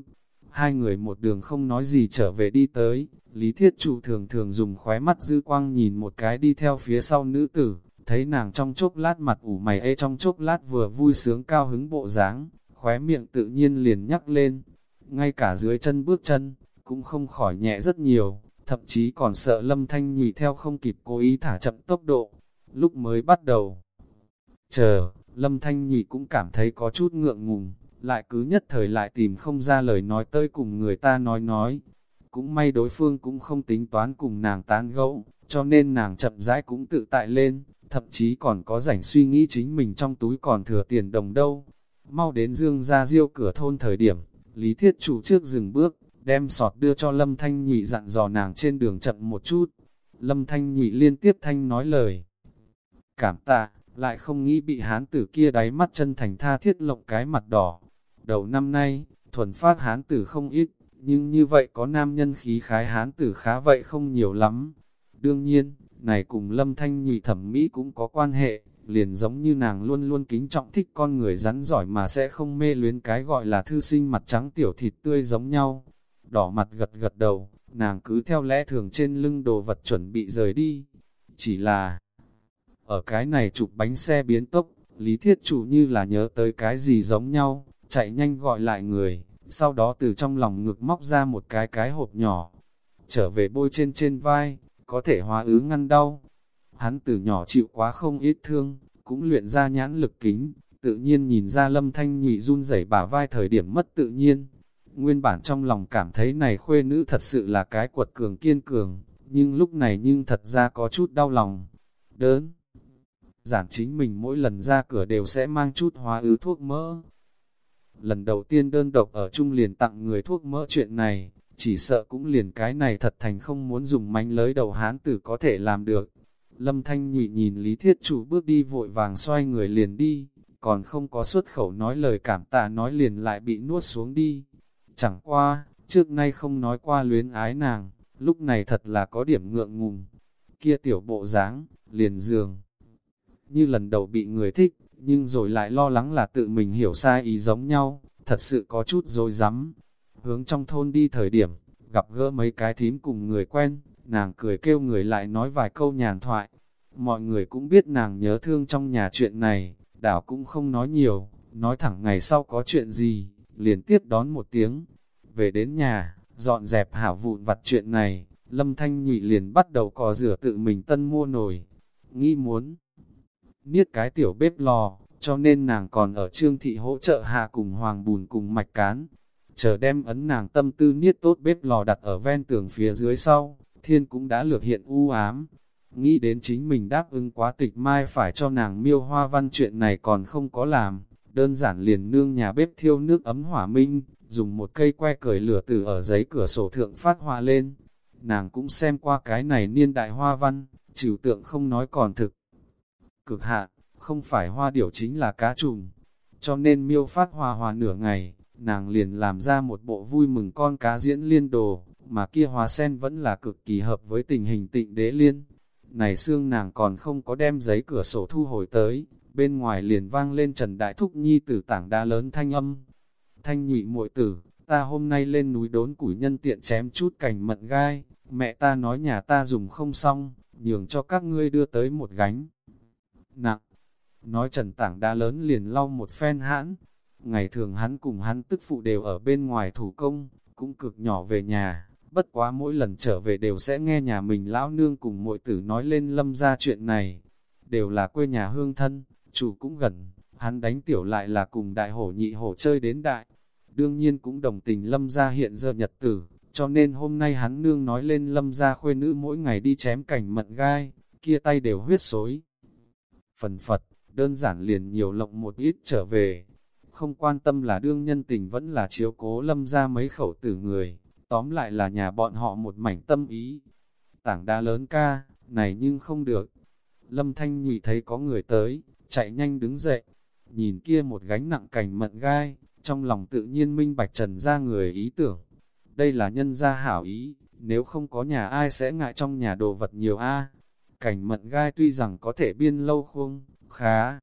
Hai người một đường không nói gì trở về đi tới, Lý Thiết Trụ thường thường dùng khóe mắt dư quang nhìn một cái đi theo phía sau nữ tử, thấy nàng trong chốc lát mặt ủ mày ê trong chốc lát vừa vui sướng cao hứng bộ dáng, khóe miệng tự nhiên liền nhắc lên, ngay cả dưới chân bước chân, cũng không khỏi nhẹ rất nhiều, thậm chí còn sợ lâm thanh nhụy theo không kịp cố ý thả chậm tốc độ, lúc mới bắt đầu. Chờ, lâm thanh nhụy cũng cảm thấy có chút ngượng ngùng, lại cứ nhất thời lại tìm không ra lời nói tơi cùng người ta nói nói. Cũng may đối phương cũng không tính toán cùng nàng tán gẫu, cho nên nàng chậm rãi cũng tự tại lên, thậm chí còn có rảnh suy nghĩ chính mình trong túi còn thừa tiền đồng đâu. Mau đến dương ra diêu cửa thôn thời điểm, Lý Thiết chủ trước dừng bước, đem sọt đưa cho Lâm Thanh Nhụy dặn dò nàng trên đường chậm một chút. Lâm Thanh Nhụy liên tiếp thanh nói lời. Cảm tạ, lại không nghĩ bị hán tử kia đáy mắt chân thành tha thiết lộng cái mặt đỏ. Đầu năm nay, thuần phát hán tử không ít, nhưng như vậy có nam nhân khí khái hán tử khá vậy không nhiều lắm. Đương nhiên, này cùng lâm thanh nhụy thẩm mỹ cũng có quan hệ, liền giống như nàng luôn luôn kính trọng thích con người rắn giỏi mà sẽ không mê luyến cái gọi là thư sinh mặt trắng tiểu thịt tươi giống nhau. Đỏ mặt gật gật đầu, nàng cứ theo lẽ thường trên lưng đồ vật chuẩn bị rời đi. Chỉ là, ở cái này chụp bánh xe biến tốc, lý thiết chủ như là nhớ tới cái gì giống nhau, chạy nhanh gọi lại người, sau đó từ trong lòng ngực móc ra một cái cái hộp nhỏ, trở về bôi trên trên vai, có thể hóa ứ ngăn đau. Hắn từ nhỏ chịu quá không ít thương, cũng luyện ra nhãn lực kính, tự nhiên nhìn ra lâm thanh nhụy run rẩy bả vai thời điểm mất tự nhiên. Nguyên bản trong lòng cảm thấy này khuê nữ thật sự là cái quật cường kiên cường, nhưng lúc này nhưng thật ra có chút đau lòng. Đớn, giản chính mình mỗi lần ra cửa đều sẽ mang chút hóa ứ thuốc mỡ. Lần đầu tiên đơn độc ở chung liền tặng người thuốc mỡ chuyện này, chỉ sợ cũng liền cái này thật thành không muốn dùng mánh lới đầu hán tử có thể làm được. Lâm Thanh nhụy nhìn Lý Thiết Chủ bước đi vội vàng xoay người liền đi, còn không có xuất khẩu nói lời cảm tạ nói liền lại bị nuốt xuống đi. Chẳng qua, trước nay không nói qua luyến ái nàng, lúc này thật là có điểm ngượng ngùng. Kia tiểu bộ dáng liền giường. Như lần đầu bị người thích, nhưng rồi lại lo lắng là tự mình hiểu sai ý giống nhau, thật sự có chút dối rắm Hướng trong thôn đi thời điểm, gặp gỡ mấy cái thím cùng người quen, nàng cười kêu người lại nói vài câu nhàn thoại. Mọi người cũng biết nàng nhớ thương trong nhà chuyện này, đảo cũng không nói nhiều, nói thẳng ngày sau có chuyện gì, liền tiếp đón một tiếng. Về đến nhà, dọn dẹp hảo vụn vặt chuyện này, Lâm Thanh Nhụy liền bắt đầu cò rửa tự mình tân mua nồi. Nghĩ muốn niết cái tiểu bếp lò, cho nên nàng còn ở trương thị hỗ trợ hạ cùng hoàng bùn cùng mạch cán. Chờ đem ấn nàng tâm tư niết tốt bếp lò đặt ở ven tường phía dưới sau, thiên cũng đã lược hiện u ám. Nghĩ đến chính mình đáp ứng quá tịch mai phải cho nàng miêu hoa văn chuyện này còn không có làm, đơn giản liền nương nhà bếp thiêu nước ấm hỏa minh, dùng một cây que cởi lửa từ ở giấy cửa sổ thượng phát hoa lên. Nàng cũng xem qua cái này niên đại hoa văn, trừu tượng không nói còn thực. Cực hạn, không phải hoa điểu chính là cá trùng. Cho nên miêu phát hoa hoa nửa ngày, nàng liền làm ra một bộ vui mừng con cá diễn liên đồ, mà kia hoa sen vẫn là cực kỳ hợp với tình hình tịnh đế liên. Này xương nàng còn không có đem giấy cửa sổ thu hồi tới, bên ngoài liền vang lên Trần Đại Thúc Nhi tử tảng đá lớn thanh âm. Thanh nhụy muội tử, ta hôm nay lên núi đốn củi nhân tiện chém chút cành mận gai, mẹ ta nói nhà ta dùng không xong, nhường cho các ngươi đưa tới một gánh. Nặng, nói trần tảng đá lớn liền lau một phen hãn, ngày thường hắn cùng hắn tức phụ đều ở bên ngoài thủ công, cũng cực nhỏ về nhà, bất quá mỗi lần trở về đều sẽ nghe nhà mình lão nương cùng muội tử nói lên lâm ra chuyện này, đều là quê nhà hương thân, chủ cũng gần, hắn đánh tiểu lại là cùng đại hổ nhị hổ chơi đến đại, đương nhiên cũng đồng tình lâm ra hiện giờ nhật tử, cho nên hôm nay hắn nương nói lên lâm ra khuê nữ mỗi ngày đi chém cảnh mận gai, kia tay đều huyết xối. Phần Phật, đơn giản liền nhiều lộng một ít trở về, không quan tâm là đương nhân tình vẫn là chiếu cố lâm ra mấy khẩu tử người, tóm lại là nhà bọn họ một mảnh tâm ý. Tảng đa lớn ca, này nhưng không được. Lâm Thanh nhụy thấy có người tới, chạy nhanh đứng dậy, nhìn kia một gánh nặng cành mận gai, trong lòng tự nhiên minh bạch trần ra người ý tưởng. Đây là nhân gia hảo ý, nếu không có nhà ai sẽ ngại trong nhà đồ vật nhiều a Cảnh mận gai tuy rằng có thể biên lâu khung, khá.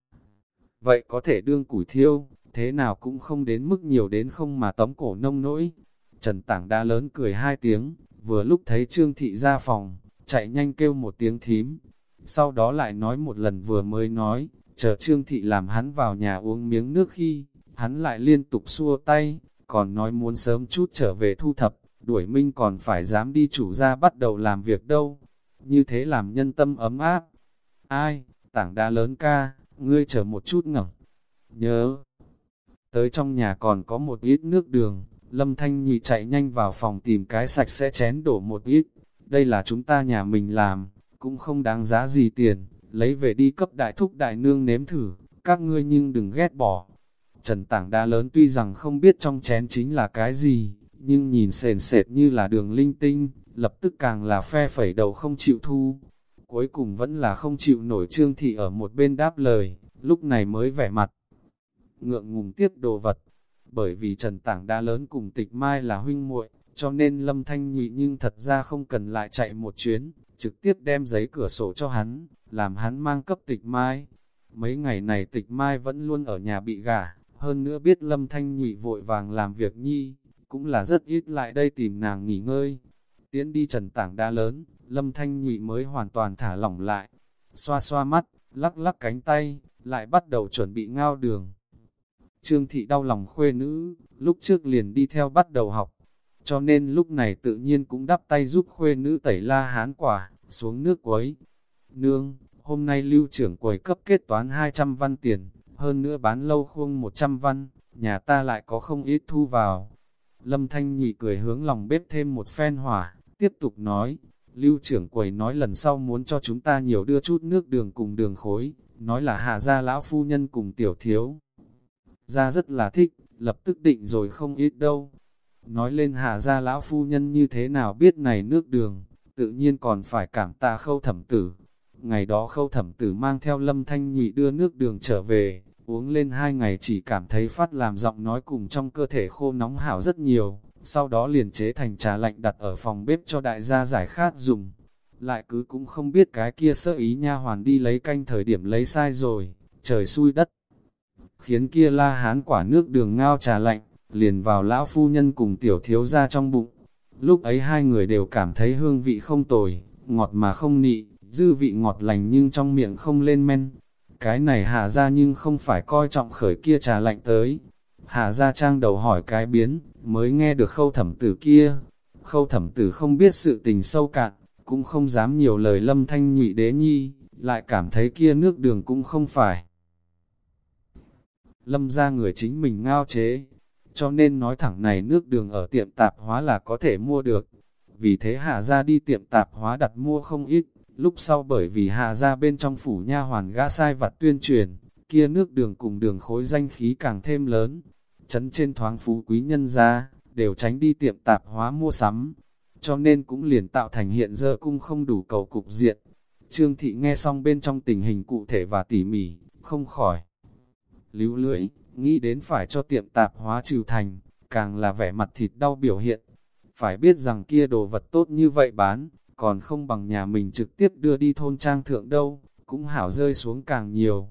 Vậy có thể đương củi thiêu, thế nào cũng không đến mức nhiều đến không mà tóm cổ nông nỗi. Trần Tảng đã lớn cười hai tiếng, vừa lúc thấy Trương Thị ra phòng, chạy nhanh kêu một tiếng thím. Sau đó lại nói một lần vừa mới nói, chờ Trương Thị làm hắn vào nhà uống miếng nước khi, hắn lại liên tục xua tay, còn nói muốn sớm chút trở về thu thập, đuổi minh còn phải dám đi chủ ra bắt đầu làm việc đâu. Như thế làm nhân tâm ấm áp. Ai, tảng đá lớn ca, ngươi chờ một chút ngẩng. Nhớ, tới trong nhà còn có một ít nước đường, lâm thanh nhị chạy nhanh vào phòng tìm cái sạch sẽ chén đổ một ít. Đây là chúng ta nhà mình làm, cũng không đáng giá gì tiền, lấy về đi cấp đại thúc đại nương nếm thử, các ngươi nhưng đừng ghét bỏ. Trần tảng đá lớn tuy rằng không biết trong chén chính là cái gì, nhưng nhìn sền sệt như là đường linh tinh, lập tức càng là phe phẩy đầu không chịu thu. Cuối cùng vẫn là không chịu nổi trương thị ở một bên đáp lời, lúc này mới vẻ mặt. Ngượng ngùng tiếp đồ vật, bởi vì trần tảng đã lớn cùng tịch mai là huynh muội cho nên lâm thanh nhụy nhưng thật ra không cần lại chạy một chuyến, trực tiếp đem giấy cửa sổ cho hắn, làm hắn mang cấp tịch mai. Mấy ngày này tịch mai vẫn luôn ở nhà bị gả, hơn nữa biết lâm thanh nhụy vội vàng làm việc nhi, cũng là rất ít lại đây tìm nàng nghỉ ngơi. Tiến đi trần tảng đá lớn, lâm thanh nhụy mới hoàn toàn thả lỏng lại, xoa xoa mắt, lắc lắc cánh tay, lại bắt đầu chuẩn bị ngao đường. Trương thị đau lòng khuê nữ, lúc trước liền đi theo bắt đầu học, cho nên lúc này tự nhiên cũng đắp tay giúp khuê nữ tẩy la hán quả, xuống nước quấy. Nương, hôm nay lưu trưởng quầy cấp kết toán 200 văn tiền, hơn nữa bán lâu khuông 100 văn, nhà ta lại có không ít thu vào. Lâm Thanh Nhụy cười hướng lòng bếp thêm một phen hỏa, tiếp tục nói, lưu trưởng quầy nói lần sau muốn cho chúng ta nhiều đưa chút nước đường cùng đường khối, nói là hạ gia lão phu nhân cùng tiểu thiếu. Gia rất là thích, lập tức định rồi không ít đâu. Nói lên hạ gia lão phu nhân như thế nào biết này nước đường, tự nhiên còn phải cảm tạ khâu thẩm tử. Ngày đó khâu thẩm tử mang theo lâm thanh nhụy đưa nước đường trở về, uống lên hai ngày chỉ cảm thấy phát làm giọng nói cùng trong cơ thể khô nóng hảo rất nhiều, sau đó liền chế thành trà lạnh đặt ở phòng bếp cho đại gia giải khát dùng. Lại cứ cũng không biết cái kia sơ ý nha hoàn đi lấy canh thời điểm lấy sai rồi, trời xui đất. Khiến kia la hán quả nước đường ngao trà lạnh, liền vào lão phu nhân cùng tiểu thiếu ra trong bụng. Lúc ấy hai người đều cảm thấy hương vị không tồi, ngọt mà không nị, dư vị ngọt lành nhưng trong miệng không lên men. Cái này hạ ra nhưng không phải coi trọng khởi kia trà lạnh tới. Hạ ra trang đầu hỏi cái biến, mới nghe được khâu thẩm tử kia. Khâu thẩm tử không biết sự tình sâu cạn, cũng không dám nhiều lời lâm thanh nhụy đế nhi, lại cảm thấy kia nước đường cũng không phải. Lâm ra người chính mình ngao chế, cho nên nói thẳng này nước đường ở tiệm tạp hóa là có thể mua được. Vì thế hạ ra đi tiệm tạp hóa đặt mua không ít, lúc sau bởi vì hạ ra bên trong phủ nha hoàn gã sai vặt tuyên truyền, kia nước đường cùng đường khối danh khí càng thêm lớn. Chấn trên thoáng phú quý nhân ra, đều tránh đi tiệm tạp hóa mua sắm, cho nên cũng liền tạo thành hiện giờ cung không đủ cầu cục diện. Trương Thị nghe xong bên trong tình hình cụ thể và tỉ mỉ, không khỏi. Lưu lưỡi, nghĩ đến phải cho tiệm tạp hóa trừ thành, càng là vẻ mặt thịt đau biểu hiện. Phải biết rằng kia đồ vật tốt như vậy bán, còn không bằng nhà mình trực tiếp đưa đi thôn trang thượng đâu, cũng hảo rơi xuống càng nhiều.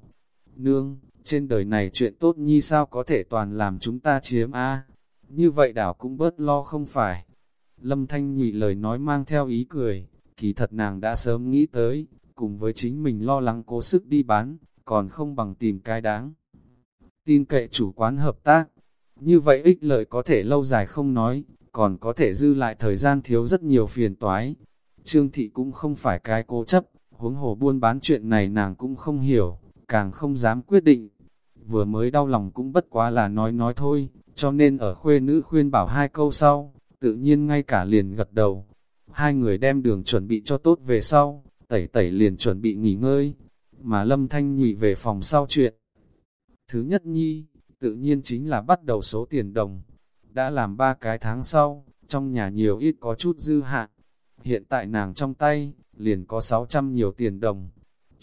Nương, trên đời này chuyện tốt nhi sao có thể toàn làm chúng ta chiếm a Như vậy đảo cũng bớt lo không phải. Lâm Thanh nhụy lời nói mang theo ý cười, kỳ thật nàng đã sớm nghĩ tới, cùng với chính mình lo lắng cố sức đi bán, còn không bằng tìm cái đáng. Tin cậy chủ quán hợp tác, như vậy ích lợi có thể lâu dài không nói, còn có thể dư lại thời gian thiếu rất nhiều phiền toái. Trương Thị cũng không phải cái cố chấp, huống hồ buôn bán chuyện này nàng cũng không hiểu, càng không dám quyết định. Vừa mới đau lòng cũng bất quá là nói nói thôi, cho nên ở khuê nữ khuyên bảo hai câu sau, tự nhiên ngay cả liền gật đầu. Hai người đem đường chuẩn bị cho tốt về sau, tẩy tẩy liền chuẩn bị nghỉ ngơi, mà lâm thanh nhụy về phòng sau chuyện. Thứ nhất nhi, tự nhiên chính là bắt đầu số tiền đồng. Đã làm ba cái tháng sau, trong nhà nhiều ít có chút dư hạn. Hiện tại nàng trong tay, liền có 600 nhiều tiền đồng.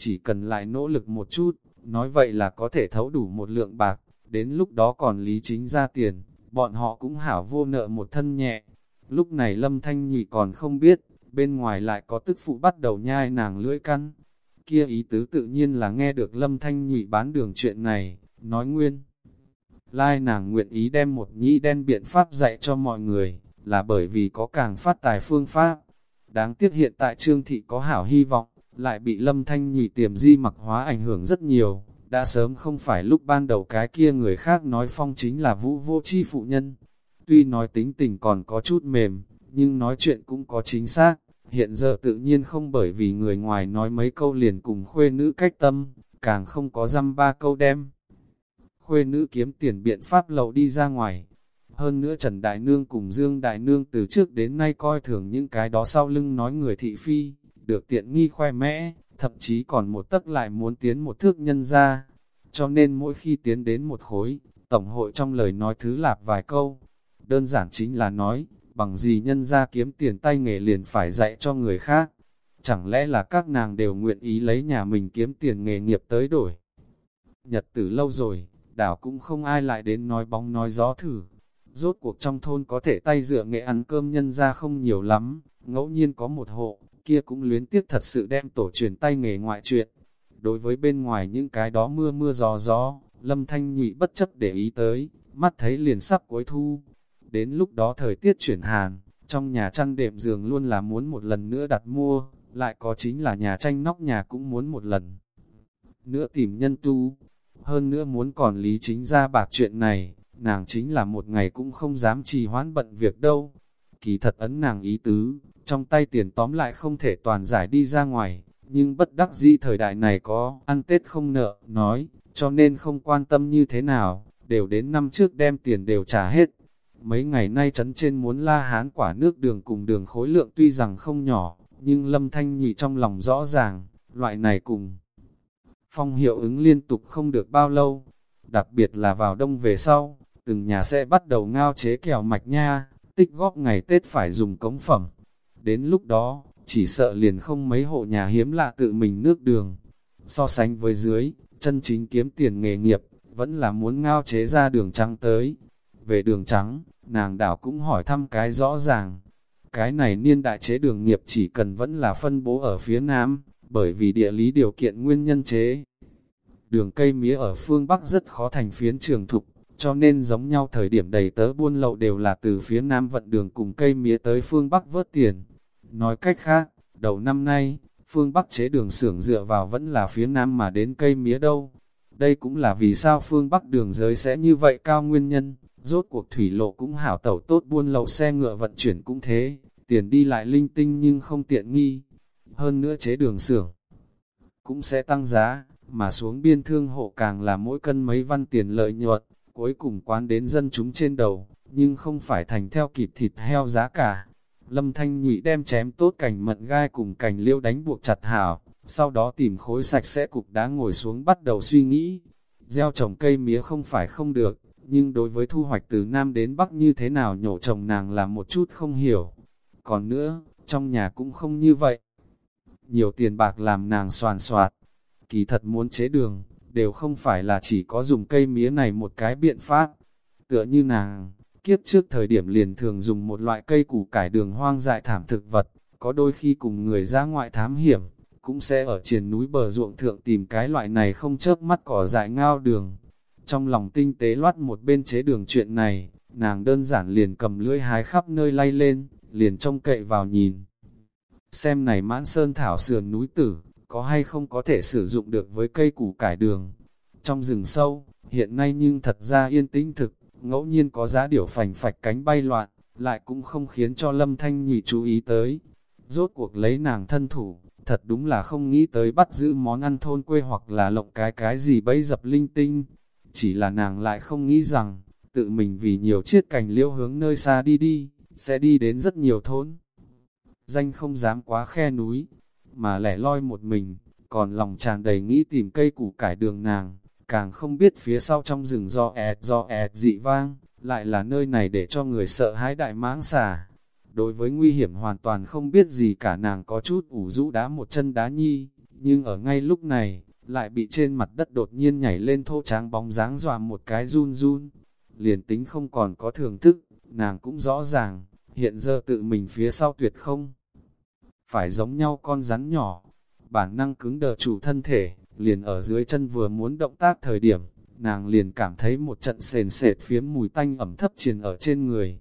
Chỉ cần lại nỗ lực một chút, nói vậy là có thể thấu đủ một lượng bạc, đến lúc đó còn lý chính ra tiền, bọn họ cũng hảo vô nợ một thân nhẹ. Lúc này Lâm Thanh Nhụy còn không biết, bên ngoài lại có tức phụ bắt đầu nhai nàng lưỡi căn. Kia ý tứ tự nhiên là nghe được Lâm Thanh Nhụy bán đường chuyện này, nói nguyên. Lai nàng nguyện ý đem một nhĩ đen biện pháp dạy cho mọi người, là bởi vì có càng phát tài phương pháp. Đáng tiếc hiện tại Trương Thị có hảo hy vọng, lại bị Lâm Thanh Nhụy tiềm di mặc hóa ảnh hưởng rất nhiều. Đã sớm không phải lúc ban đầu cái kia người khác nói phong chính là vũ vô chi phụ nhân, Tuy nói tính tình còn có chút mềm, nhưng nói chuyện cũng có chính xác. Hiện giờ tự nhiên không bởi vì người ngoài nói mấy câu liền cùng khuê nữ cách tâm, càng không có dăm ba câu đem. Khuê nữ kiếm tiền biện pháp lầu đi ra ngoài. Hơn nữa Trần Đại Nương cùng Dương Đại Nương từ trước đến nay coi thường những cái đó sau lưng nói người thị phi, được tiện nghi khoe mẽ, thậm chí còn một tấc lại muốn tiến một thước nhân ra. Cho nên mỗi khi tiến đến một khối, Tổng hội trong lời nói thứ lạp vài câu, đơn giản chính là nói, bằng gì nhân ra kiếm tiền tay nghề liền phải dạy cho người khác. Chẳng lẽ là các nàng đều nguyện ý lấy nhà mình kiếm tiền nghề nghiệp tới đổi. Nhật tử lâu rồi, đảo cũng không ai lại đến nói bóng nói gió thử. Rốt cuộc trong thôn có thể tay dựa nghệ ăn cơm nhân ra không nhiều lắm, ngẫu nhiên có một hộ, kia cũng luyến tiếc thật sự đem tổ truyền tay nghề ngoại chuyện. Đối với bên ngoài những cái đó mưa mưa gió gió, lâm thanh nhụy bất chấp để ý tới, mắt thấy liền sắp cuối thu, Đến lúc đó thời tiết chuyển hàn, trong nhà chăn đệm giường luôn là muốn một lần nữa đặt mua, lại có chính là nhà tranh nóc nhà cũng muốn một lần nữa tìm nhân tu. Hơn nữa muốn còn lý chính ra bạc chuyện này, nàng chính là một ngày cũng không dám trì hoãn bận việc đâu. Kỳ thật ấn nàng ý tứ, trong tay tiền tóm lại không thể toàn giải đi ra ngoài, nhưng bất đắc dĩ thời đại này có ăn Tết không nợ, nói, cho nên không quan tâm như thế nào, đều đến năm trước đem tiền đều trả hết. Mấy ngày nay chấn trên muốn la hán quả nước đường cùng đường khối lượng tuy rằng không nhỏ, nhưng lâm thanh nhị trong lòng rõ ràng, loại này cùng. Phong hiệu ứng liên tục không được bao lâu, đặc biệt là vào đông về sau, từng nhà sẽ bắt đầu ngao chế kèo mạch nha, tích góp ngày Tết phải dùng cống phẩm. Đến lúc đó, chỉ sợ liền không mấy hộ nhà hiếm lạ tự mình nước đường. So sánh với dưới, chân chính kiếm tiền nghề nghiệp, vẫn là muốn ngao chế ra đường trắng tới. Về đường trắng, nàng đảo cũng hỏi thăm cái rõ ràng. Cái này niên đại chế đường nghiệp chỉ cần vẫn là phân bố ở phía Nam, bởi vì địa lý điều kiện nguyên nhân chế. Đường cây mía ở phương Bắc rất khó thành phiến trường thục, cho nên giống nhau thời điểm đầy tớ buôn lậu đều là từ phía Nam vận đường cùng cây mía tới phương Bắc vớt tiền. Nói cách khác, đầu năm nay, phương Bắc chế đường xưởng dựa vào vẫn là phía Nam mà đến cây mía đâu. Đây cũng là vì sao phương Bắc đường giới sẽ như vậy cao nguyên nhân, rốt cuộc thủy lộ cũng hảo tẩu tốt buôn lậu xe ngựa vận chuyển cũng thế, tiền đi lại linh tinh nhưng không tiện nghi. Hơn nữa chế đường xưởng cũng sẽ tăng giá, mà xuống biên thương hộ càng là mỗi cân mấy văn tiền lợi nhuận, cuối cùng quán đến dân chúng trên đầu, nhưng không phải thành theo kịp thịt heo giá cả. Lâm Thanh Nhụy đem chém tốt cành mận gai cùng cành liêu đánh buộc chặt hảo, sau đó tìm khối sạch sẽ cục đá ngồi xuống bắt đầu suy nghĩ. Gieo trồng cây mía không phải không được, nhưng đối với thu hoạch từ Nam đến Bắc như thế nào nhổ trồng nàng là một chút không hiểu. Còn nữa, trong nhà cũng không như vậy. Nhiều tiền bạc làm nàng soàn soạt, kỳ thật muốn chế đường, đều không phải là chỉ có dùng cây mía này một cái biện pháp. Tựa như nàng, kiếp trước thời điểm liền thường dùng một loại cây củ cải đường hoang dại thảm thực vật, có đôi khi cùng người ra ngoại thám hiểm, cũng sẽ ở triền núi bờ ruộng thượng tìm cái loại này không chớp mắt cỏ dại ngao đường. Trong lòng tinh tế loát một bên chế đường chuyện này, nàng đơn giản liền cầm lưỡi hái khắp nơi lay lên, liền trông cậy vào nhìn. Xem này mãn sơn thảo sườn núi tử, có hay không có thể sử dụng được với cây củ cải đường. Trong rừng sâu, hiện nay nhưng thật ra yên tĩnh thực, ngẫu nhiên có giá điểu phành phạch cánh bay loạn, lại cũng không khiến cho lâm thanh nhụy chú ý tới. Rốt cuộc lấy nàng thân thủ, thật đúng là không nghĩ tới bắt giữ món ăn thôn quê hoặc là lộng cái cái gì bấy dập linh tinh. Chỉ là nàng lại không nghĩ rằng, tự mình vì nhiều chiết cành liễu hướng nơi xa đi đi, sẽ đi đến rất nhiều thôn. Danh không dám quá khe núi, mà lẻ loi một mình, còn lòng tràn đầy nghĩ tìm cây củ cải đường nàng, càng không biết phía sau trong rừng do ẹt do ẹt dị vang, lại là nơi này để cho người sợ hãi đại mãng xà. Đối với nguy hiểm hoàn toàn không biết gì cả nàng có chút ủ rũ đá một chân đá nhi, nhưng ở ngay lúc này, lại bị trên mặt đất đột nhiên nhảy lên thô tráng bóng dáng dọa một cái run run. Liền tính không còn có thưởng thức, nàng cũng rõ ràng, hiện giờ tự mình phía sau tuyệt không phải giống nhau con rắn nhỏ. Bản năng cứng đờ chủ thân thể, liền ở dưới chân vừa muốn động tác thời điểm, nàng liền cảm thấy một trận sền sệt phiếm mùi tanh ẩm thấp truyền ở trên người.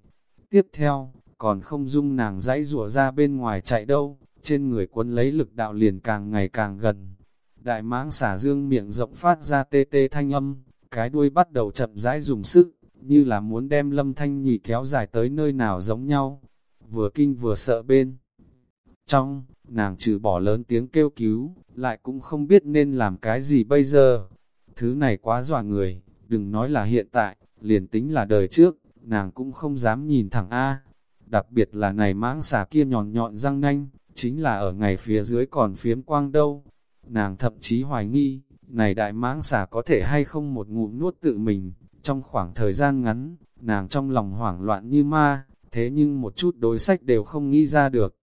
Tiếp theo, còn không dung nàng dãy rủa ra bên ngoài chạy đâu, trên người quân lấy lực đạo liền càng ngày càng gần. Đại mãng xả dương miệng rộng phát ra tê tê thanh âm, cái đuôi bắt đầu chậm rãi dùng sức, như là muốn đem lâm thanh nhị kéo dài tới nơi nào giống nhau. Vừa kinh vừa sợ bên. Trong, nàng trừ bỏ lớn tiếng kêu cứu, lại cũng không biết nên làm cái gì bây giờ. Thứ này quá dọa người, đừng nói là hiện tại, liền tính là đời trước, nàng cũng không dám nhìn thẳng A. Đặc biệt là này mãng xà kia nhọn nhọn răng nanh, chính là ở ngày phía dưới còn phiếm quang đâu. Nàng thậm chí hoài nghi, này đại mãng xà có thể hay không một ngụm nuốt tự mình, trong khoảng thời gian ngắn, nàng trong lòng hoảng loạn như ma, thế nhưng một chút đối sách đều không nghĩ ra được.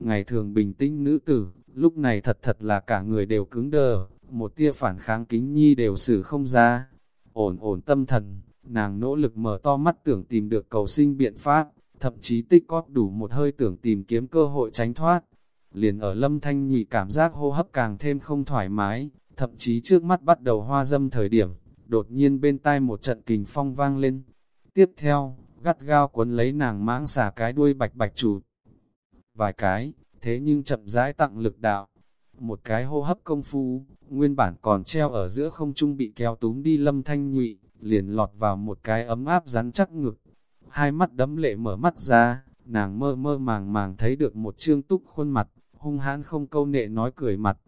Ngày thường bình tĩnh nữ tử, lúc này thật thật là cả người đều cứng đờ, một tia phản kháng kính nhi đều xử không ra. Ổn ổn tâm thần, nàng nỗ lực mở to mắt tưởng tìm được cầu sinh biện pháp, thậm chí tích cóp đủ một hơi tưởng tìm kiếm cơ hội tránh thoát. Liền ở lâm thanh nhị cảm giác hô hấp càng thêm không thoải mái, thậm chí trước mắt bắt đầu hoa dâm thời điểm, đột nhiên bên tai một trận kình phong vang lên. Tiếp theo, gắt gao cuốn lấy nàng mãng xả cái đuôi bạch bạch chủ vài cái, thế nhưng chậm rãi tặng lực đạo. Một cái hô hấp công phu, nguyên bản còn treo ở giữa không trung bị kéo túm đi lâm thanh nhụy, liền lọt vào một cái ấm áp rắn chắc ngực. Hai mắt đấm lệ mở mắt ra, nàng mơ mơ màng màng thấy được một trương túc khuôn mặt, hung hãn không câu nệ nói cười mặt.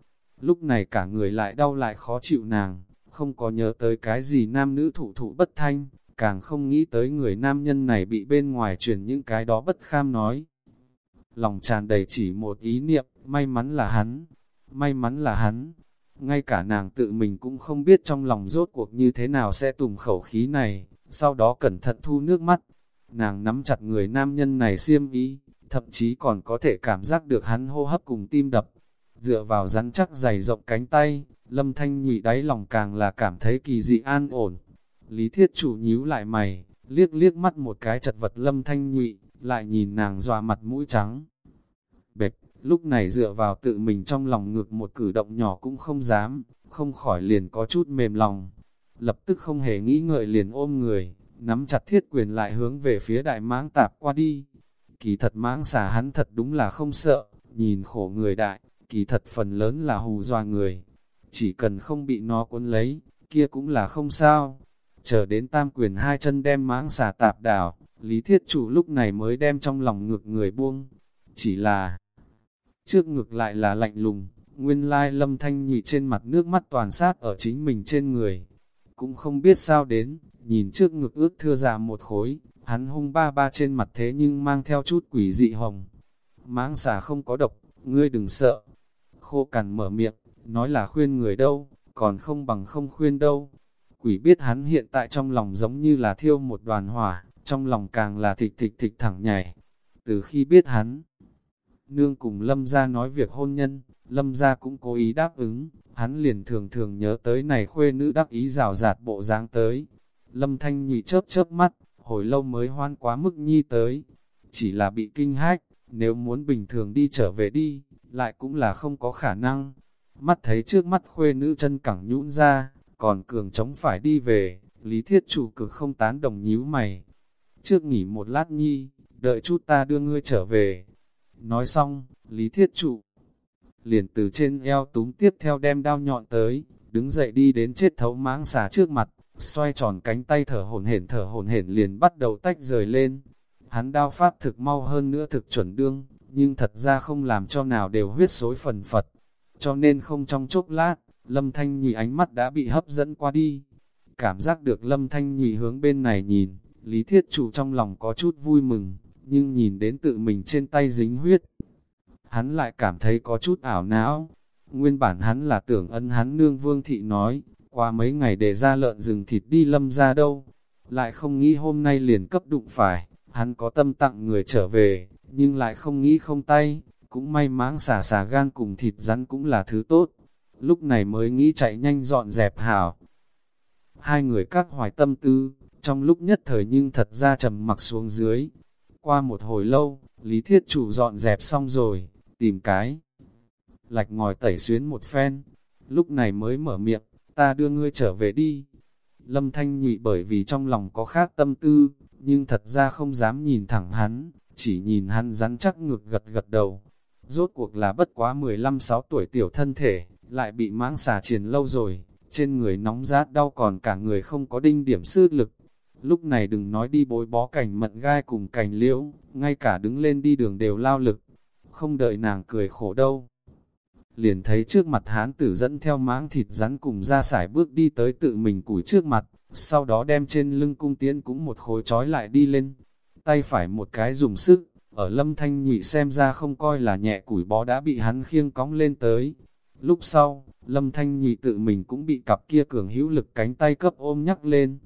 Lúc này cả người lại đau lại khó chịu nàng, không có nhớ tới cái gì nam nữ thủ thụ bất thanh, càng không nghĩ tới người nam nhân này bị bên ngoài truyền những cái đó bất kham nói lòng tràn đầy chỉ một ý niệm, may mắn là hắn, may mắn là hắn. Ngay cả nàng tự mình cũng không biết trong lòng rốt cuộc như thế nào sẽ tùng khẩu khí này, sau đó cẩn thận thu nước mắt. Nàng nắm chặt người nam nhân này xiêm ý, thậm chí còn có thể cảm giác được hắn hô hấp cùng tim đập. Dựa vào rắn chắc dày rộng cánh tay, lâm thanh nhụy đáy lòng càng là cảm thấy kỳ dị an ổn. Lý thiết chủ nhíu lại mày, liếc liếc mắt một cái chật vật lâm thanh nhụy, lại nhìn nàng dọa mặt mũi trắng. Bệch, lúc này dựa vào tự mình trong lòng ngược một cử động nhỏ cũng không dám, không khỏi liền có chút mềm lòng. Lập tức không hề nghĩ ngợi liền ôm người, nắm chặt thiết quyền lại hướng về phía đại mãng tạp qua đi. Kỳ thật mãng xà hắn thật đúng là không sợ, nhìn khổ người đại, kỳ thật phần lớn là hù doa người. Chỉ cần không bị nó cuốn lấy, kia cũng là không sao. Chờ đến tam quyền hai chân đem mãng xà tạp đảo, Lý Thiết Chủ lúc này mới đem trong lòng ngược người buông. Chỉ là, trước ngược lại là lạnh lùng, nguyên lai lâm thanh nhụy trên mặt nước mắt toàn sát ở chính mình trên người. Cũng không biết sao đến, nhìn trước ngực ước thưa ra một khối, hắn hung ba ba trên mặt thế nhưng mang theo chút quỷ dị hồng. Máng xà không có độc, ngươi đừng sợ. Khô cằn mở miệng, nói là khuyên người đâu, còn không bằng không khuyên đâu. Quỷ biết hắn hiện tại trong lòng giống như là thiêu một đoàn hỏa, trong lòng càng là thịch thịch thịch thẳng nhảy. Từ khi biết hắn, nương cùng Lâm ra nói việc hôn nhân, Lâm ra cũng cố ý đáp ứng, hắn liền thường thường nhớ tới này khuê nữ đắc ý rào rạt bộ dáng tới. Lâm Thanh nhị chớp chớp mắt, hồi lâu mới hoan quá mức nhi tới. Chỉ là bị kinh hách, nếu muốn bình thường đi trở về đi, lại cũng là không có khả năng. Mắt thấy trước mắt khuê nữ chân cẳng nhũn ra, còn cường chống phải đi về, lý thiết chủ cực không tán đồng nhíu mày. Trước nghỉ một lát nhi, đợi chút ta đưa ngươi trở về. Nói xong, lý thiết trụ, liền từ trên eo túm tiếp theo đem đao nhọn tới, đứng dậy đi đến chết thấu máng xà trước mặt, xoay tròn cánh tay thở hồn hển thở hồn hển liền bắt đầu tách rời lên. Hắn đao pháp thực mau hơn nữa thực chuẩn đương, nhưng thật ra không làm cho nào đều huyết xối phần phật. Cho nên không trong chốc lát, Lâm Thanh Nhị ánh mắt đã bị hấp dẫn qua đi. Cảm giác được Lâm Thanh Nhị hướng bên này nhìn, Lý Thiết Chủ trong lòng có chút vui mừng, nhưng nhìn đến tự mình trên tay dính huyết. Hắn lại cảm thấy có chút ảo não. Nguyên bản hắn là tưởng ân hắn nương vương thị nói, qua mấy ngày để ra lợn rừng thịt đi lâm ra đâu. Lại không nghĩ hôm nay liền cấp đụng phải, hắn có tâm tặng người trở về, nhưng lại không nghĩ không tay, cũng may máng xả xả gan cùng thịt rắn cũng là thứ tốt. Lúc này mới nghĩ chạy nhanh dọn dẹp hảo. Hai người các hoài tâm tư, trong lúc nhất thời nhưng thật ra trầm mặc xuống dưới. Qua một hồi lâu, Lý Thiết Chủ dọn dẹp xong rồi, tìm cái. Lạch ngòi tẩy xuyến một phen, lúc này mới mở miệng, ta đưa ngươi trở về đi. Lâm Thanh nhụy bởi vì trong lòng có khác tâm tư, nhưng thật ra không dám nhìn thẳng hắn, chỉ nhìn hắn rắn chắc ngực gật gật đầu. Rốt cuộc là bất quá 15-6 tuổi tiểu thân thể, lại bị mãng xà triền lâu rồi, trên người nóng rát đau còn cả người không có đinh điểm sư lực. Lúc này đừng nói đi bối bó cảnh mận gai cùng cảnh liễu, ngay cả đứng lên đi đường đều lao lực. Không đợi nàng cười khổ đâu. Liền thấy trước mặt hán tử dẫn theo máng thịt rắn cùng ra sải bước đi tới tự mình củi trước mặt, sau đó đem trên lưng cung tiễn cũng một khối trói lại đi lên. Tay phải một cái dùng sức, ở lâm thanh nhụy xem ra không coi là nhẹ củi bó đã bị hắn khiêng cóng lên tới. Lúc sau, lâm thanh nhụy tự mình cũng bị cặp kia cường hữu lực cánh tay cấp ôm nhắc lên.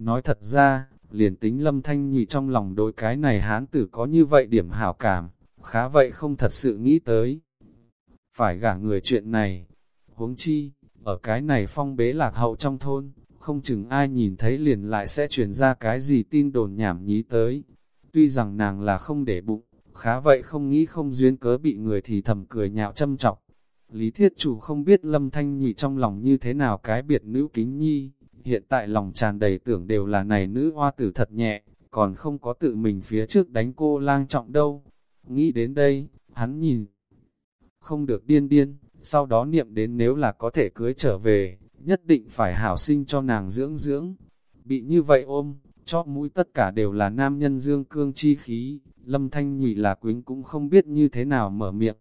Nói thật ra, liền tính lâm thanh nhụy trong lòng đôi cái này hán tử có như vậy điểm hảo cảm, khá vậy không thật sự nghĩ tới. Phải gả người chuyện này, huống chi, ở cái này phong bế lạc hậu trong thôn, không chừng ai nhìn thấy liền lại sẽ truyền ra cái gì tin đồn nhảm nhí tới. Tuy rằng nàng là không để bụng, khá vậy không nghĩ không duyên cớ bị người thì thầm cười nhạo châm trọng. Lý thiết chủ không biết lâm thanh nhụy trong lòng như thế nào cái biệt nữ kính nhi, hiện tại lòng tràn đầy tưởng đều là này nữ hoa tử thật nhẹ, còn không có tự mình phía trước đánh cô lang trọng đâu. Nghĩ đến đây, hắn nhìn, không được điên điên, sau đó niệm đến nếu là có thể cưới trở về, nhất định phải hảo sinh cho nàng dưỡng dưỡng. Bị như vậy ôm, chóp mũi tất cả đều là nam nhân dương cương chi khí, lâm thanh nhụy là quính cũng không biết như thế nào mở miệng.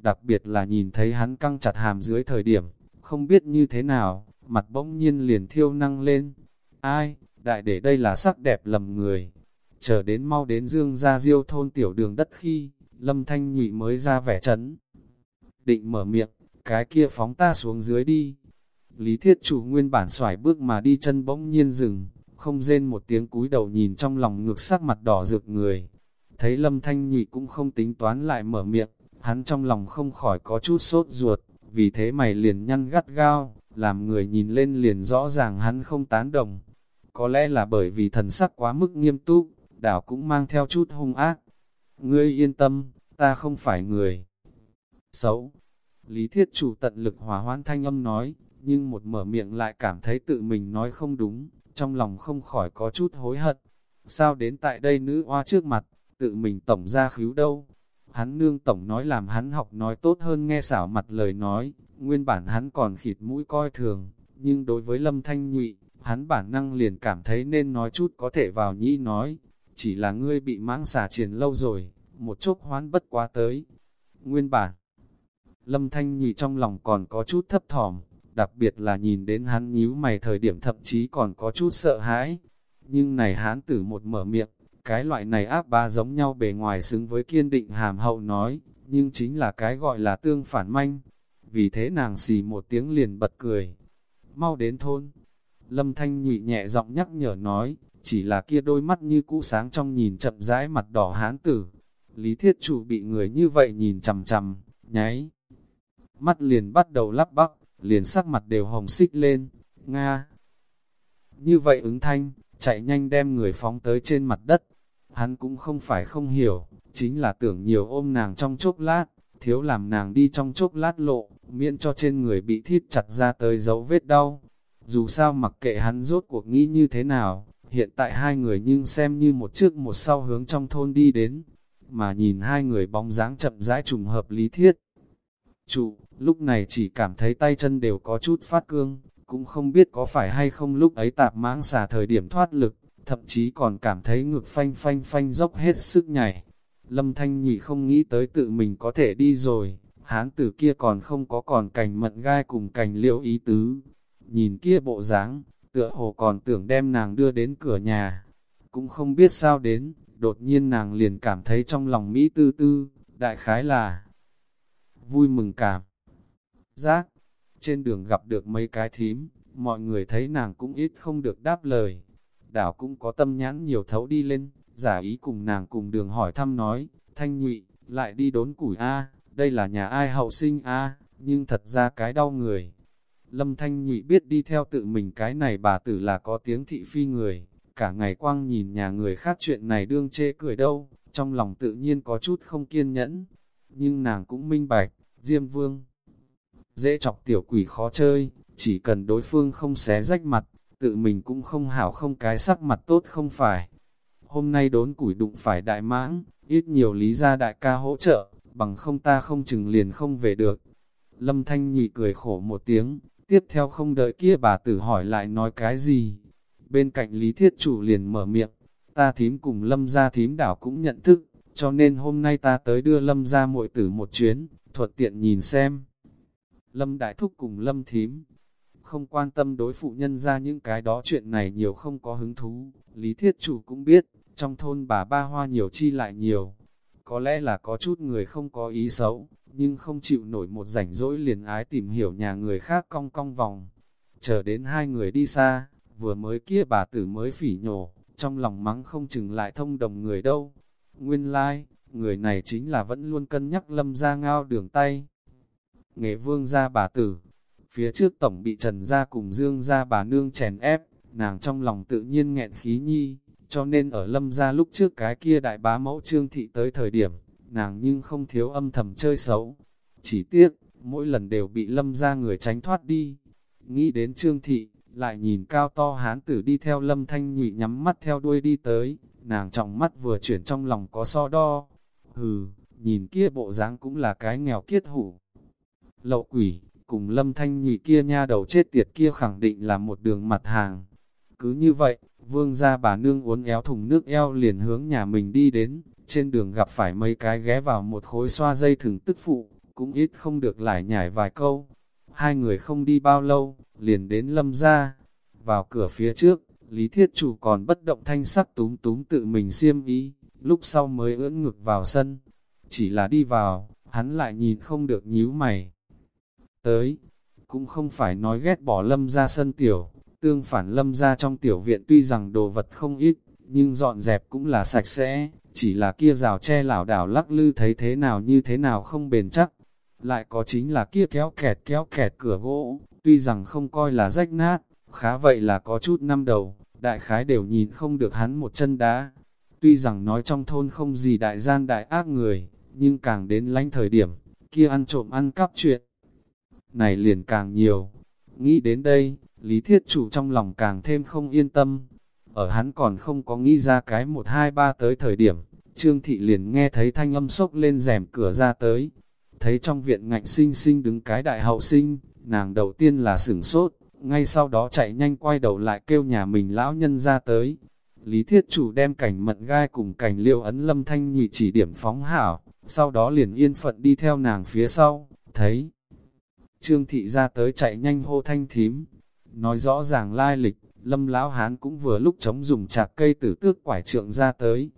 Đặc biệt là nhìn thấy hắn căng chặt hàm dưới thời điểm, không biết như thế nào, mặt bỗng nhiên liền thiêu năng lên. Ai, đại để đây là sắc đẹp lầm người. Chờ đến mau đến dương ra diêu thôn tiểu đường đất khi, lâm thanh nhụy mới ra vẻ chấn. Định mở miệng, cái kia phóng ta xuống dưới đi. Lý thiết chủ nguyên bản xoải bước mà đi chân bỗng nhiên dừng, không rên một tiếng cúi đầu nhìn trong lòng ngược sắc mặt đỏ rực người. Thấy lâm thanh nhụy cũng không tính toán lại mở miệng, hắn trong lòng không khỏi có chút sốt ruột, vì thế mày liền nhăn gắt gao, làm người nhìn lên liền rõ ràng hắn không tán đồng. có lẽ là bởi vì thần sắc quá mức nghiêm túc, đảo cũng mang theo chút hung ác. Ngươi yên tâm, ta không phải người xấu. Lý thiết chủ tận lực hòa hoãn thanh âm nói, nhưng một mở miệng lại cảm thấy tự mình nói không đúng, trong lòng không khỏi có chút hối hận. Sao đến tại đây nữ oa trước mặt, tự mình tổng ra khíu đâu? Hắn nương tổng nói làm hắn học nói tốt hơn nghe xảo mặt lời nói, nguyên bản hắn còn khịt mũi coi thường, nhưng đối với lâm thanh nhụy, hắn bản năng liền cảm thấy nên nói chút có thể vào nhĩ nói, chỉ là ngươi bị mãng xà triển lâu rồi, một chốc hoán bất quá tới. Nguyên bản, lâm thanh nhụy trong lòng còn có chút thấp thỏm, đặc biệt là nhìn đến hắn nhíu mày thời điểm thậm chí còn có chút sợ hãi. Nhưng này hắn tử một mở miệng, cái loại này áp ba giống nhau bề ngoài xứng với kiên định hàm hậu nói, nhưng chính là cái gọi là tương phản manh. Vì thế nàng xì một tiếng liền bật cười. Mau đến thôn. Lâm Thanh nhụy nhẹ giọng nhắc nhở nói, chỉ là kia đôi mắt như cũ sáng trong nhìn chậm rãi mặt đỏ hán tử. Lý thiết chủ bị người như vậy nhìn chằm chằm, nháy. Mắt liền bắt đầu lắp bắp, liền sắc mặt đều hồng xích lên. Nga! Như vậy ứng thanh, chạy nhanh đem người phóng tới trên mặt đất. Hắn cũng không phải không hiểu, chính là tưởng nhiều ôm nàng trong chốc lát, thiếu làm nàng đi trong chốc lát lộ, miễn cho trên người bị thiết chặt ra tới dấu vết đau. Dù sao mặc kệ hắn rốt cuộc nghĩ như thế nào, hiện tại hai người nhưng xem như một trước một sau hướng trong thôn đi đến, mà nhìn hai người bóng dáng chậm rãi trùng hợp lý thiết. Chủ, lúc này chỉ cảm thấy tay chân đều có chút phát cương, cũng không biết có phải hay không lúc ấy tạp mãng xà thời điểm thoát lực, thậm chí còn cảm thấy ngực phanh phanh phanh dốc hết sức nhảy. Lâm Thanh Nhị không nghĩ tới tự mình có thể đi rồi, hán tử kia còn không có còn cành mận gai cùng cành liệu ý tứ. Nhìn kia bộ dáng, tựa hồ còn tưởng đem nàng đưa đến cửa nhà. Cũng không biết sao đến, đột nhiên nàng liền cảm thấy trong lòng Mỹ tư tư, đại khái là vui mừng cảm. Giác, trên đường gặp được mấy cái thím, mọi người thấy nàng cũng ít không được đáp lời. Đảo cũng có tâm nhãn nhiều thấu đi lên, giả ý cùng nàng cùng đường hỏi thăm nói, thanh nhụy, lại đi đốn củi A, đây là nhà ai hậu sinh A, nhưng thật ra cái đau người. Lâm Thanh Nhụy biết đi theo tự mình cái này bà tử là có tiếng thị phi người, cả ngày quang nhìn nhà người khác chuyện này đương chê cười đâu, trong lòng tự nhiên có chút không kiên nhẫn. Nhưng nàng cũng minh bạch, Diêm Vương dễ chọc tiểu quỷ khó chơi, chỉ cần đối phương không xé rách mặt, tự mình cũng không hảo không cái sắc mặt tốt không phải. Hôm nay đốn củi đụng phải đại mãng, ít nhiều lý ra đại ca hỗ trợ, bằng không ta không chừng liền không về được. Lâm Thanh nhị cười khổ một tiếng, tiếp theo không đợi kia bà tử hỏi lại nói cái gì. Bên cạnh Lý Thiết Chủ liền mở miệng, ta thím cùng Lâm gia thím đảo cũng nhận thức, cho nên hôm nay ta tới đưa Lâm gia muội tử một chuyến, thuận tiện nhìn xem. Lâm Đại Thúc cùng Lâm Thím, không quan tâm đối phụ nhân ra những cái đó chuyện này nhiều không có hứng thú, Lý Thiết Chủ cũng biết, trong thôn bà ba hoa nhiều chi lại nhiều. Có lẽ là có chút người không có ý xấu, nhưng không chịu nổi một rảnh rỗi liền ái tìm hiểu nhà người khác cong cong vòng. Chờ đến hai người đi xa, vừa mới kia bà tử mới phỉ nhổ, trong lòng mắng không chừng lại thông đồng người đâu. Nguyên lai, like, người này chính là vẫn luôn cân nhắc lâm ra ngao đường tay nghệ vương gia bà tử. Phía trước tổng bị trần gia cùng dương gia bà nương chèn ép, nàng trong lòng tự nhiên nghẹn khí nhi, cho nên ở lâm gia lúc trước cái kia đại bá mẫu trương thị tới thời điểm, nàng nhưng không thiếu âm thầm chơi xấu. Chỉ tiếc, mỗi lần đều bị lâm gia người tránh thoát đi. Nghĩ đến trương thị, lại nhìn cao to hán tử đi theo lâm thanh nhụy nhắm mắt theo đuôi đi tới, nàng trọng mắt vừa chuyển trong lòng có so đo. Hừ, nhìn kia bộ dáng cũng là cái nghèo kiết hủ lậu quỷ, cùng lâm thanh nhụy kia nha đầu chết tiệt kia khẳng định là một đường mặt hàng. Cứ như vậy, vương gia bà nương uốn éo thùng nước eo liền hướng nhà mình đi đến, trên đường gặp phải mấy cái ghé vào một khối xoa dây thừng tức phụ, cũng ít không được lại nhảy vài câu. Hai người không đi bao lâu, liền đến lâm gia Vào cửa phía trước, Lý Thiết Chủ còn bất động thanh sắc túm túm tự mình xiêm ý, lúc sau mới ưỡn ngực vào sân. Chỉ là đi vào, hắn lại nhìn không được nhíu mày tới. Cũng không phải nói ghét bỏ lâm ra sân tiểu, tương phản lâm ra trong tiểu viện tuy rằng đồ vật không ít, nhưng dọn dẹp cũng là sạch sẽ, chỉ là kia rào tre lảo đảo lắc lư thấy thế nào như thế nào không bền chắc. Lại có chính là kia kéo kẹt kéo kẹt cửa gỗ, tuy rằng không coi là rách nát, khá vậy là có chút năm đầu, đại khái đều nhìn không được hắn một chân đá. Tuy rằng nói trong thôn không gì đại gian đại ác người, nhưng càng đến lánh thời điểm, kia ăn trộm ăn cắp chuyện. Này liền càng nhiều. Nghĩ đến đây, Lý Thiết Chủ trong lòng càng thêm không yên tâm. Ở hắn còn không có nghĩ ra cái một hai ba tới thời điểm, Trương Thị liền nghe thấy thanh âm sốc lên rèm cửa ra tới. Thấy trong viện ngạnh sinh sinh đứng cái đại hậu sinh, nàng đầu tiên là sửng sốt, ngay sau đó chạy nhanh quay đầu lại kêu nhà mình lão nhân ra tới. Lý Thiết Chủ đem cảnh mận gai cùng cảnh liệu ấn lâm thanh nhị chỉ điểm phóng hảo, sau đó liền yên phận đi theo nàng phía sau, thấy. Trương Thị ra tới chạy nhanh hô thanh thím, nói rõ ràng lai lịch, lâm lão hán cũng vừa lúc chống dùng chạc cây tử tước quải trượng ra tới.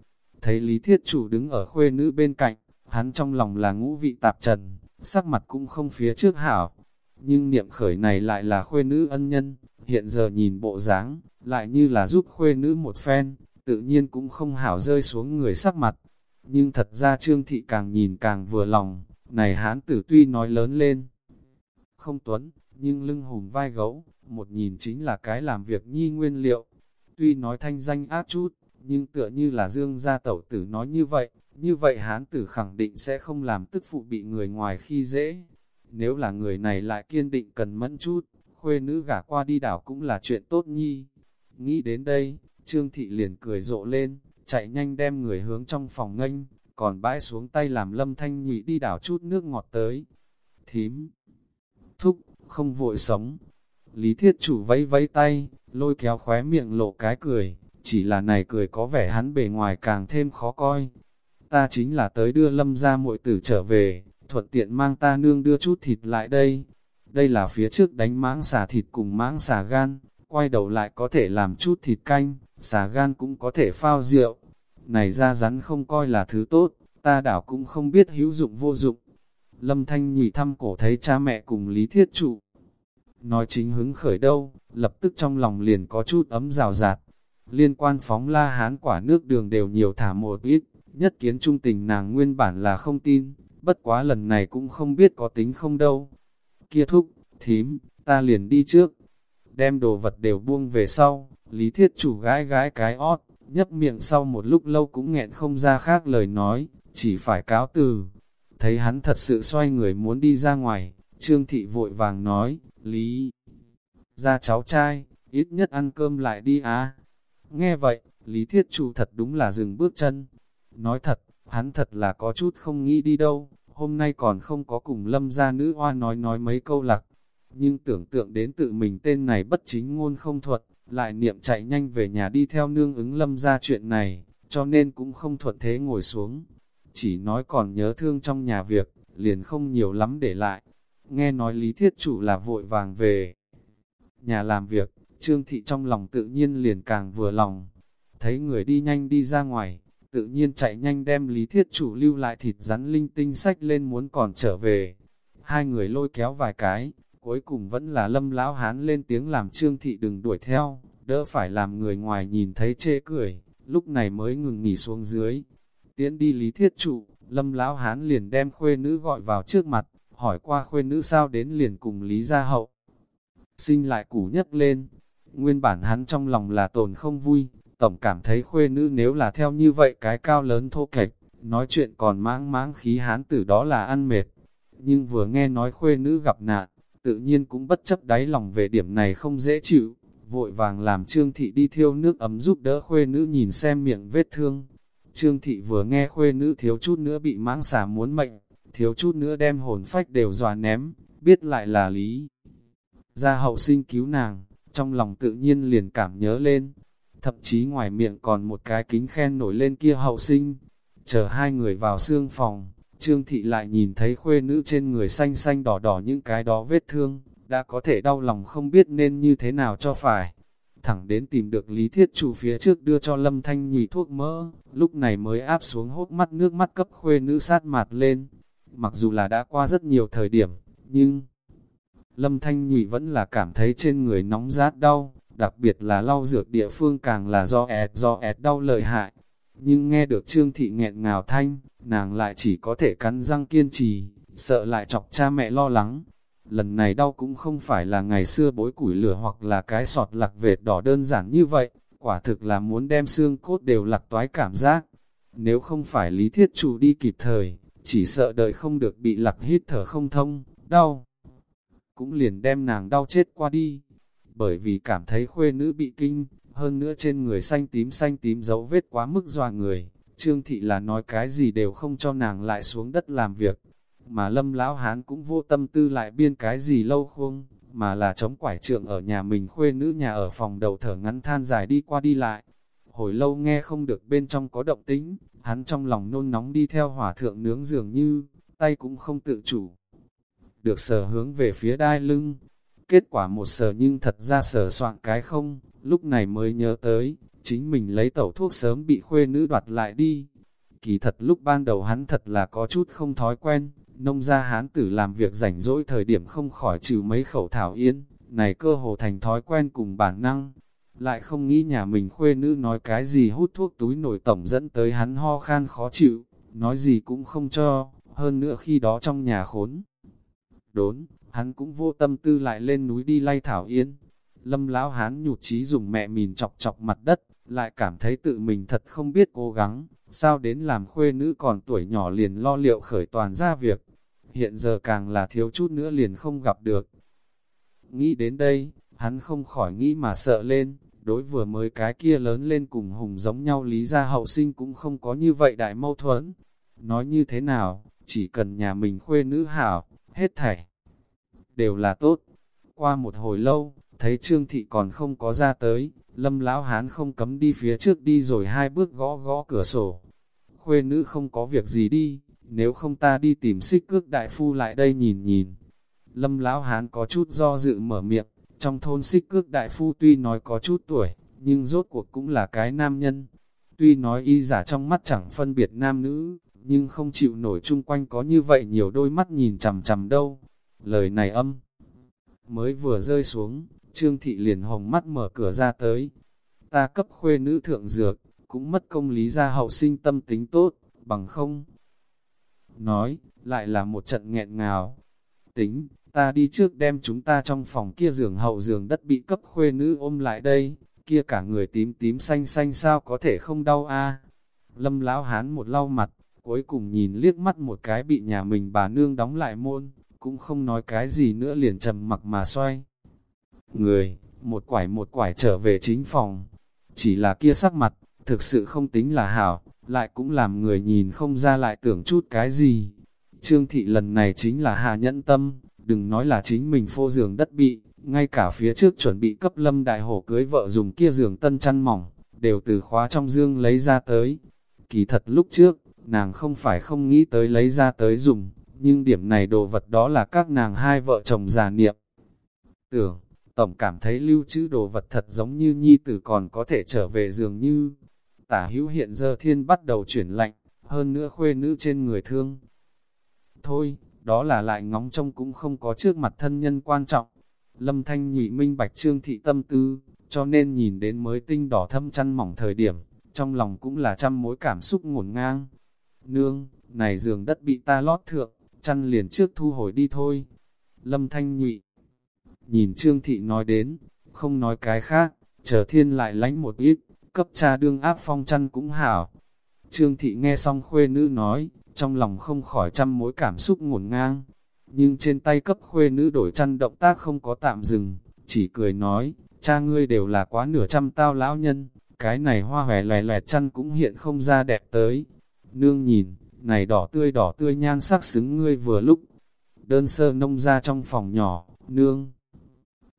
Thấy Lý Thiết Chủ đứng ở khuê nữ bên cạnh, hắn trong lòng là ngũ vị tạp trần, sắc mặt cũng không phía trước hảo. Nhưng niệm khởi này lại là khuê nữ ân nhân, hiện giờ nhìn bộ dáng lại như là giúp khuê nữ một phen, tự nhiên cũng không hảo rơi xuống người sắc mặt. Nhưng thật ra Trương Thị càng nhìn càng vừa lòng, này hán tử tuy nói lớn lên. Không tuấn, nhưng lưng hùm vai gấu, một nhìn chính là cái làm việc nhi nguyên liệu. Tuy nói thanh danh ác chút, nhưng tựa như là dương gia tẩu tử nói như vậy, như vậy hán tử khẳng định sẽ không làm tức phụ bị người ngoài khi dễ. Nếu là người này lại kiên định cần mẫn chút, khuê nữ gả qua đi đảo cũng là chuyện tốt nhi. Nghĩ đến đây, Trương Thị liền cười rộ lên, chạy nhanh đem người hướng trong phòng nghênh, còn bãi xuống tay làm lâm thanh nhụy đi đảo chút nước ngọt tới. Thím, thúc, không vội sống. Lý thiết chủ vẫy vẫy tay, lôi kéo khóe miệng lộ cái cười, chỉ là này cười có vẻ hắn bề ngoài càng thêm khó coi. Ta chính là tới đưa lâm ra muội tử trở về, thuận tiện mang ta nương đưa chút thịt lại đây. Đây là phía trước đánh mãng xà thịt cùng mãng xà gan, quay đầu lại có thể làm chút thịt canh, xà gan cũng có thể phao rượu. Này ra rắn không coi là thứ tốt, ta đảo cũng không biết hữu dụng vô dụng. Lâm Thanh nhụy thăm cổ thấy cha mẹ cùng Lý Thiết Trụ. Nói chính hứng khởi đâu, lập tức trong lòng liền có chút ấm rào rạt. Liên quan phóng la hán quả nước đường đều nhiều thả một ít, nhất kiến trung tình nàng nguyên bản là không tin, bất quá lần này cũng không biết có tính không đâu. Kia thúc, thím, ta liền đi trước, đem đồ vật đều buông về sau, lý thiết chủ gái gái cái ót, nhấp miệng sau một lúc lâu cũng nghẹn không ra khác lời nói, chỉ phải cáo từ. Thấy hắn thật sự xoay người muốn đi ra ngoài, Trương Thị vội vàng nói, Lý, ra cháu trai, ít nhất ăn cơm lại đi á. Nghe vậy, Lý Thiết Chủ thật đúng là dừng bước chân. Nói thật, hắn thật là có chút không nghĩ đi đâu, hôm nay còn không có cùng lâm gia nữ hoa nói nói mấy câu lạc. Nhưng tưởng tượng đến tự mình tên này bất chính ngôn không thuật, lại niệm chạy nhanh về nhà đi theo nương ứng lâm ra chuyện này, cho nên cũng không thuận thế ngồi xuống. Chỉ nói còn nhớ thương trong nhà việc, liền không nhiều lắm để lại. Nghe nói lý thiết chủ là vội vàng về. Nhà làm việc, Trương Thị trong lòng tự nhiên liền càng vừa lòng. Thấy người đi nhanh đi ra ngoài, tự nhiên chạy nhanh đem lý thiết chủ lưu lại thịt rắn linh tinh sách lên muốn còn trở về. Hai người lôi kéo vài cái, cuối cùng vẫn là lâm lão hán lên tiếng làm trương thị đừng đuổi theo, đỡ phải làm người ngoài nhìn thấy chê cười, lúc này mới ngừng nghỉ xuống dưới. Tiễn đi lý thiết trụ, lâm lão hán liền đem khuê nữ gọi vào trước mặt, hỏi qua khuê nữ sao đến liền cùng lý gia hậu. Sinh lại củ nhấc lên, nguyên bản hắn trong lòng là tồn không vui, tổng cảm thấy khuê nữ nếu là theo như vậy cái cao lớn thô kệch, nói chuyện còn mãng mãng khí hán tử đó là ăn mệt. Nhưng vừa nghe nói khuê nữ gặp nạn, tự nhiên cũng bất chấp đáy lòng về điểm này không dễ chịu, vội vàng làm Trương Thị đi thiêu nước ấm giúp đỡ khuê nữ nhìn xem miệng vết thương. Trương Thị vừa nghe khuê nữ thiếu chút nữa bị mãng xà muốn mệnh, thiếu chút nữa đem hồn phách đều dọa ném, biết lại là lý. gia hậu sinh cứu nàng, trong lòng tự nhiên liền cảm nhớ lên, thậm chí ngoài miệng còn một cái kính khen nổi lên kia hậu sinh. Chờ hai người vào xương phòng, Trương Thị lại nhìn thấy khuê nữ trên người xanh xanh đỏ đỏ những cái đó vết thương, đã có thể đau lòng không biết nên như thế nào cho phải. Thẳng đến tìm được lý thiết chủ phía trước đưa cho Lâm Thanh nhụy thuốc mỡ, lúc này mới áp xuống hốt mắt nước mắt cấp khuê nữ sát mạt lên. Mặc dù là đã qua rất nhiều thời điểm, nhưng Lâm Thanh nhụy vẫn là cảm thấy trên người nóng rát đau, đặc biệt là lau dược địa phương càng là do ẹt do ẹt đau lợi hại. Nhưng nghe được Trương Thị nghẹn ngào thanh, nàng lại chỉ có thể cắn răng kiên trì, sợ lại chọc cha mẹ lo lắng. Lần này đau cũng không phải là ngày xưa bối củi lửa hoặc là cái sọt lạc vệt đỏ đơn giản như vậy, quả thực là muốn đem xương cốt đều lạc toái cảm giác. Nếu không phải lý thiết chủ đi kịp thời, chỉ sợ đợi không được bị lạc hít thở không thông, đau. Cũng liền đem nàng đau chết qua đi, bởi vì cảm thấy khuê nữ bị kinh, hơn nữa trên người xanh tím xanh tím dấu vết quá mức dòa người, Trương Thị là nói cái gì đều không cho nàng lại xuống đất làm việc, mà lâm lão hán cũng vô tâm tư lại biên cái gì lâu khung, mà là chống quải trượng ở nhà mình khuê nữ nhà ở phòng đầu thở ngắn than dài đi qua đi lại. Hồi lâu nghe không được bên trong có động tính, hắn trong lòng nôn nóng đi theo hỏa thượng nướng dường như, tay cũng không tự chủ. Được sờ hướng về phía đai lưng, kết quả một sờ nhưng thật ra sờ soạn cái không, lúc này mới nhớ tới, chính mình lấy tẩu thuốc sớm bị khuê nữ đoạt lại đi. Kỳ thật lúc ban đầu hắn thật là có chút không thói quen, nông gia hán tử làm việc rảnh rỗi thời điểm không khỏi trừ mấy khẩu thảo yên, này cơ hồ thành thói quen cùng bản năng. Lại không nghĩ nhà mình khuê nữ nói cái gì hút thuốc túi nổi tổng dẫn tới hắn ho khan khó chịu, nói gì cũng không cho, hơn nữa khi đó trong nhà khốn. Đốn, hắn cũng vô tâm tư lại lên núi đi lay thảo yên. Lâm lão hán nhụt chí dùng mẹ mìn chọc chọc mặt đất, lại cảm thấy tự mình thật không biết cố gắng, sao đến làm khuê nữ còn tuổi nhỏ liền lo liệu khởi toàn ra việc hiện giờ càng là thiếu chút nữa liền không gặp được. Nghĩ đến đây, hắn không khỏi nghĩ mà sợ lên, đối vừa mới cái kia lớn lên cùng hùng giống nhau lý ra hậu sinh cũng không có như vậy đại mâu thuẫn. Nói như thế nào, chỉ cần nhà mình khuê nữ hảo, hết thảy, đều là tốt. Qua một hồi lâu, thấy Trương Thị còn không có ra tới, lâm lão hán không cấm đi phía trước đi rồi hai bước gõ gõ cửa sổ. Khuê nữ không có việc gì đi, nếu không ta đi tìm xích cước đại phu lại đây nhìn nhìn. Lâm lão hán có chút do dự mở miệng, trong thôn xích cước đại phu tuy nói có chút tuổi, nhưng rốt cuộc cũng là cái nam nhân. Tuy nói y giả trong mắt chẳng phân biệt nam nữ, nhưng không chịu nổi chung quanh có như vậy nhiều đôi mắt nhìn chằm chằm đâu. Lời này âm mới vừa rơi xuống, Trương Thị liền hồng mắt mở cửa ra tới. Ta cấp khuê nữ thượng dược, cũng mất công lý ra hậu sinh tâm tính tốt, bằng không, nói, lại là một trận nghẹn ngào. Tính, ta đi trước đem chúng ta trong phòng kia giường hậu giường đất bị cấp khuê nữ ôm lại đây, kia cả người tím tím xanh xanh sao có thể không đau a Lâm lão hán một lau mặt, cuối cùng nhìn liếc mắt một cái bị nhà mình bà nương đóng lại môn, cũng không nói cái gì nữa liền trầm mặc mà xoay. Người, một quải một quải trở về chính phòng, chỉ là kia sắc mặt, thực sự không tính là hảo, lại cũng làm người nhìn không ra lại tưởng chút cái gì. Trương thị lần này chính là hạ nhẫn tâm, đừng nói là chính mình phô giường đất bị, ngay cả phía trước chuẩn bị cấp lâm đại hổ cưới vợ dùng kia giường tân chăn mỏng, đều từ khóa trong dương lấy ra tới. Kỳ thật lúc trước, nàng không phải không nghĩ tới lấy ra tới dùng, nhưng điểm này đồ vật đó là các nàng hai vợ chồng già niệm. Tưởng, tổng cảm thấy lưu trữ đồ vật thật giống như nhi tử còn có thể trở về giường như, tả hữu hiện giờ thiên bắt đầu chuyển lạnh, hơn nữa khuê nữ trên người thương. Thôi, đó là lại ngóng trông cũng không có trước mặt thân nhân quan trọng. Lâm Thanh nhụy minh bạch trương thị tâm tư, cho nên nhìn đến mới tinh đỏ thâm chăn mỏng thời điểm, trong lòng cũng là trăm mối cảm xúc ngổn ngang. Nương, này giường đất bị ta lót thượng, chăn liền trước thu hồi đi thôi. Lâm Thanh nhụy, nhìn Trương Thị nói đến, không nói cái khác, chờ thiên lại lánh một ít, cấp cha đương áp phong chăn cũng hảo. Trương Thị nghe xong khuê nữ nói, trong lòng không khỏi trăm mối cảm xúc ngổn ngang. Nhưng trên tay cấp khuê nữ đổi chăn động tác không có tạm dừng, chỉ cười nói, cha ngươi đều là quá nửa trăm tao lão nhân, cái này hoa hòe lòe lòe chăn cũng hiện không ra đẹp tới. Nương nhìn, này đỏ tươi đỏ tươi nhan sắc xứng ngươi vừa lúc. Đơn sơ nông ra trong phòng nhỏ, nương.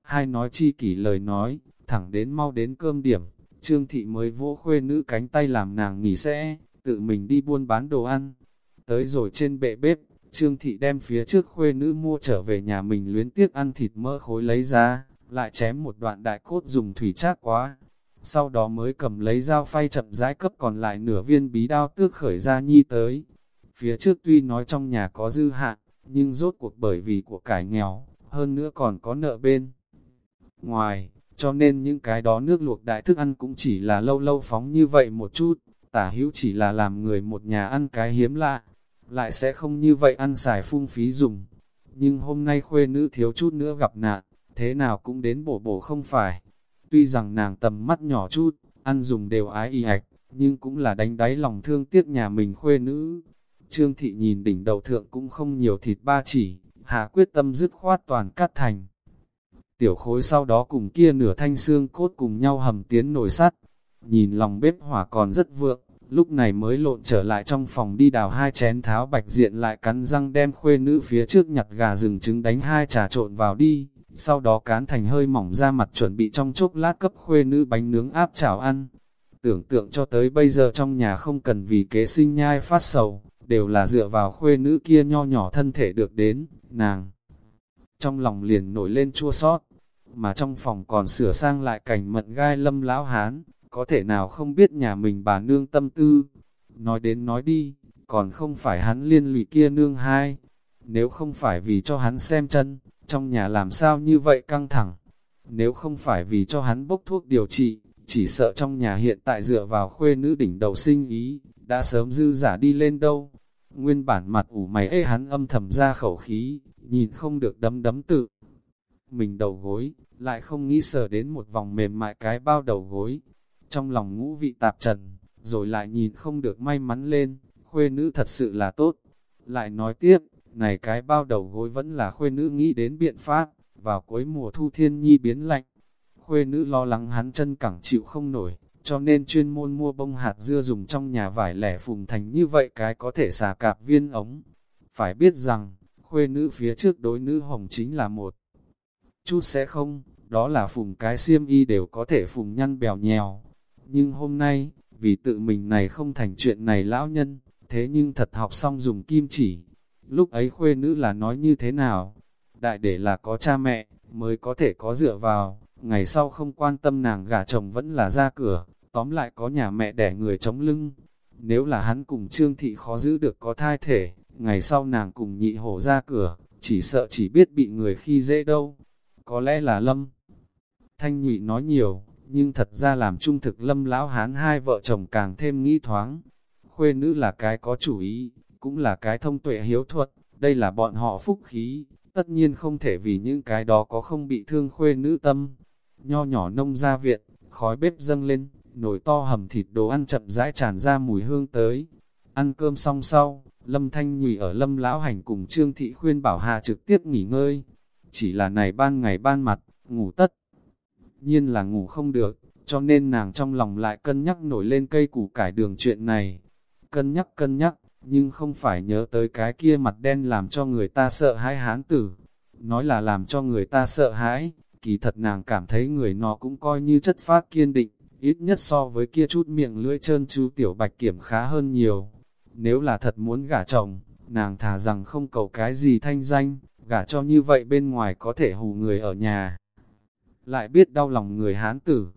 Hai nói chi kỷ lời nói, thẳng đến mau đến cơm điểm, Trương Thị mới vỗ khuê nữ cánh tay làm nàng nghỉ sẽ, tự mình đi buôn bán đồ ăn. Tới rồi trên bệ bếp, Trương Thị đem phía trước khuê nữ mua trở về nhà mình luyến tiếc ăn thịt mỡ khối lấy ra, lại chém một đoạn đại cốt dùng thủy chát quá. Sau đó mới cầm lấy dao phay chậm rãi cấp còn lại nửa viên bí đao tước khởi ra nhi tới. Phía trước tuy nói trong nhà có dư hạn, nhưng rốt cuộc bởi vì của cải nghèo, hơn nữa còn có nợ bên. Ngoài, cho nên những cái đó nước luộc đại thức ăn cũng chỉ là lâu lâu phóng như vậy một chút, tả hữu chỉ là làm người một nhà ăn cái hiếm lạ, lại sẽ không như vậy ăn xài phung phí dùng. Nhưng hôm nay khuê nữ thiếu chút nữa gặp nạn, thế nào cũng đến bổ bổ không phải. Tuy rằng nàng tầm mắt nhỏ chút, ăn dùng đều ái y ạch, nhưng cũng là đánh đáy lòng thương tiếc nhà mình khuê nữ. Trương thị nhìn đỉnh đầu thượng cũng không nhiều thịt ba chỉ, hạ quyết tâm dứt khoát toàn cắt thành. Tiểu khối sau đó cùng kia nửa thanh xương cốt cùng nhau hầm tiến nồi sắt, nhìn lòng bếp hỏa còn rất vượng, lúc này mới lộn trở lại trong phòng đi đào hai chén tháo bạch diện lại cắn răng đem khuê nữ phía trước nhặt gà rừng trứng đánh hai trà trộn vào đi, sau đó cán thành hơi mỏng ra mặt chuẩn bị trong chốc lát cấp khuê nữ bánh nướng áp chảo ăn. Tưởng tượng cho tới bây giờ trong nhà không cần vì kế sinh nhai phát sầu, đều là dựa vào khuê nữ kia nho nhỏ thân thể được đến, nàng. Trong lòng liền nổi lên chua sót, mà trong phòng còn sửa sang lại cảnh mận gai lâm lão hán, có thể nào không biết nhà mình bà nương tâm tư. Nói đến nói đi, còn không phải hắn liên lụy kia nương hai. Nếu không phải vì cho hắn xem chân, trong nhà làm sao như vậy căng thẳng. Nếu không phải vì cho hắn bốc thuốc điều trị, chỉ sợ trong nhà hiện tại dựa vào khuê nữ đỉnh đầu sinh ý, đã sớm dư giả đi lên đâu. Nguyên bản mặt ủ mày ê hắn âm thầm ra khẩu khí, nhìn không được đấm đấm tự. Mình đầu gối, lại không nghĩ sở đến một vòng mềm mại cái bao đầu gối. Trong lòng ngũ vị tạp trần, rồi lại nhìn không được may mắn lên, khuê nữ thật sự là tốt. Lại nói tiếp, này cái bao đầu gối vẫn là khuê nữ nghĩ đến biện pháp, vào cuối mùa thu thiên nhi biến lạnh. Khuê nữ lo lắng hắn chân cẳng chịu không nổi, cho nên chuyên môn mua bông hạt dưa dùng trong nhà vải lẻ phùng thành như vậy cái có thể xả cạp viên ống. Phải biết rằng, khuê nữ phía trước đối nữ hồng chính là một chút sẽ không, đó là phùng cái xiêm y đều có thể phùng nhăn bèo nhèo. Nhưng hôm nay, vì tự mình này không thành chuyện này lão nhân, thế nhưng thật học xong dùng kim chỉ. Lúc ấy khuê nữ là nói như thế nào? Đại để là có cha mẹ, mới có thể có dựa vào, ngày sau không quan tâm nàng gả chồng vẫn là ra cửa, tóm lại có nhà mẹ đẻ người chống lưng. Nếu là hắn cùng Trương Thị khó giữ được có thai thể, ngày sau nàng cùng nhị hổ ra cửa, chỉ sợ chỉ biết bị người khi dễ đâu. Có lẽ là Lâm. Thanh nhụy nói nhiều, nhưng thật ra làm trung thực Lâm lão hán hai vợ chồng càng thêm nghĩ thoáng. Khuê nữ là cái có chủ ý, cũng là cái thông tuệ hiếu thuật, đây là bọn họ phúc khí, tất nhiên không thể vì những cái đó có không bị thương khuê nữ tâm. Nho nhỏ nông ra viện, khói bếp dâng lên, nồi to hầm thịt đồ ăn chậm rãi tràn ra mùi hương tới. Ăn cơm xong sau, Lâm Thanh nhụy ở Lâm Lão Hành cùng Trương Thị khuyên bảo Hà trực tiếp nghỉ ngơi. Chỉ là này ban ngày ban mặt, ngủ tất. Nhiên là ngủ không được, cho nên nàng trong lòng lại cân nhắc nổi lên cây củ cải đường chuyện này. Cân nhắc cân nhắc, nhưng không phải nhớ tới cái kia mặt đen làm cho người ta sợ hãi hán tử. Nói là làm cho người ta sợ hãi, kỳ thật nàng cảm thấy người nó cũng coi như chất phát kiên định, ít nhất so với kia chút miệng lưỡi trơn chú tiểu bạch kiểm khá hơn nhiều. Nếu là thật muốn gả chồng, nàng thà rằng không cầu cái gì thanh danh, gả cho như vậy bên ngoài có thể hù người ở nhà. Lại biết đau lòng người hán tử.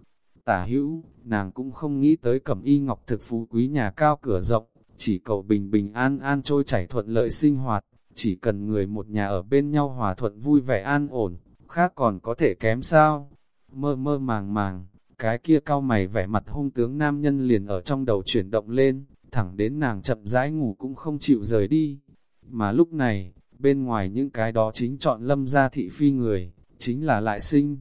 Tả hữu, nàng cũng không nghĩ tới cẩm y ngọc thực phú quý nhà cao cửa rộng, chỉ cầu bình bình an an trôi chảy thuận lợi sinh hoạt, chỉ cần người một nhà ở bên nhau hòa thuận vui vẻ an ổn, khác còn có thể kém sao? Mơ mơ màng màng, cái kia cao mày vẻ mặt hung tướng nam nhân liền ở trong đầu chuyển động lên, thẳng đến nàng chậm rãi ngủ cũng không chịu rời đi. Mà lúc này, bên ngoài những cái đó chính chọn lâm gia thị phi người, chính là lại sinh.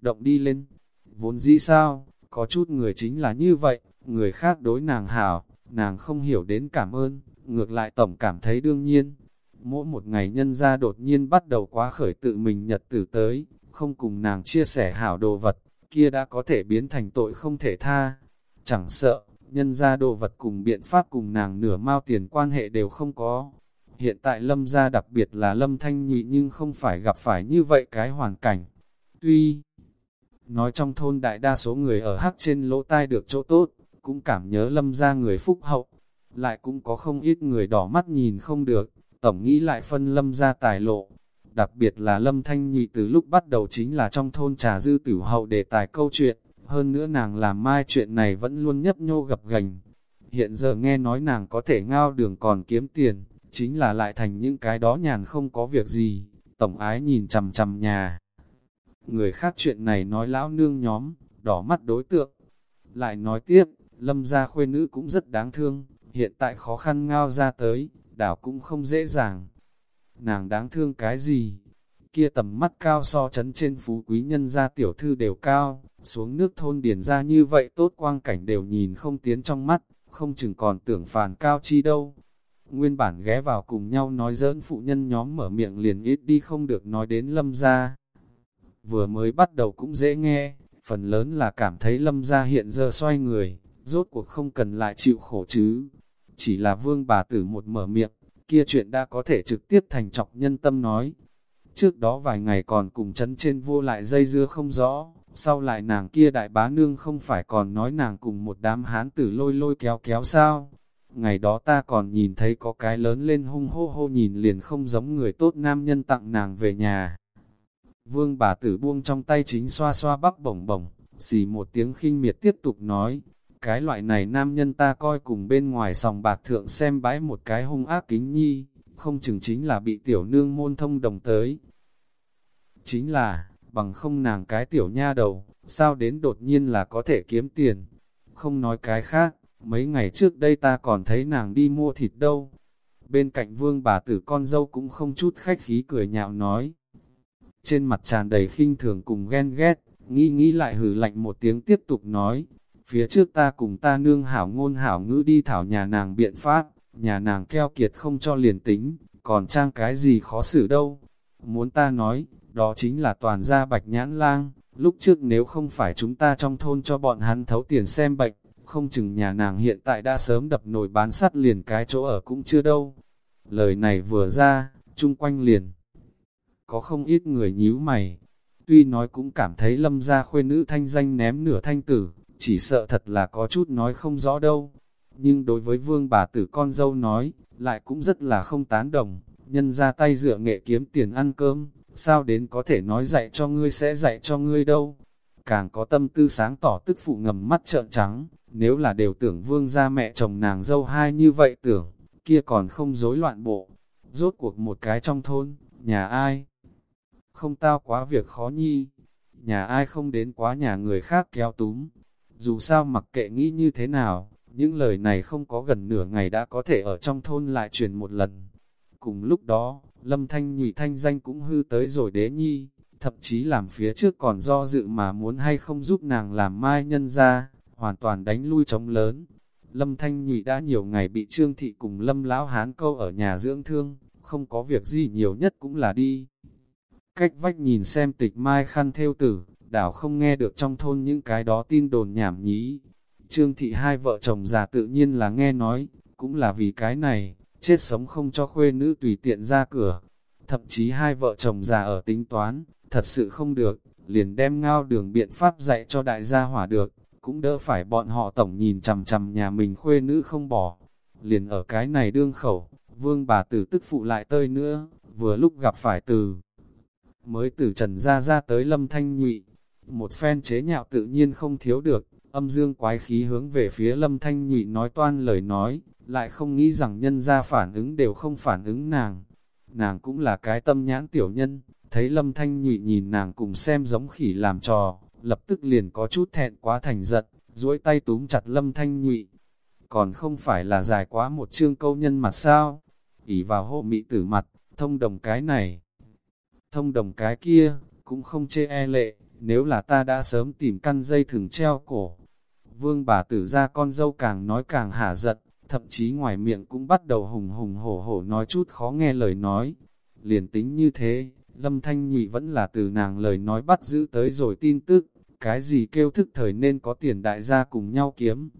Động đi lên, vốn dĩ sao, có chút người chính là như vậy, người khác đối nàng hảo, nàng không hiểu đến cảm ơn, ngược lại tổng cảm thấy đương nhiên. Mỗi một ngày nhân gia đột nhiên bắt đầu quá khởi tự mình nhật tử tới, không cùng nàng chia sẻ hảo đồ vật, kia đã có thể biến thành tội không thể tha. Chẳng sợ, nhân gia đồ vật cùng biện pháp cùng nàng nửa mao tiền quan hệ đều không có. Hiện tại lâm gia đặc biệt là lâm thanh nhụy nhưng không phải gặp phải như vậy cái hoàn cảnh. Tuy, nói trong thôn đại đa số người ở hắc trên lỗ tai được chỗ tốt, cũng cảm nhớ lâm gia người phúc hậu, lại cũng có không ít người đỏ mắt nhìn không được, tổng nghĩ lại phân lâm gia tài lộ. Đặc biệt là lâm thanh nhụy từ lúc bắt đầu chính là trong thôn trà dư tử hậu đề tài câu chuyện, hơn nữa nàng làm mai chuyện này vẫn luôn nhấp nhô gập gành. Hiện giờ nghe nói nàng có thể ngao đường còn kiếm tiền, chính là lại thành những cái đó nhàn không có việc gì, tổng ái nhìn chằm chằm nhà. Người khác chuyện này nói lão nương nhóm, đỏ mắt đối tượng. Lại nói tiếp, lâm gia khuê nữ cũng rất đáng thương, hiện tại khó khăn ngao ra tới, đảo cũng không dễ dàng. Nàng đáng thương cái gì? Kia tầm mắt cao so chấn trên phú quý nhân gia tiểu thư đều cao, xuống nước thôn điền ra như vậy tốt quang cảnh đều nhìn không tiến trong mắt, không chừng còn tưởng phàn cao chi đâu. Nguyên bản ghé vào cùng nhau nói giỡn phụ nhân nhóm mở miệng liền ít đi không được nói đến lâm gia. Vừa mới bắt đầu cũng dễ nghe, phần lớn là cảm thấy lâm gia hiện giờ xoay người, rốt cuộc không cần lại chịu khổ chứ. Chỉ là vương bà tử một mở miệng, kia chuyện đã có thể trực tiếp thành chọc nhân tâm nói. Trước đó vài ngày còn cùng chấn trên vô lại dây dưa không rõ, sau lại nàng kia đại bá nương không phải còn nói nàng cùng một đám hán tử lôi lôi kéo kéo sao. Ngày đó ta còn nhìn thấy có cái lớn lên hung hô hô nhìn liền không giống người tốt nam nhân tặng nàng về nhà. Vương bà tử buông trong tay chính xoa xoa bắp bổng bổng, xì một tiếng khinh miệt tiếp tục nói, cái loại này nam nhân ta coi cùng bên ngoài sòng bạc thượng xem bãi một cái hung ác kính nhi, không chừng chính là bị tiểu nương môn thông đồng tới. Chính là, bằng không nàng cái tiểu nha đầu, sao đến đột nhiên là có thể kiếm tiền. Không nói cái khác, mấy ngày trước đây ta còn thấy nàng đi mua thịt đâu. Bên cạnh vương bà tử con dâu cũng không chút khách khí cười nhạo nói. Trên mặt tràn đầy khinh thường cùng ghen ghét, nghĩ nghĩ lại hử lạnh một tiếng tiếp tục nói. Phía trước ta cùng ta nương hảo ngôn hảo ngữ đi thảo nhà nàng biện pháp, nhà nàng keo kiệt không cho liền tính, còn trang cái gì khó xử đâu. Muốn ta nói, đó chính là toàn gia bạch nhãn lang, lúc trước nếu không phải chúng ta trong thôn cho bọn hắn thấu tiền xem bệnh, không chừng nhà nàng hiện tại đã sớm đập nồi bán sắt liền cái chỗ ở cũng chưa đâu. Lời này vừa ra, chung quanh liền. Có không ít người nhíu mày, tuy nói cũng cảm thấy lâm gia khuê nữ thanh danh ném nửa thanh tử, chỉ sợ thật là có chút nói không rõ đâu. Nhưng đối với vương bà tử con dâu nói, lại cũng rất là không tán đồng, nhân ra tay dựa nghệ kiếm tiền ăn cơm, sao đến có thể nói dạy cho ngươi sẽ dạy cho ngươi đâu. Càng có tâm tư sáng tỏ tức phụ ngầm mắt trợn trắng, nếu là đều tưởng vương ra mẹ chồng nàng dâu hai như vậy tưởng, kia còn không rối loạn bộ. Rốt cuộc một cái trong thôn, nhà ai? Không tao quá việc khó nhi, nhà ai không đến quá nhà người khác kéo túm. Dù sao mặc kệ nghĩ như thế nào, những lời này không có gần nửa ngày đã có thể ở trong thôn lại truyền một lần. Cùng lúc đó, Lâm Thanh nhụy thanh danh cũng hư tới rồi đế nhi, thậm chí làm phía trước còn do dự mà muốn hay không giúp nàng làm mai nhân ra, hoàn toàn đánh lui trống lớn. Lâm Thanh nhụy đã nhiều ngày bị Trương Thị cùng Lâm Lão Hán câu ở nhà dưỡng thương, không có việc gì nhiều nhất cũng là đi. Cách vách nhìn xem tịch mai khăn theo tử, đảo không nghe được trong thôn những cái đó tin đồn nhảm nhí. Trương Thị hai vợ chồng già tự nhiên là nghe nói, cũng là vì cái này, chết sống không cho khuê nữ tùy tiện ra cửa. Thậm chí hai vợ chồng già ở tính toán, thật sự không được, liền đem ngao đường biện pháp dạy cho đại gia hỏa được, cũng đỡ phải bọn họ tổng nhìn chằm chằm nhà mình khuê nữ không bỏ. Liền ở cái này đương khẩu, vương bà tử tức phụ lại tơi nữa, vừa lúc gặp phải từ. Mới từ trần ra ra tới lâm thanh nhụy, một phen chế nhạo tự nhiên không thiếu được, âm dương quái khí hướng về phía lâm thanh nhụy nói toan lời nói, lại không nghĩ rằng nhân ra phản ứng đều không phản ứng nàng. Nàng cũng là cái tâm nhãn tiểu nhân, thấy lâm thanh nhụy nhìn nàng cùng xem giống khỉ làm trò, lập tức liền có chút thẹn quá thành giận, duỗi tay túm chặt lâm thanh nhụy. Còn không phải là dài quá một chương câu nhân mặt sao, ỉ vào hộ mị tử mặt, thông đồng cái này, thông đồng cái kia, cũng không chê e lệ, nếu là ta đã sớm tìm căn dây thừng treo cổ. Vương bà tử ra con dâu càng nói càng hả giận, thậm chí ngoài miệng cũng bắt đầu hùng hùng hổ hổ nói chút khó nghe lời nói. Liền tính như thế, Lâm Thanh Nhụy vẫn là từ nàng lời nói bắt giữ tới rồi tin tức, cái gì kêu thức thời nên có tiền đại gia cùng nhau kiếm,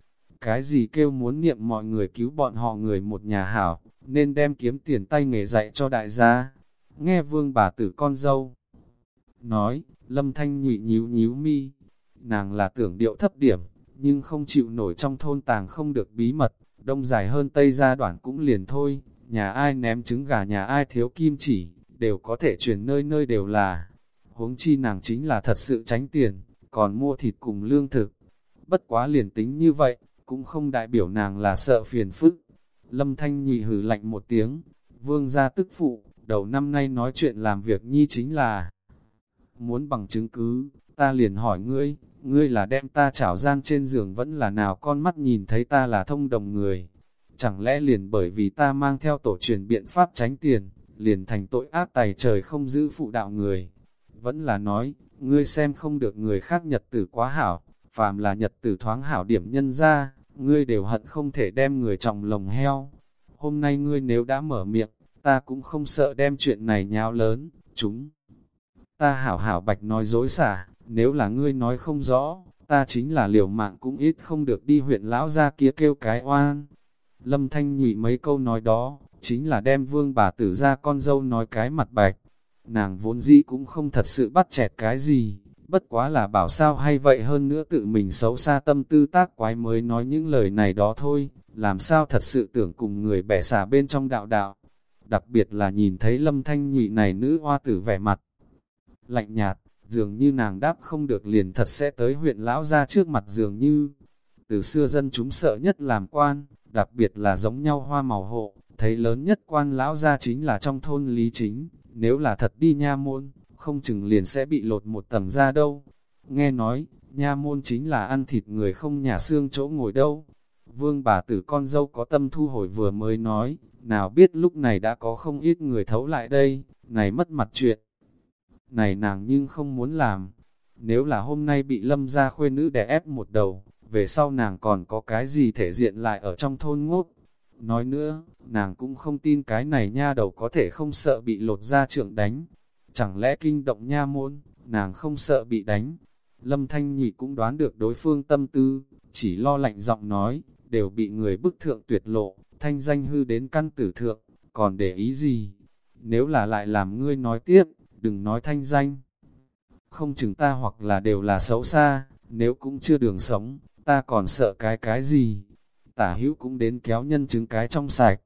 cái gì kêu muốn niệm mọi người cứu bọn họ người một nhà hảo, nên đem kiếm tiền tay nghề dạy cho đại gia. Nghe vương bà tử con dâu nói, Lâm Thanh Nhụy nhíu nhíu mi, nàng là tưởng điệu thấp điểm, nhưng không chịu nổi trong thôn tàng không được bí mật, đông dài hơn tây gia đoạn cũng liền thôi, nhà ai ném trứng gà nhà ai thiếu kim chỉ, đều có thể chuyển nơi nơi đều là. Huống chi nàng chính là thật sự tránh tiền, còn mua thịt cùng lương thực. Bất quá liền tính như vậy, cũng không đại biểu nàng là sợ phiền phức. Lâm Thanh nhị hử lạnh một tiếng, vương gia tức phụ, đầu năm nay nói chuyện làm việc nhi chính là muốn bằng chứng cứ, ta liền hỏi ngươi, ngươi là đem ta chảo gian trên giường vẫn là nào con mắt nhìn thấy ta là thông đồng người. Chẳng lẽ liền bởi vì ta mang theo tổ truyền biện pháp tránh tiền, liền thành tội ác tài trời không giữ phụ đạo người. Vẫn là nói, ngươi xem không được người khác nhật tử quá hảo, phàm là nhật tử thoáng hảo điểm nhân ra, ngươi đều hận không thể đem người trọng lồng heo. Hôm nay ngươi nếu đã mở miệng, ta cũng không sợ đem chuyện này nháo lớn, chúng. Ta hảo hảo bạch nói dối xả, nếu là ngươi nói không rõ, ta chính là liều mạng cũng ít không được đi huyện lão ra kia kêu cái oan. Lâm Thanh nhụy mấy câu nói đó, chính là đem vương bà tử ra con dâu nói cái mặt bạch. Nàng vốn dĩ cũng không thật sự bắt chẹt cái gì, bất quá là bảo sao hay vậy hơn nữa tự mình xấu xa tâm tư tác quái mới nói những lời này đó thôi, làm sao thật sự tưởng cùng người bẻ xả bên trong đạo đạo. Đặc biệt là nhìn thấy lâm thanh nhụy này nữ hoa tử vẻ mặt. Lạnh nhạt, dường như nàng đáp không được liền thật sẽ tới huyện lão ra trước mặt dường như. Từ xưa dân chúng sợ nhất làm quan, đặc biệt là giống nhau hoa màu hộ, thấy lớn nhất quan lão ra chính là trong thôn lý chính, nếu là thật đi nha môn, không chừng liền sẽ bị lột một tầng ra đâu. Nghe nói, nha môn chính là ăn thịt người không nhà xương chỗ ngồi đâu. Vương bà tử con dâu có tâm thu hồi vừa mới nói, nào biết lúc này đã có không ít người thấu lại đây, này mất mặt chuyện. Này nàng nhưng không muốn làm, nếu là hôm nay bị lâm gia khuê nữ đè ép một đầu, về sau nàng còn có cái gì thể diện lại ở trong thôn ngốc. Nói nữa, nàng cũng không tin cái này nha đầu có thể không sợ bị lột ra trưởng đánh. Chẳng lẽ kinh động nha môn, nàng không sợ bị đánh. Lâm Thanh Nhị cũng đoán được đối phương tâm tư, chỉ lo lạnh giọng nói, đều bị người bức thượng tuyệt lộ, thanh danh hư đến căn tử thượng, còn để ý gì? Nếu là lại làm ngươi nói tiếp, đừng nói thanh danh. Không chừng ta hoặc là đều là xấu xa, nếu cũng chưa đường sống, ta còn sợ cái cái gì? Tả hữu cũng đến kéo nhân chứng cái trong sạch.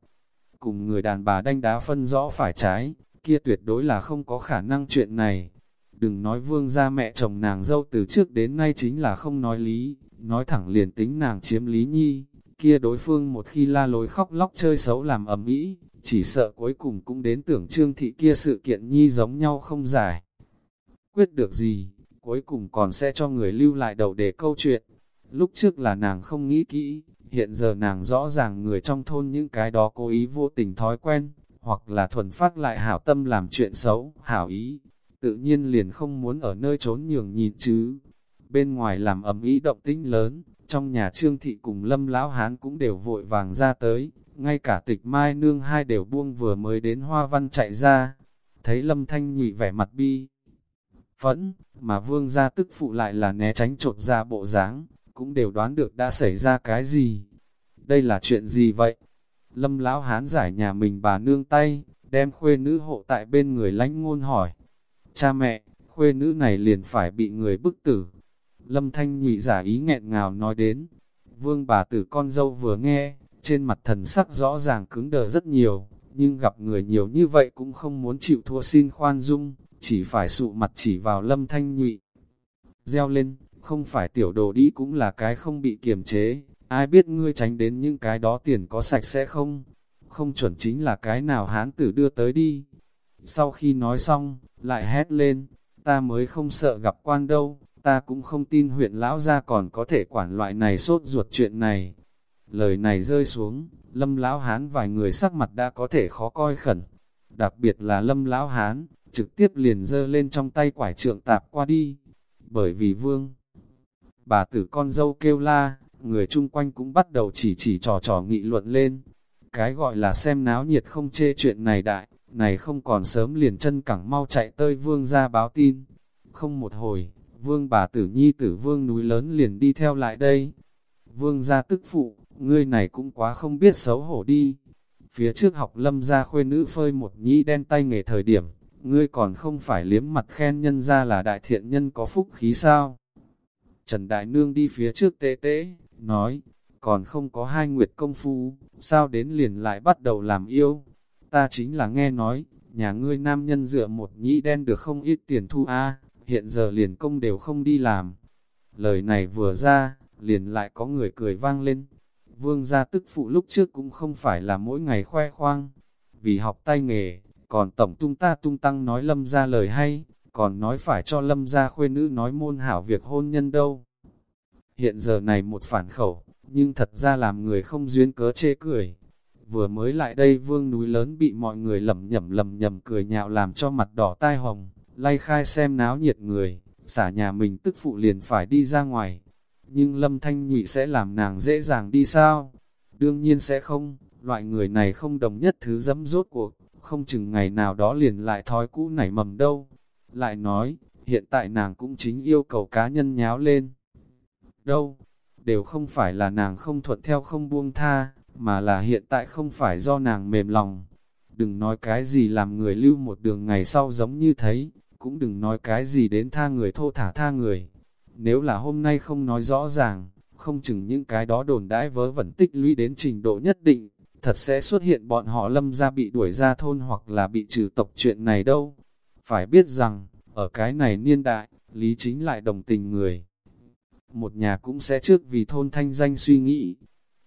Cùng người đàn bà đanh đá phân rõ phải trái, kia tuyệt đối là không có khả năng chuyện này. Đừng nói vương gia mẹ chồng nàng dâu từ trước đến nay chính là không nói lý, nói thẳng liền tính nàng chiếm lý nhi, kia đối phương một khi la lối khóc lóc chơi xấu làm ầm ĩ, chỉ sợ cuối cùng cũng đến tưởng trương thị kia sự kiện nhi giống nhau không giải. Quyết được gì, cuối cùng còn sẽ cho người lưu lại đầu để câu chuyện. Lúc trước là nàng không nghĩ kỹ, hiện giờ nàng rõ ràng người trong thôn những cái đó cố ý vô tình thói quen, hoặc là thuần phát lại hảo tâm làm chuyện xấu, hảo ý, tự nhiên liền không muốn ở nơi trốn nhường nhìn chứ. Bên ngoài làm ầm ý động tĩnh lớn, trong nhà trương thị cùng lâm lão hán cũng đều vội vàng ra tới, ngay cả tịch mai nương hai đều buông vừa mới đến hoa văn chạy ra, thấy lâm thanh nhụy vẻ mặt bi. Phẫn, mà vương gia tức phụ lại là né tránh trột ra bộ dáng cũng đều đoán được đã xảy ra cái gì. Đây là chuyện gì vậy? Lâm lão hán giải nhà mình bà nương tay, đem khuê nữ hộ tại bên người lánh ngôn hỏi. Cha mẹ, khuê nữ này liền phải bị người bức tử. Lâm thanh nhụy giả ý nghẹn ngào nói đến. Vương bà tử con dâu vừa nghe, trên mặt thần sắc rõ ràng cứng đờ rất nhiều, nhưng gặp người nhiều như vậy cũng không muốn chịu thua xin khoan dung, chỉ phải sụ mặt chỉ vào lâm thanh nhụy. Gieo lên, không phải tiểu đồ đi cũng là cái không bị kiềm chế, ai biết ngươi tránh đến những cái đó tiền có sạch sẽ không? Không chuẩn chính là cái nào hán tử đưa tới đi. Sau khi nói xong, lại hét lên, ta mới không sợ gặp quan đâu, ta cũng không tin huyện lão gia còn có thể quản loại này sốt ruột chuyện này. Lời này rơi xuống, lâm lão hán vài người sắc mặt đã có thể khó coi khẩn. Đặc biệt là lâm lão hán, trực tiếp liền dơ lên trong tay quải trượng tạp qua đi. Bởi vì vương, bà tử con dâu kêu la, người chung quanh cũng bắt đầu chỉ chỉ trò trò nghị luận lên. Cái gọi là xem náo nhiệt không chê chuyện này đại, này không còn sớm liền chân cẳng mau chạy tơi vương ra báo tin. Không một hồi, vương bà tử nhi tử vương núi lớn liền đi theo lại đây. Vương ra tức phụ, ngươi này cũng quá không biết xấu hổ đi. Phía trước học lâm ra khuê nữ phơi một nhĩ đen tay nghề thời điểm, ngươi còn không phải liếm mặt khen nhân ra là đại thiện nhân có phúc khí sao. Trần Đại Nương đi phía trước tế tế, nói, còn không có hai nguyệt công phu, sao đến liền lại bắt đầu làm yêu. Ta chính là nghe nói, nhà ngươi nam nhân dựa một nhĩ đen được không ít tiền thu a hiện giờ liền công đều không đi làm. Lời này vừa ra, liền lại có người cười vang lên. Vương gia tức phụ lúc trước cũng không phải là mỗi ngày khoe khoang, vì học tay nghề, còn tổng tung ta tung tăng nói lâm ra lời hay, còn nói phải cho lâm gia khuê nữ nói môn hảo việc hôn nhân đâu. Hiện giờ này một phản khẩu, nhưng thật ra làm người không duyên cớ chê cười. Vừa mới lại đây vương núi lớn bị mọi người lầm nhầm lầm nhầm cười nhạo làm cho mặt đỏ tai hồng, lay khai xem náo nhiệt người, xả nhà mình tức phụ liền phải đi ra ngoài. Nhưng Lâm Thanh Nhụy sẽ làm nàng dễ dàng đi sao? Đương nhiên sẽ không, loại người này không đồng nhất thứ dẫm rốt cuộc, không chừng ngày nào đó liền lại thói cũ nảy mầm đâu. Lại nói, hiện tại nàng cũng chính yêu cầu cá nhân nháo lên. Đâu, đều không phải là nàng không thuận theo không buông tha, mà là hiện tại không phải do nàng mềm lòng. Đừng nói cái gì làm người lưu một đường ngày sau giống như thấy, cũng đừng nói cái gì đến tha người thô thả tha người. Nếu là hôm nay không nói rõ ràng, không chừng những cái đó đồn đãi vớ vẩn tích lũy đến trình độ nhất định, thật sẽ xuất hiện bọn họ lâm ra bị đuổi ra thôn hoặc là bị trừ tộc chuyện này đâu. Phải biết rằng, ở cái này niên đại, lý chính lại đồng tình người. Một nhà cũng sẽ trước vì thôn thanh danh suy nghĩ.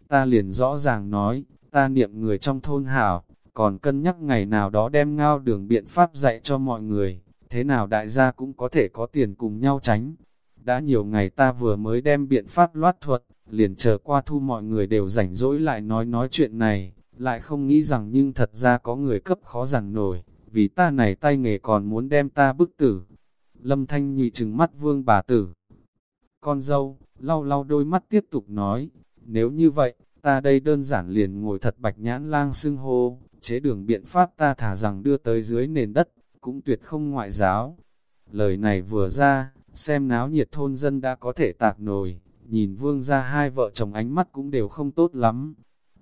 Ta liền rõ ràng nói, ta niệm người trong thôn hảo, còn cân nhắc ngày nào đó đem ngao đường biện pháp dạy cho mọi người, thế nào đại gia cũng có thể có tiền cùng nhau tránh. Đã nhiều ngày ta vừa mới đem biện pháp loát thuật, liền chờ qua thu mọi người đều rảnh rỗi lại nói nói chuyện này, lại không nghĩ rằng nhưng thật ra có người cấp khó rằng nổi, vì ta này tay nghề còn muốn đem ta bức tử. Lâm Thanh nhụy trừng mắt vương bà tử. Con dâu, lau lau đôi mắt tiếp tục nói, nếu như vậy, ta đây đơn giản liền ngồi thật bạch nhãn lang xưng hô, chế đường biện pháp ta thả rằng đưa tới dưới nền đất, cũng tuyệt không ngoại giáo. Lời này vừa ra, xem náo nhiệt thôn dân đã có thể tạc nồi, nhìn vương ra hai vợ chồng ánh mắt cũng đều không tốt lắm.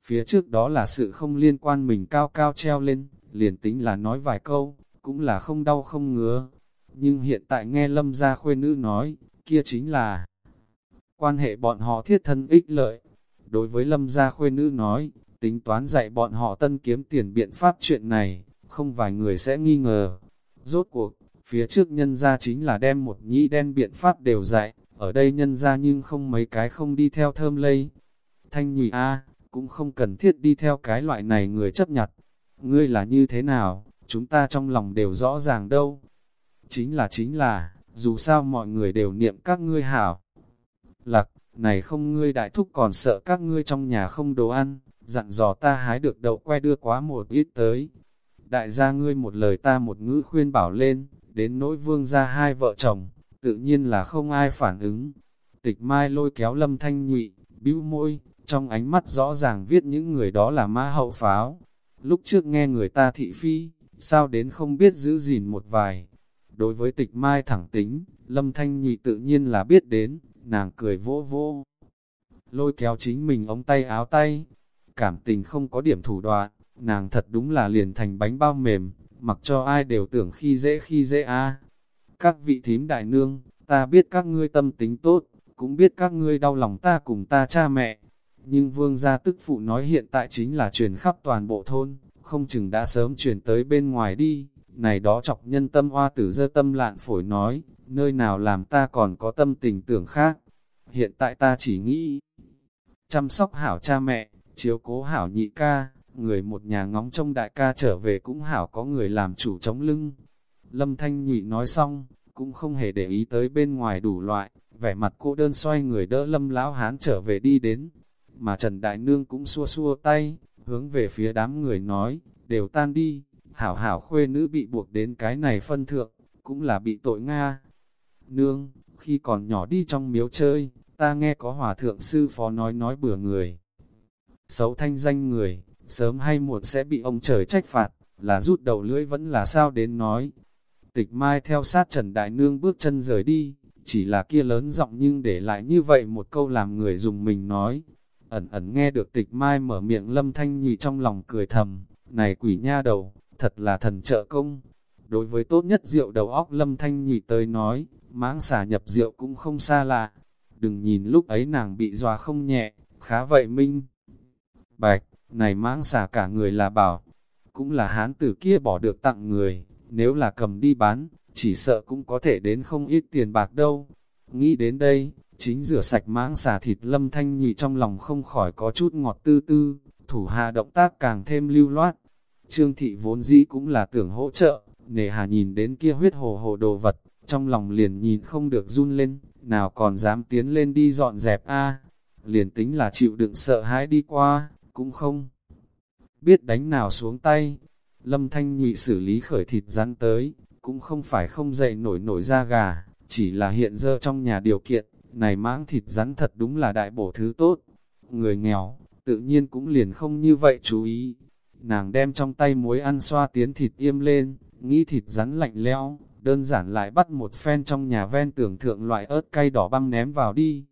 Phía trước đó là sự không liên quan mình cao cao treo lên, liền tính là nói vài câu, cũng là không đau không ngứa. Nhưng hiện tại nghe lâm gia khuê nữ nói, kia chính là quan hệ bọn họ thiết thân ích lợi. Đối với lâm gia khuê nữ nói, tính toán dạy bọn họ tân kiếm tiền biện pháp chuyện này, không vài người sẽ nghi ngờ. Rốt cuộc, phía trước nhân gia chính là đem một nhĩ đen biện pháp đều dạy, ở đây nhân gia nhưng không mấy cái không đi theo thơm lây. Thanh nhụy A, cũng không cần thiết đi theo cái loại này người chấp nhặt. Ngươi là như thế nào, chúng ta trong lòng đều rõ ràng đâu. Chính là chính là, dù sao mọi người đều niệm các ngươi hảo. Lạc, này không ngươi đại thúc còn sợ các ngươi trong nhà không đồ ăn, dặn dò ta hái được đậu que đưa quá một ít tới. Đại gia ngươi một lời ta một ngữ khuyên bảo lên, đến nỗi vương ra hai vợ chồng, tự nhiên là không ai phản ứng. Tịch mai lôi kéo lâm thanh nhụy, bĩu môi, trong ánh mắt rõ ràng viết những người đó là ma hậu pháo. Lúc trước nghe người ta thị phi, sao đến không biết giữ gìn một vài. Đối với tịch mai thẳng tính, lâm thanh nhụy tự nhiên là biết đến, nàng cười vỗ vỗ. Lôi kéo chính mình ống tay áo tay, cảm tình không có điểm thủ đoạn, nàng thật đúng là liền thành bánh bao mềm, mặc cho ai đều tưởng khi dễ khi dễ a. Các vị thím đại nương, ta biết các ngươi tâm tính tốt, cũng biết các ngươi đau lòng ta cùng ta cha mẹ. Nhưng vương gia tức phụ nói hiện tại chính là truyền khắp toàn bộ thôn, không chừng đã sớm truyền tới bên ngoài đi. Này đó chọc nhân tâm hoa tử dơ tâm lạn phổi nói, nơi nào làm ta còn có tâm tình tưởng khác. Hiện tại ta chỉ nghĩ chăm sóc hảo cha mẹ, chiếu cố hảo nhị ca, người một nhà ngóng trông đại ca trở về cũng hảo có người làm chủ chống lưng. Lâm Thanh Nhụy nói xong, cũng không hề để ý tới bên ngoài đủ loại, vẻ mặt cô đơn xoay người đỡ Lâm Lão Hán trở về đi đến. Mà Trần Đại Nương cũng xua xua tay, hướng về phía đám người nói, đều tan đi, hảo hảo khuê nữ bị buộc đến cái này phân thượng, cũng là bị tội Nga. Nương, khi còn nhỏ đi trong miếu chơi, ta nghe có hòa thượng sư phó nói nói bừa người. Xấu thanh danh người, sớm hay muộn sẽ bị ông trời trách phạt, là rút đầu lưỡi vẫn là sao đến nói. Tịch mai theo sát Trần Đại Nương bước chân rời đi, chỉ là kia lớn giọng nhưng để lại như vậy một câu làm người dùng mình nói. Ẩn ẩn nghe được tịch mai mở miệng lâm thanh nhụy trong lòng cười thầm, này quỷ nha đầu, thật là thần trợ công. Đối với tốt nhất rượu đầu óc lâm thanh nhụy tới nói, mãng xả nhập rượu cũng không xa lạ. Đừng nhìn lúc ấy nàng bị dòa không nhẹ, khá vậy minh. Bạch, này mãng xả cả người là bảo, cũng là hán tử kia bỏ được tặng người, nếu là cầm đi bán, chỉ sợ cũng có thể đến không ít tiền bạc đâu. Nghĩ đến đây, chính rửa sạch mãng xà thịt lâm thanh nhị trong lòng không khỏi có chút ngọt tư tư, thủ hạ động tác càng thêm lưu loát. Trương thị vốn dĩ cũng là tưởng hỗ trợ, nề hà nhìn đến kia huyết hồ hồ đồ vật, trong lòng liền nhìn không được run lên, nào còn dám tiến lên đi dọn dẹp a liền tính là chịu đựng sợ hãi đi qua, cũng không biết đánh nào xuống tay. Lâm Thanh Nhụy xử lý khởi thịt rắn tới, cũng không phải không dậy nổi nổi ra gà, chỉ là hiện giờ trong nhà điều kiện, này mãng thịt rắn thật đúng là đại bổ thứ tốt. Người nghèo, tự nhiên cũng liền không như vậy chú ý. Nàng đem trong tay muối ăn xoa tiến thịt im lên, nghĩ thịt rắn lạnh lẽo, đơn giản lại bắt một phen trong nhà ven tưởng thượng loại ớt cay đỏ băm ném vào đi.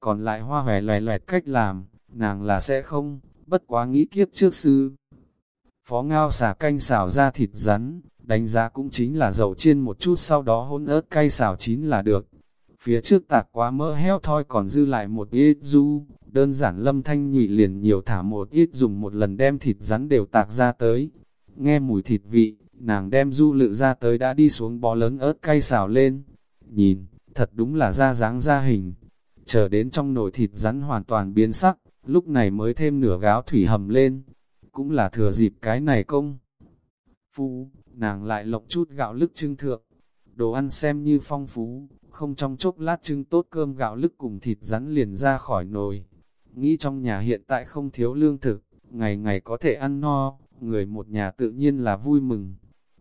Còn lại hoa hòe loè loẹt cách làm, nàng là sẽ không, bất quá nghĩ kiếp trước sư. Phó ngao xả canh xào ra thịt rắn, đánh giá cũng chính là dầu chiên một chút sau đó hôn ớt cay xào chín là được. Phía trước tạc quá mỡ heo thoi còn dư lại một ít du, đơn giản lâm thanh nhụy liền nhiều thả một ít dùng một lần đem thịt rắn đều tạc ra tới. Nghe mùi thịt vị, nàng đem du lự ra tới đã đi xuống bó lớn ớt cay xào lên. Nhìn, thật đúng là ra dáng ra hình. Chờ đến trong nồi thịt rắn hoàn toàn biến sắc, lúc này mới thêm nửa gáo thủy hầm lên. Cũng là thừa dịp cái này công. Phu, nàng lại lộng chút gạo lức trưng thượng. Đồ ăn xem như phong phú, không trong chốc lát trưng tốt cơm gạo lức cùng thịt rắn liền ra khỏi nồi. Nghĩ trong nhà hiện tại không thiếu lương thực, ngày ngày có thể ăn no, người một nhà tự nhiên là vui mừng.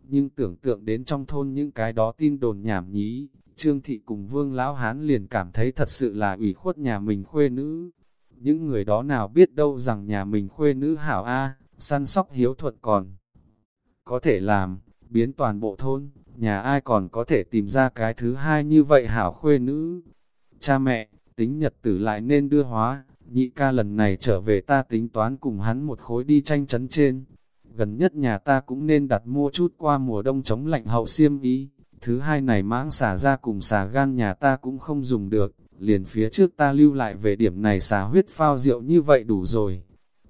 Nhưng tưởng tượng đến trong thôn những cái đó tin đồn nhảm nhí, Trương Thị cùng Vương Lão Hán liền cảm thấy thật sự là ủy khuất nhà mình khuê nữ. Những người đó nào biết đâu rằng nhà mình khuê nữ hảo A, săn sóc hiếu thuận còn. Có thể làm, biến toàn bộ thôn, nhà ai còn có thể tìm ra cái thứ hai như vậy hảo khuê nữ. Cha mẹ, tính nhật tử lại nên đưa hóa, nhị ca lần này trở về ta tính toán cùng hắn một khối đi tranh chấn trên. Gần nhất nhà ta cũng nên đặt mua chút qua mùa đông chống lạnh hậu xiêm ý. Thứ hai này mãng xả ra cùng xả gan nhà ta cũng không dùng được, liền phía trước ta lưu lại về điểm này xả huyết phao rượu như vậy đủ rồi.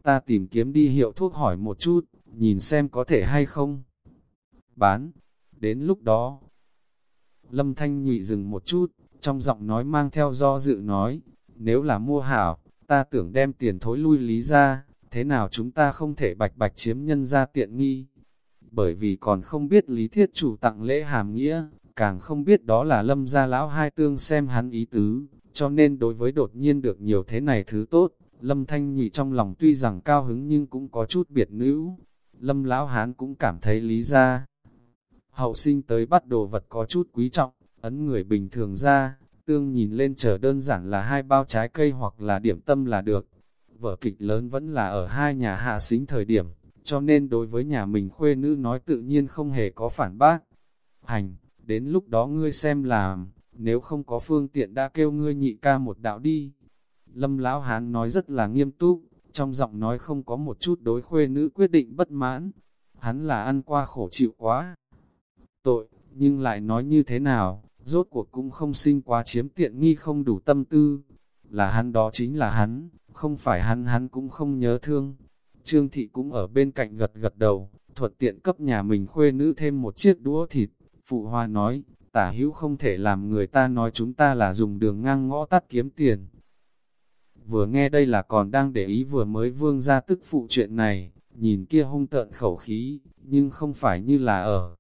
Ta tìm kiếm đi hiệu thuốc hỏi một chút, nhìn xem có thể hay không. Bán, đến lúc đó. Lâm Thanh nhụy dừng một chút, trong giọng nói mang theo do dự nói, nếu là mua hảo, ta tưởng đem tiền thối lui lý ra, thế nào chúng ta không thể bạch bạch chiếm nhân ra tiện nghi. Bởi vì còn không biết lý thiết chủ tặng lễ hàm nghĩa, càng không biết đó là lâm gia lão hai tương xem hắn ý tứ, cho nên đối với đột nhiên được nhiều thế này thứ tốt, lâm thanh nhị trong lòng tuy rằng cao hứng nhưng cũng có chút biệt nữ. Lâm lão hán cũng cảm thấy lý ra. Hậu sinh tới bắt đồ vật có chút quý trọng, ấn người bình thường ra, tương nhìn lên chờ đơn giản là hai bao trái cây hoặc là điểm tâm là được. Vở kịch lớn vẫn là ở hai nhà hạ xính thời điểm, cho nên đối với nhà mình khuê nữ nói tự nhiên không hề có phản bác. Hành, đến lúc đó ngươi xem làm, nếu không có phương tiện đã kêu ngươi nhị ca một đạo đi. Lâm Lão Hán nói rất là nghiêm túc, trong giọng nói không có một chút đối khuê nữ quyết định bất mãn. Hắn là ăn qua khổ chịu quá. Tội, nhưng lại nói như thế nào, rốt cuộc cũng không sinh quá chiếm tiện nghi không đủ tâm tư. Là hắn đó chính là hắn, không phải hắn hắn cũng không nhớ thương. Trương Thị cũng ở bên cạnh gật gật đầu, thuận tiện cấp nhà mình khuê nữ thêm một chiếc đũa thịt. Phụ Hoa nói, tả hữu không thể làm người ta nói chúng ta là dùng đường ngang ngõ tắt kiếm tiền. Vừa nghe đây là còn đang để ý vừa mới vương ra tức phụ chuyện này, nhìn kia hung tợn khẩu khí, nhưng không phải như là ở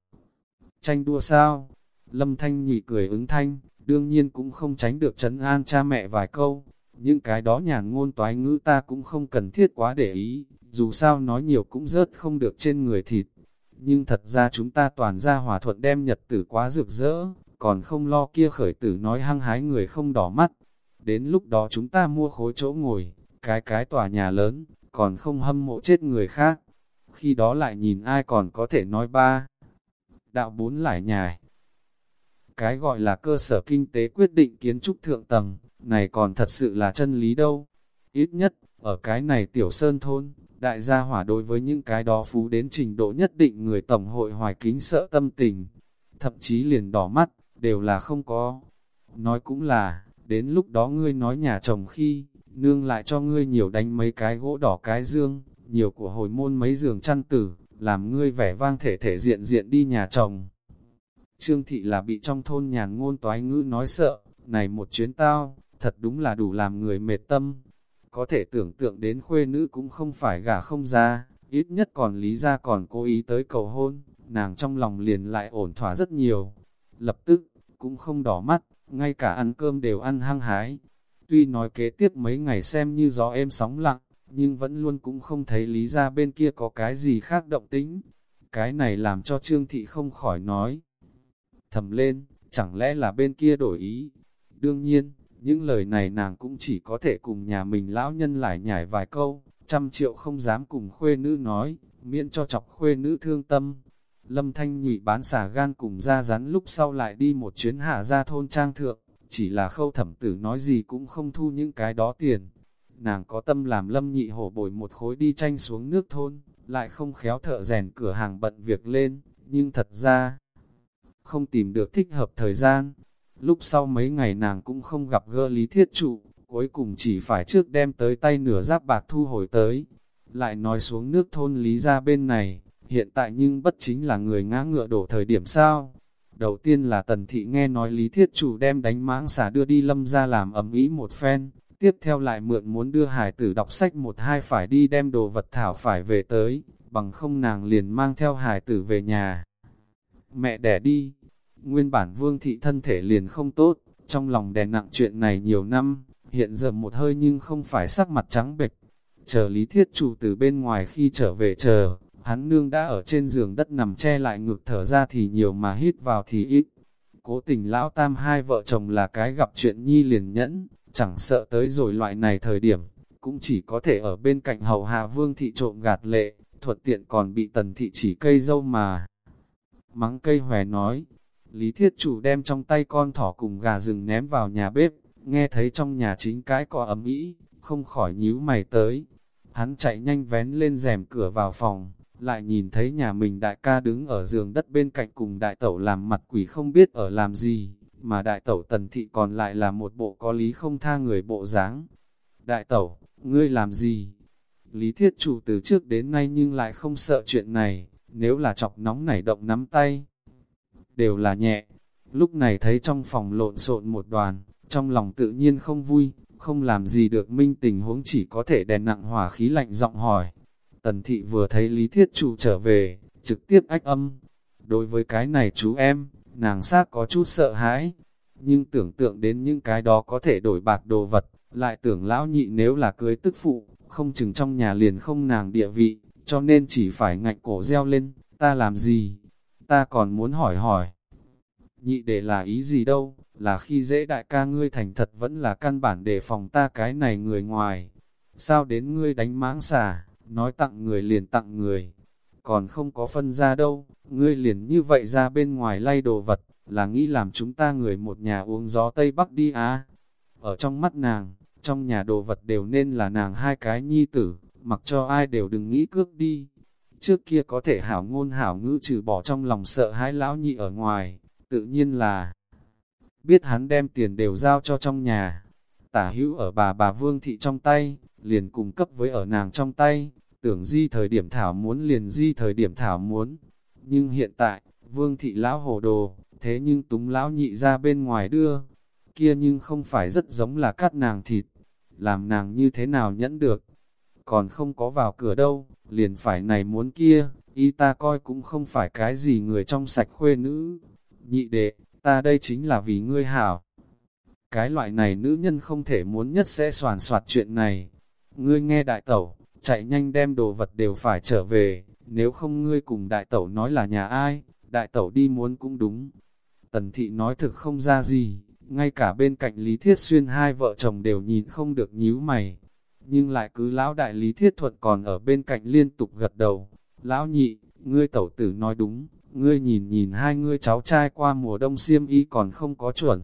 tranh đua sao. Lâm Thanh nhị cười ứng thanh, đương nhiên cũng không tránh được chấn an cha mẹ vài câu. Những cái đó nhàn ngôn toái ngữ ta cũng không cần thiết quá để ý, dù sao nói nhiều cũng rớt không được trên người thịt. Nhưng thật ra chúng ta toàn ra hòa thuận đem nhật tử quá rực rỡ, còn không lo kia khởi tử nói hăng hái người không đỏ mắt. Đến lúc đó chúng ta mua khối chỗ ngồi, cái cái tòa nhà lớn, còn không hâm mộ chết người khác. Khi đó lại nhìn ai còn có thể nói ba. Đạo bốn lại nhài. Cái gọi là cơ sở kinh tế quyết định kiến trúc thượng tầng, này còn thật sự là chân lý đâu. Ít nhất, ở cái này tiểu sơn thôn, đại gia hỏa đối với những cái đó phú đến trình độ nhất định người tổng hội hoài kính sợ tâm tình, thậm chí liền đỏ mắt, đều là không có. Nói cũng là, đến lúc đó ngươi nói nhà chồng khi, nương lại cho ngươi nhiều đánh mấy cái gỗ đỏ cái dương, nhiều của hồi môn mấy giường chăn tử, làm ngươi vẻ vang thể thể diện diện đi nhà chồng. Trương thị là bị trong thôn nhàn ngôn toái ngữ nói sợ, này một chuyến tao, thật đúng là đủ làm người mệt tâm. Có thể tưởng tượng đến khuê nữ cũng không phải gả không ra, ít nhất còn lý ra còn cố ý tới cầu hôn, nàng trong lòng liền lại ổn thỏa rất nhiều. Lập tức, cũng không đỏ mắt, ngay cả ăn cơm đều ăn hăng hái. Tuy nói kế tiếp mấy ngày xem như gió êm sóng lặng, nhưng vẫn luôn cũng không thấy lý ra bên kia có cái gì khác động tính. Cái này làm cho Trương Thị không khỏi nói. Thầm lên, chẳng lẽ là bên kia đổi ý? Đương nhiên, những lời này nàng cũng chỉ có thể cùng nhà mình lão nhân lại nhảy vài câu, trăm triệu không dám cùng khuê nữ nói, miễn cho chọc khuê nữ thương tâm. Lâm Thanh nhụy bán xà gan cùng ra rắn lúc sau lại đi một chuyến hạ ra thôn trang thượng, chỉ là khâu thẩm tử nói gì cũng không thu những cái đó tiền. Nàng có tâm làm lâm nhị hổ bồi một khối đi tranh xuống nước thôn, lại không khéo thợ rèn cửa hàng bận việc lên, nhưng thật ra không tìm được thích hợp thời gian. Lúc sau mấy ngày nàng cũng không gặp gỡ lý thiết trụ, cuối cùng chỉ phải trước đem tới tay nửa giáp bạc thu hồi tới. Lại nói xuống nước thôn lý ra bên này, hiện tại nhưng bất chính là người ngã ngựa đổ thời điểm sao. Đầu tiên là tần thị nghe nói lý thiết chủ đem đánh mãng xả đưa đi lâm ra làm ấm ý một phen, tiếp theo lại mượn muốn đưa hải tử đọc sách một hai phải đi đem đồ vật thảo phải về tới, bằng không nàng liền mang theo hải tử về nhà. Mẹ đẻ đi, nguyên bản vương thị thân thể liền không tốt, trong lòng đè nặng chuyện này nhiều năm, hiện giờ một hơi nhưng không phải sắc mặt trắng bệch. Chờ lý thiết chủ từ bên ngoài khi trở về chờ, hắn nương đã ở trên giường đất nằm che lại ngực thở ra thì nhiều mà hít vào thì ít. Cố tình lão tam hai vợ chồng là cái gặp chuyện nhi liền nhẫn, chẳng sợ tới rồi loại này thời điểm, cũng chỉ có thể ở bên cạnh hầu hạ vương thị trộm gạt lệ, thuận tiện còn bị tần thị chỉ cây dâu mà. Mắng cây hòe nói, Lý Thiết Chủ đem trong tay con thỏ cùng gà rừng ném vào nhà bếp, nghe thấy trong nhà chính cái cọ ấm ý, không khỏi nhíu mày tới. Hắn chạy nhanh vén lên rèm cửa vào phòng, lại nhìn thấy nhà mình đại ca đứng ở giường đất bên cạnh cùng đại tẩu làm mặt quỷ không biết ở làm gì, mà đại tẩu tần thị còn lại là một bộ có lý không tha người bộ dáng. Đại tẩu, ngươi làm gì? Lý thiết chủ từ trước đến nay nhưng lại không sợ chuyện này, nếu là chọc nóng nảy động nắm tay, đều là nhẹ. Lúc này thấy trong phòng lộn xộn một đoàn, trong lòng tự nhiên không vui, không làm gì được minh tình huống chỉ có thể đèn nặng hỏa khí lạnh giọng hỏi. Tần thị vừa thấy Lý Thiết Chủ trở về, trực tiếp ách âm. Đối với cái này chú em, nàng xác có chút sợ hãi, nhưng tưởng tượng đến những cái đó có thể đổi bạc đồ vật, lại tưởng lão nhị nếu là cưới tức phụ, không chừng trong nhà liền không nàng địa vị, cho nên chỉ phải ngạnh cổ reo lên, ta làm gì? Ta còn muốn hỏi hỏi. Nhị để là ý gì đâu, là khi dễ đại ca ngươi thành thật vẫn là căn bản để phòng ta cái này người ngoài. Sao đến ngươi đánh mãng xà, nói tặng người liền tặng người. Còn không có phân ra đâu, ngươi liền như vậy ra bên ngoài lay đồ vật, là nghĩ làm chúng ta người một nhà uống gió Tây Bắc đi á. Ở trong mắt nàng, trong nhà đồ vật đều nên là nàng hai cái nhi tử, mặc cho ai đều đừng nghĩ cướp đi. Trước kia có thể hảo ngôn hảo ngữ trừ bỏ trong lòng sợ hãi lão nhị ở ngoài, tự nhiên là biết hắn đem tiền đều giao cho trong nhà. Tả hữu ở bà bà Vương Thị trong tay, liền cung cấp với ở nàng trong tay, tưởng di thời điểm thảo muốn liền di thời điểm thảo muốn. Nhưng hiện tại, Vương Thị lão hồ đồ, thế nhưng túng lão nhị ra bên ngoài đưa, kia nhưng không phải rất giống là cắt nàng thịt, làm nàng như thế nào nhẫn được. Còn không có vào cửa đâu, liền phải này muốn kia, y ta coi cũng không phải cái gì người trong sạch khuê nữ. Nhị đệ, ta đây chính là vì ngươi hảo. Cái loại này nữ nhân không thể muốn nhất sẽ soàn soạt chuyện này. Ngươi nghe đại tẩu, chạy nhanh đem đồ vật đều phải trở về, nếu không ngươi cùng đại tẩu nói là nhà ai, đại tẩu đi muốn cũng đúng. Tần thị nói thực không ra gì, ngay cả bên cạnh Lý Thiết Xuyên hai vợ chồng đều nhìn không được nhíu mày. Nhưng lại cứ lão đại Lý Thiết Thuật còn ở bên cạnh liên tục gật đầu. Lão nhị, ngươi tẩu tử nói đúng, ngươi nhìn nhìn hai ngươi cháu trai qua mùa đông xiêm y còn không có chuẩn.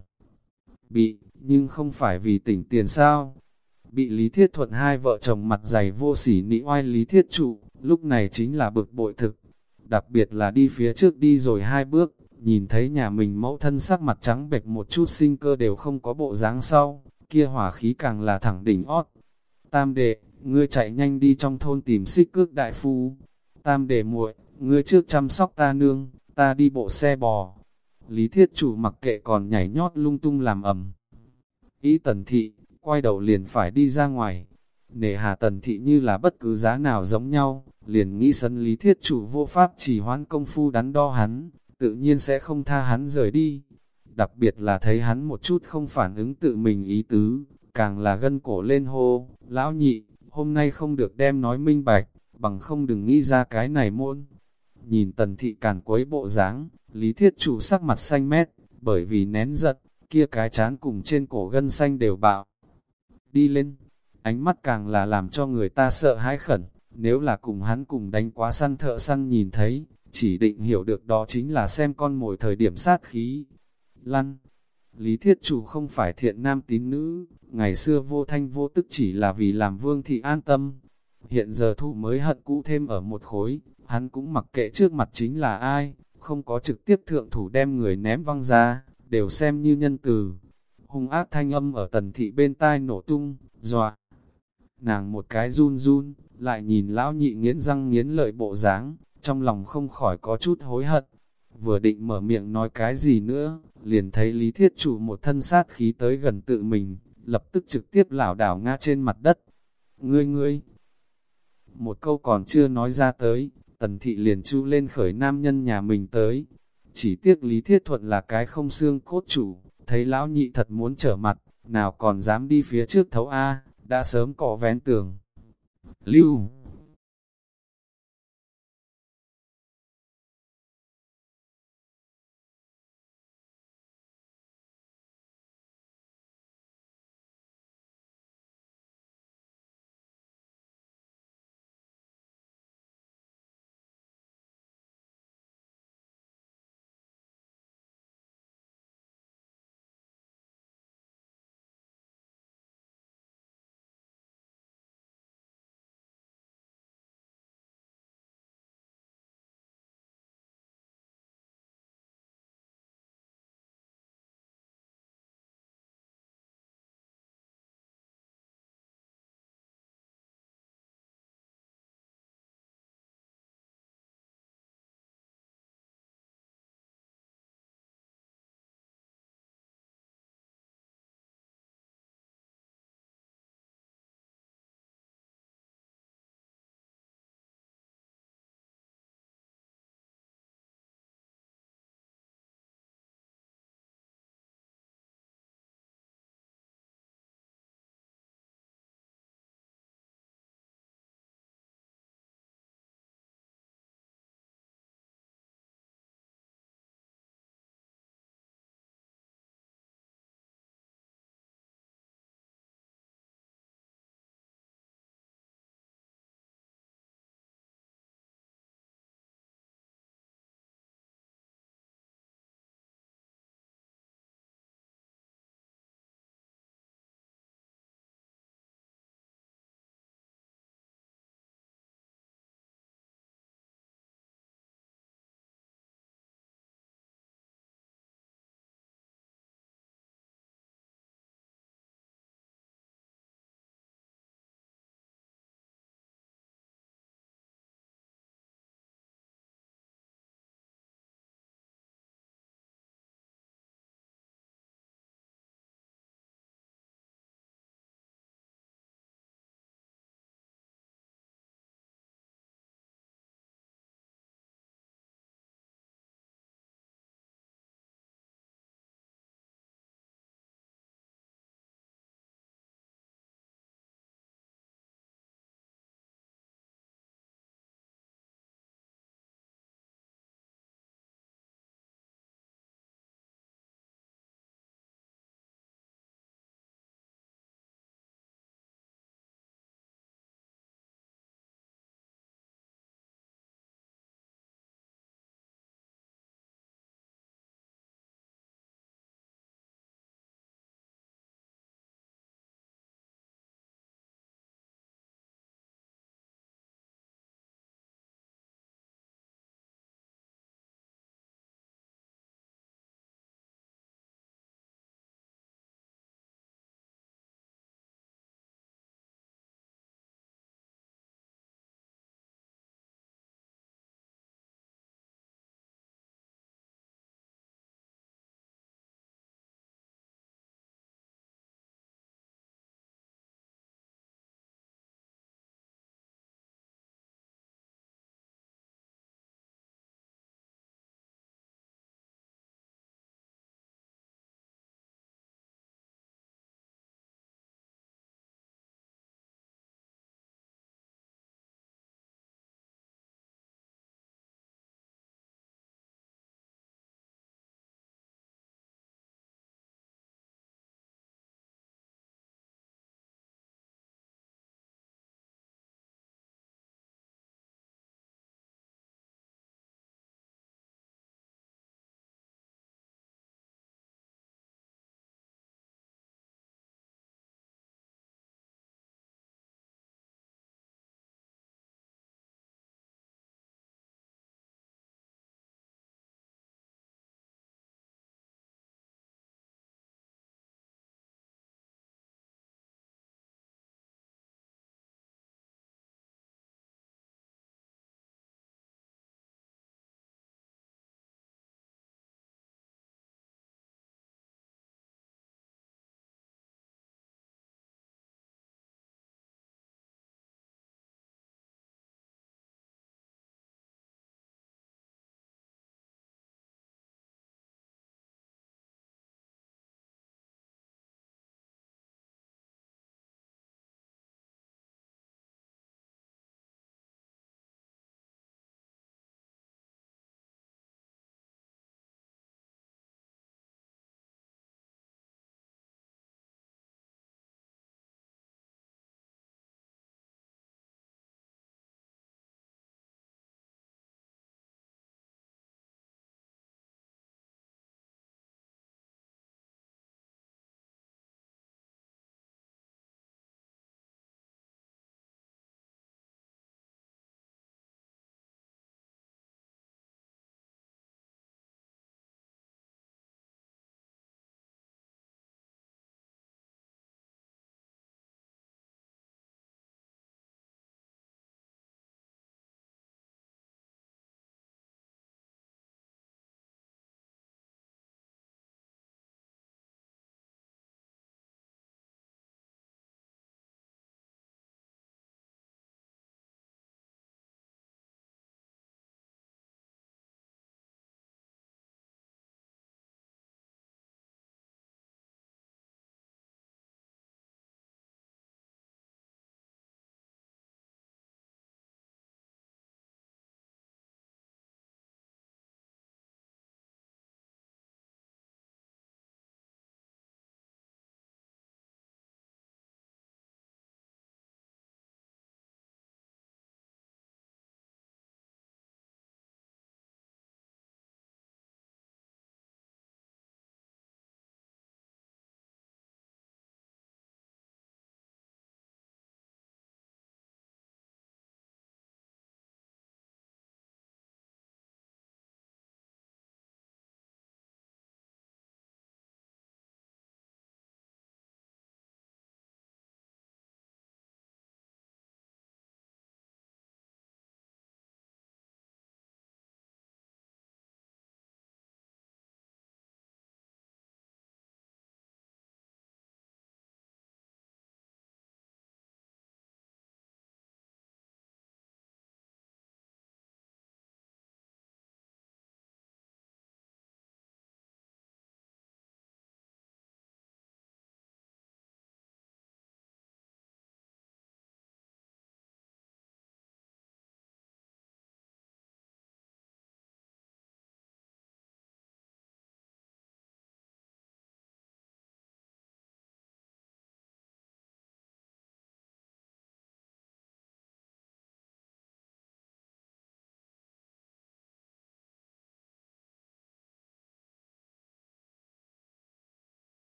Bị, nhưng không phải vì tỉnh tiền sao. Bị Lý Thiết Thuận hai vợ chồng mặt dày vô sỉ nị oai Lý Thiết trụ, lúc này chính là bực bội thực. Đặc biệt là đi phía trước đi rồi hai bước, nhìn thấy nhà mình mẫu thân sắc mặt trắng bệch một chút sinh cơ đều không có bộ dáng sau, kia hỏa khí càng là thẳng đỉnh ót. Tam đệ, ngươi chạy nhanh đi trong thôn tìm xích cước đại phu. Tam đệ muội, ngươi trước chăm sóc ta nương, ta đi bộ xe bò. Lý thiết chủ mặc kệ còn nhảy nhót lung tung làm ầm. Ý tần thị, quay đầu liền phải đi ra ngoài nề hà tần thị như là bất cứ giá nào giống nhau, liền nghĩ sân lý thiết chủ vô pháp chỉ hoán công phu đắn đo hắn, tự nhiên sẽ không tha hắn rời đi. Đặc biệt là thấy hắn một chút không phản ứng tự mình ý tứ, càng là gân cổ lên hô, lão nhị, hôm nay không được đem nói minh bạch, bằng không đừng nghĩ ra cái này môn. Nhìn tần thị càn quấy bộ dáng, lý thiết chủ sắc mặt xanh mét, bởi vì nén giận, kia cái chán cùng trên cổ gân xanh đều bạo. Đi lên, ánh mắt càng là làm cho người ta sợ hãi khẩn, nếu là cùng hắn cùng đánh quá săn thợ săn nhìn thấy, chỉ định hiểu được đó chính là xem con mồi thời điểm sát khí. Lăn, Lý Thiết Chủ không phải thiện nam tín nữ, ngày xưa vô thanh vô tức chỉ là vì làm vương thị an tâm. Hiện giờ thu mới hận cũ thêm ở một khối, hắn cũng mặc kệ trước mặt chính là ai, không có trực tiếp thượng thủ đem người ném văng ra, đều xem như nhân từ. Hung ác thanh âm ở tần thị bên tai nổ tung, dọa. Nàng một cái run run, lại nhìn lão nhị nghiến răng nghiến lợi bộ dáng, trong lòng không khỏi có chút hối hận. Vừa định mở miệng nói cái gì nữa, liền thấy Lý Thiết Chủ một thân sát khí tới gần tự mình, lập tức trực tiếp lảo đảo ngã trên mặt đất. Ngươi ngươi! Một câu còn chưa nói ra tới, tần thị liền chu lên khởi nam nhân nhà mình tới. Chỉ tiếc Lý Thiết Thuận là cái không xương cốt chủ, thấy lão nhị thật muốn trở mặt, nào còn dám đi phía trước thấu A, đã sớm cỏ vén tường. Lưu!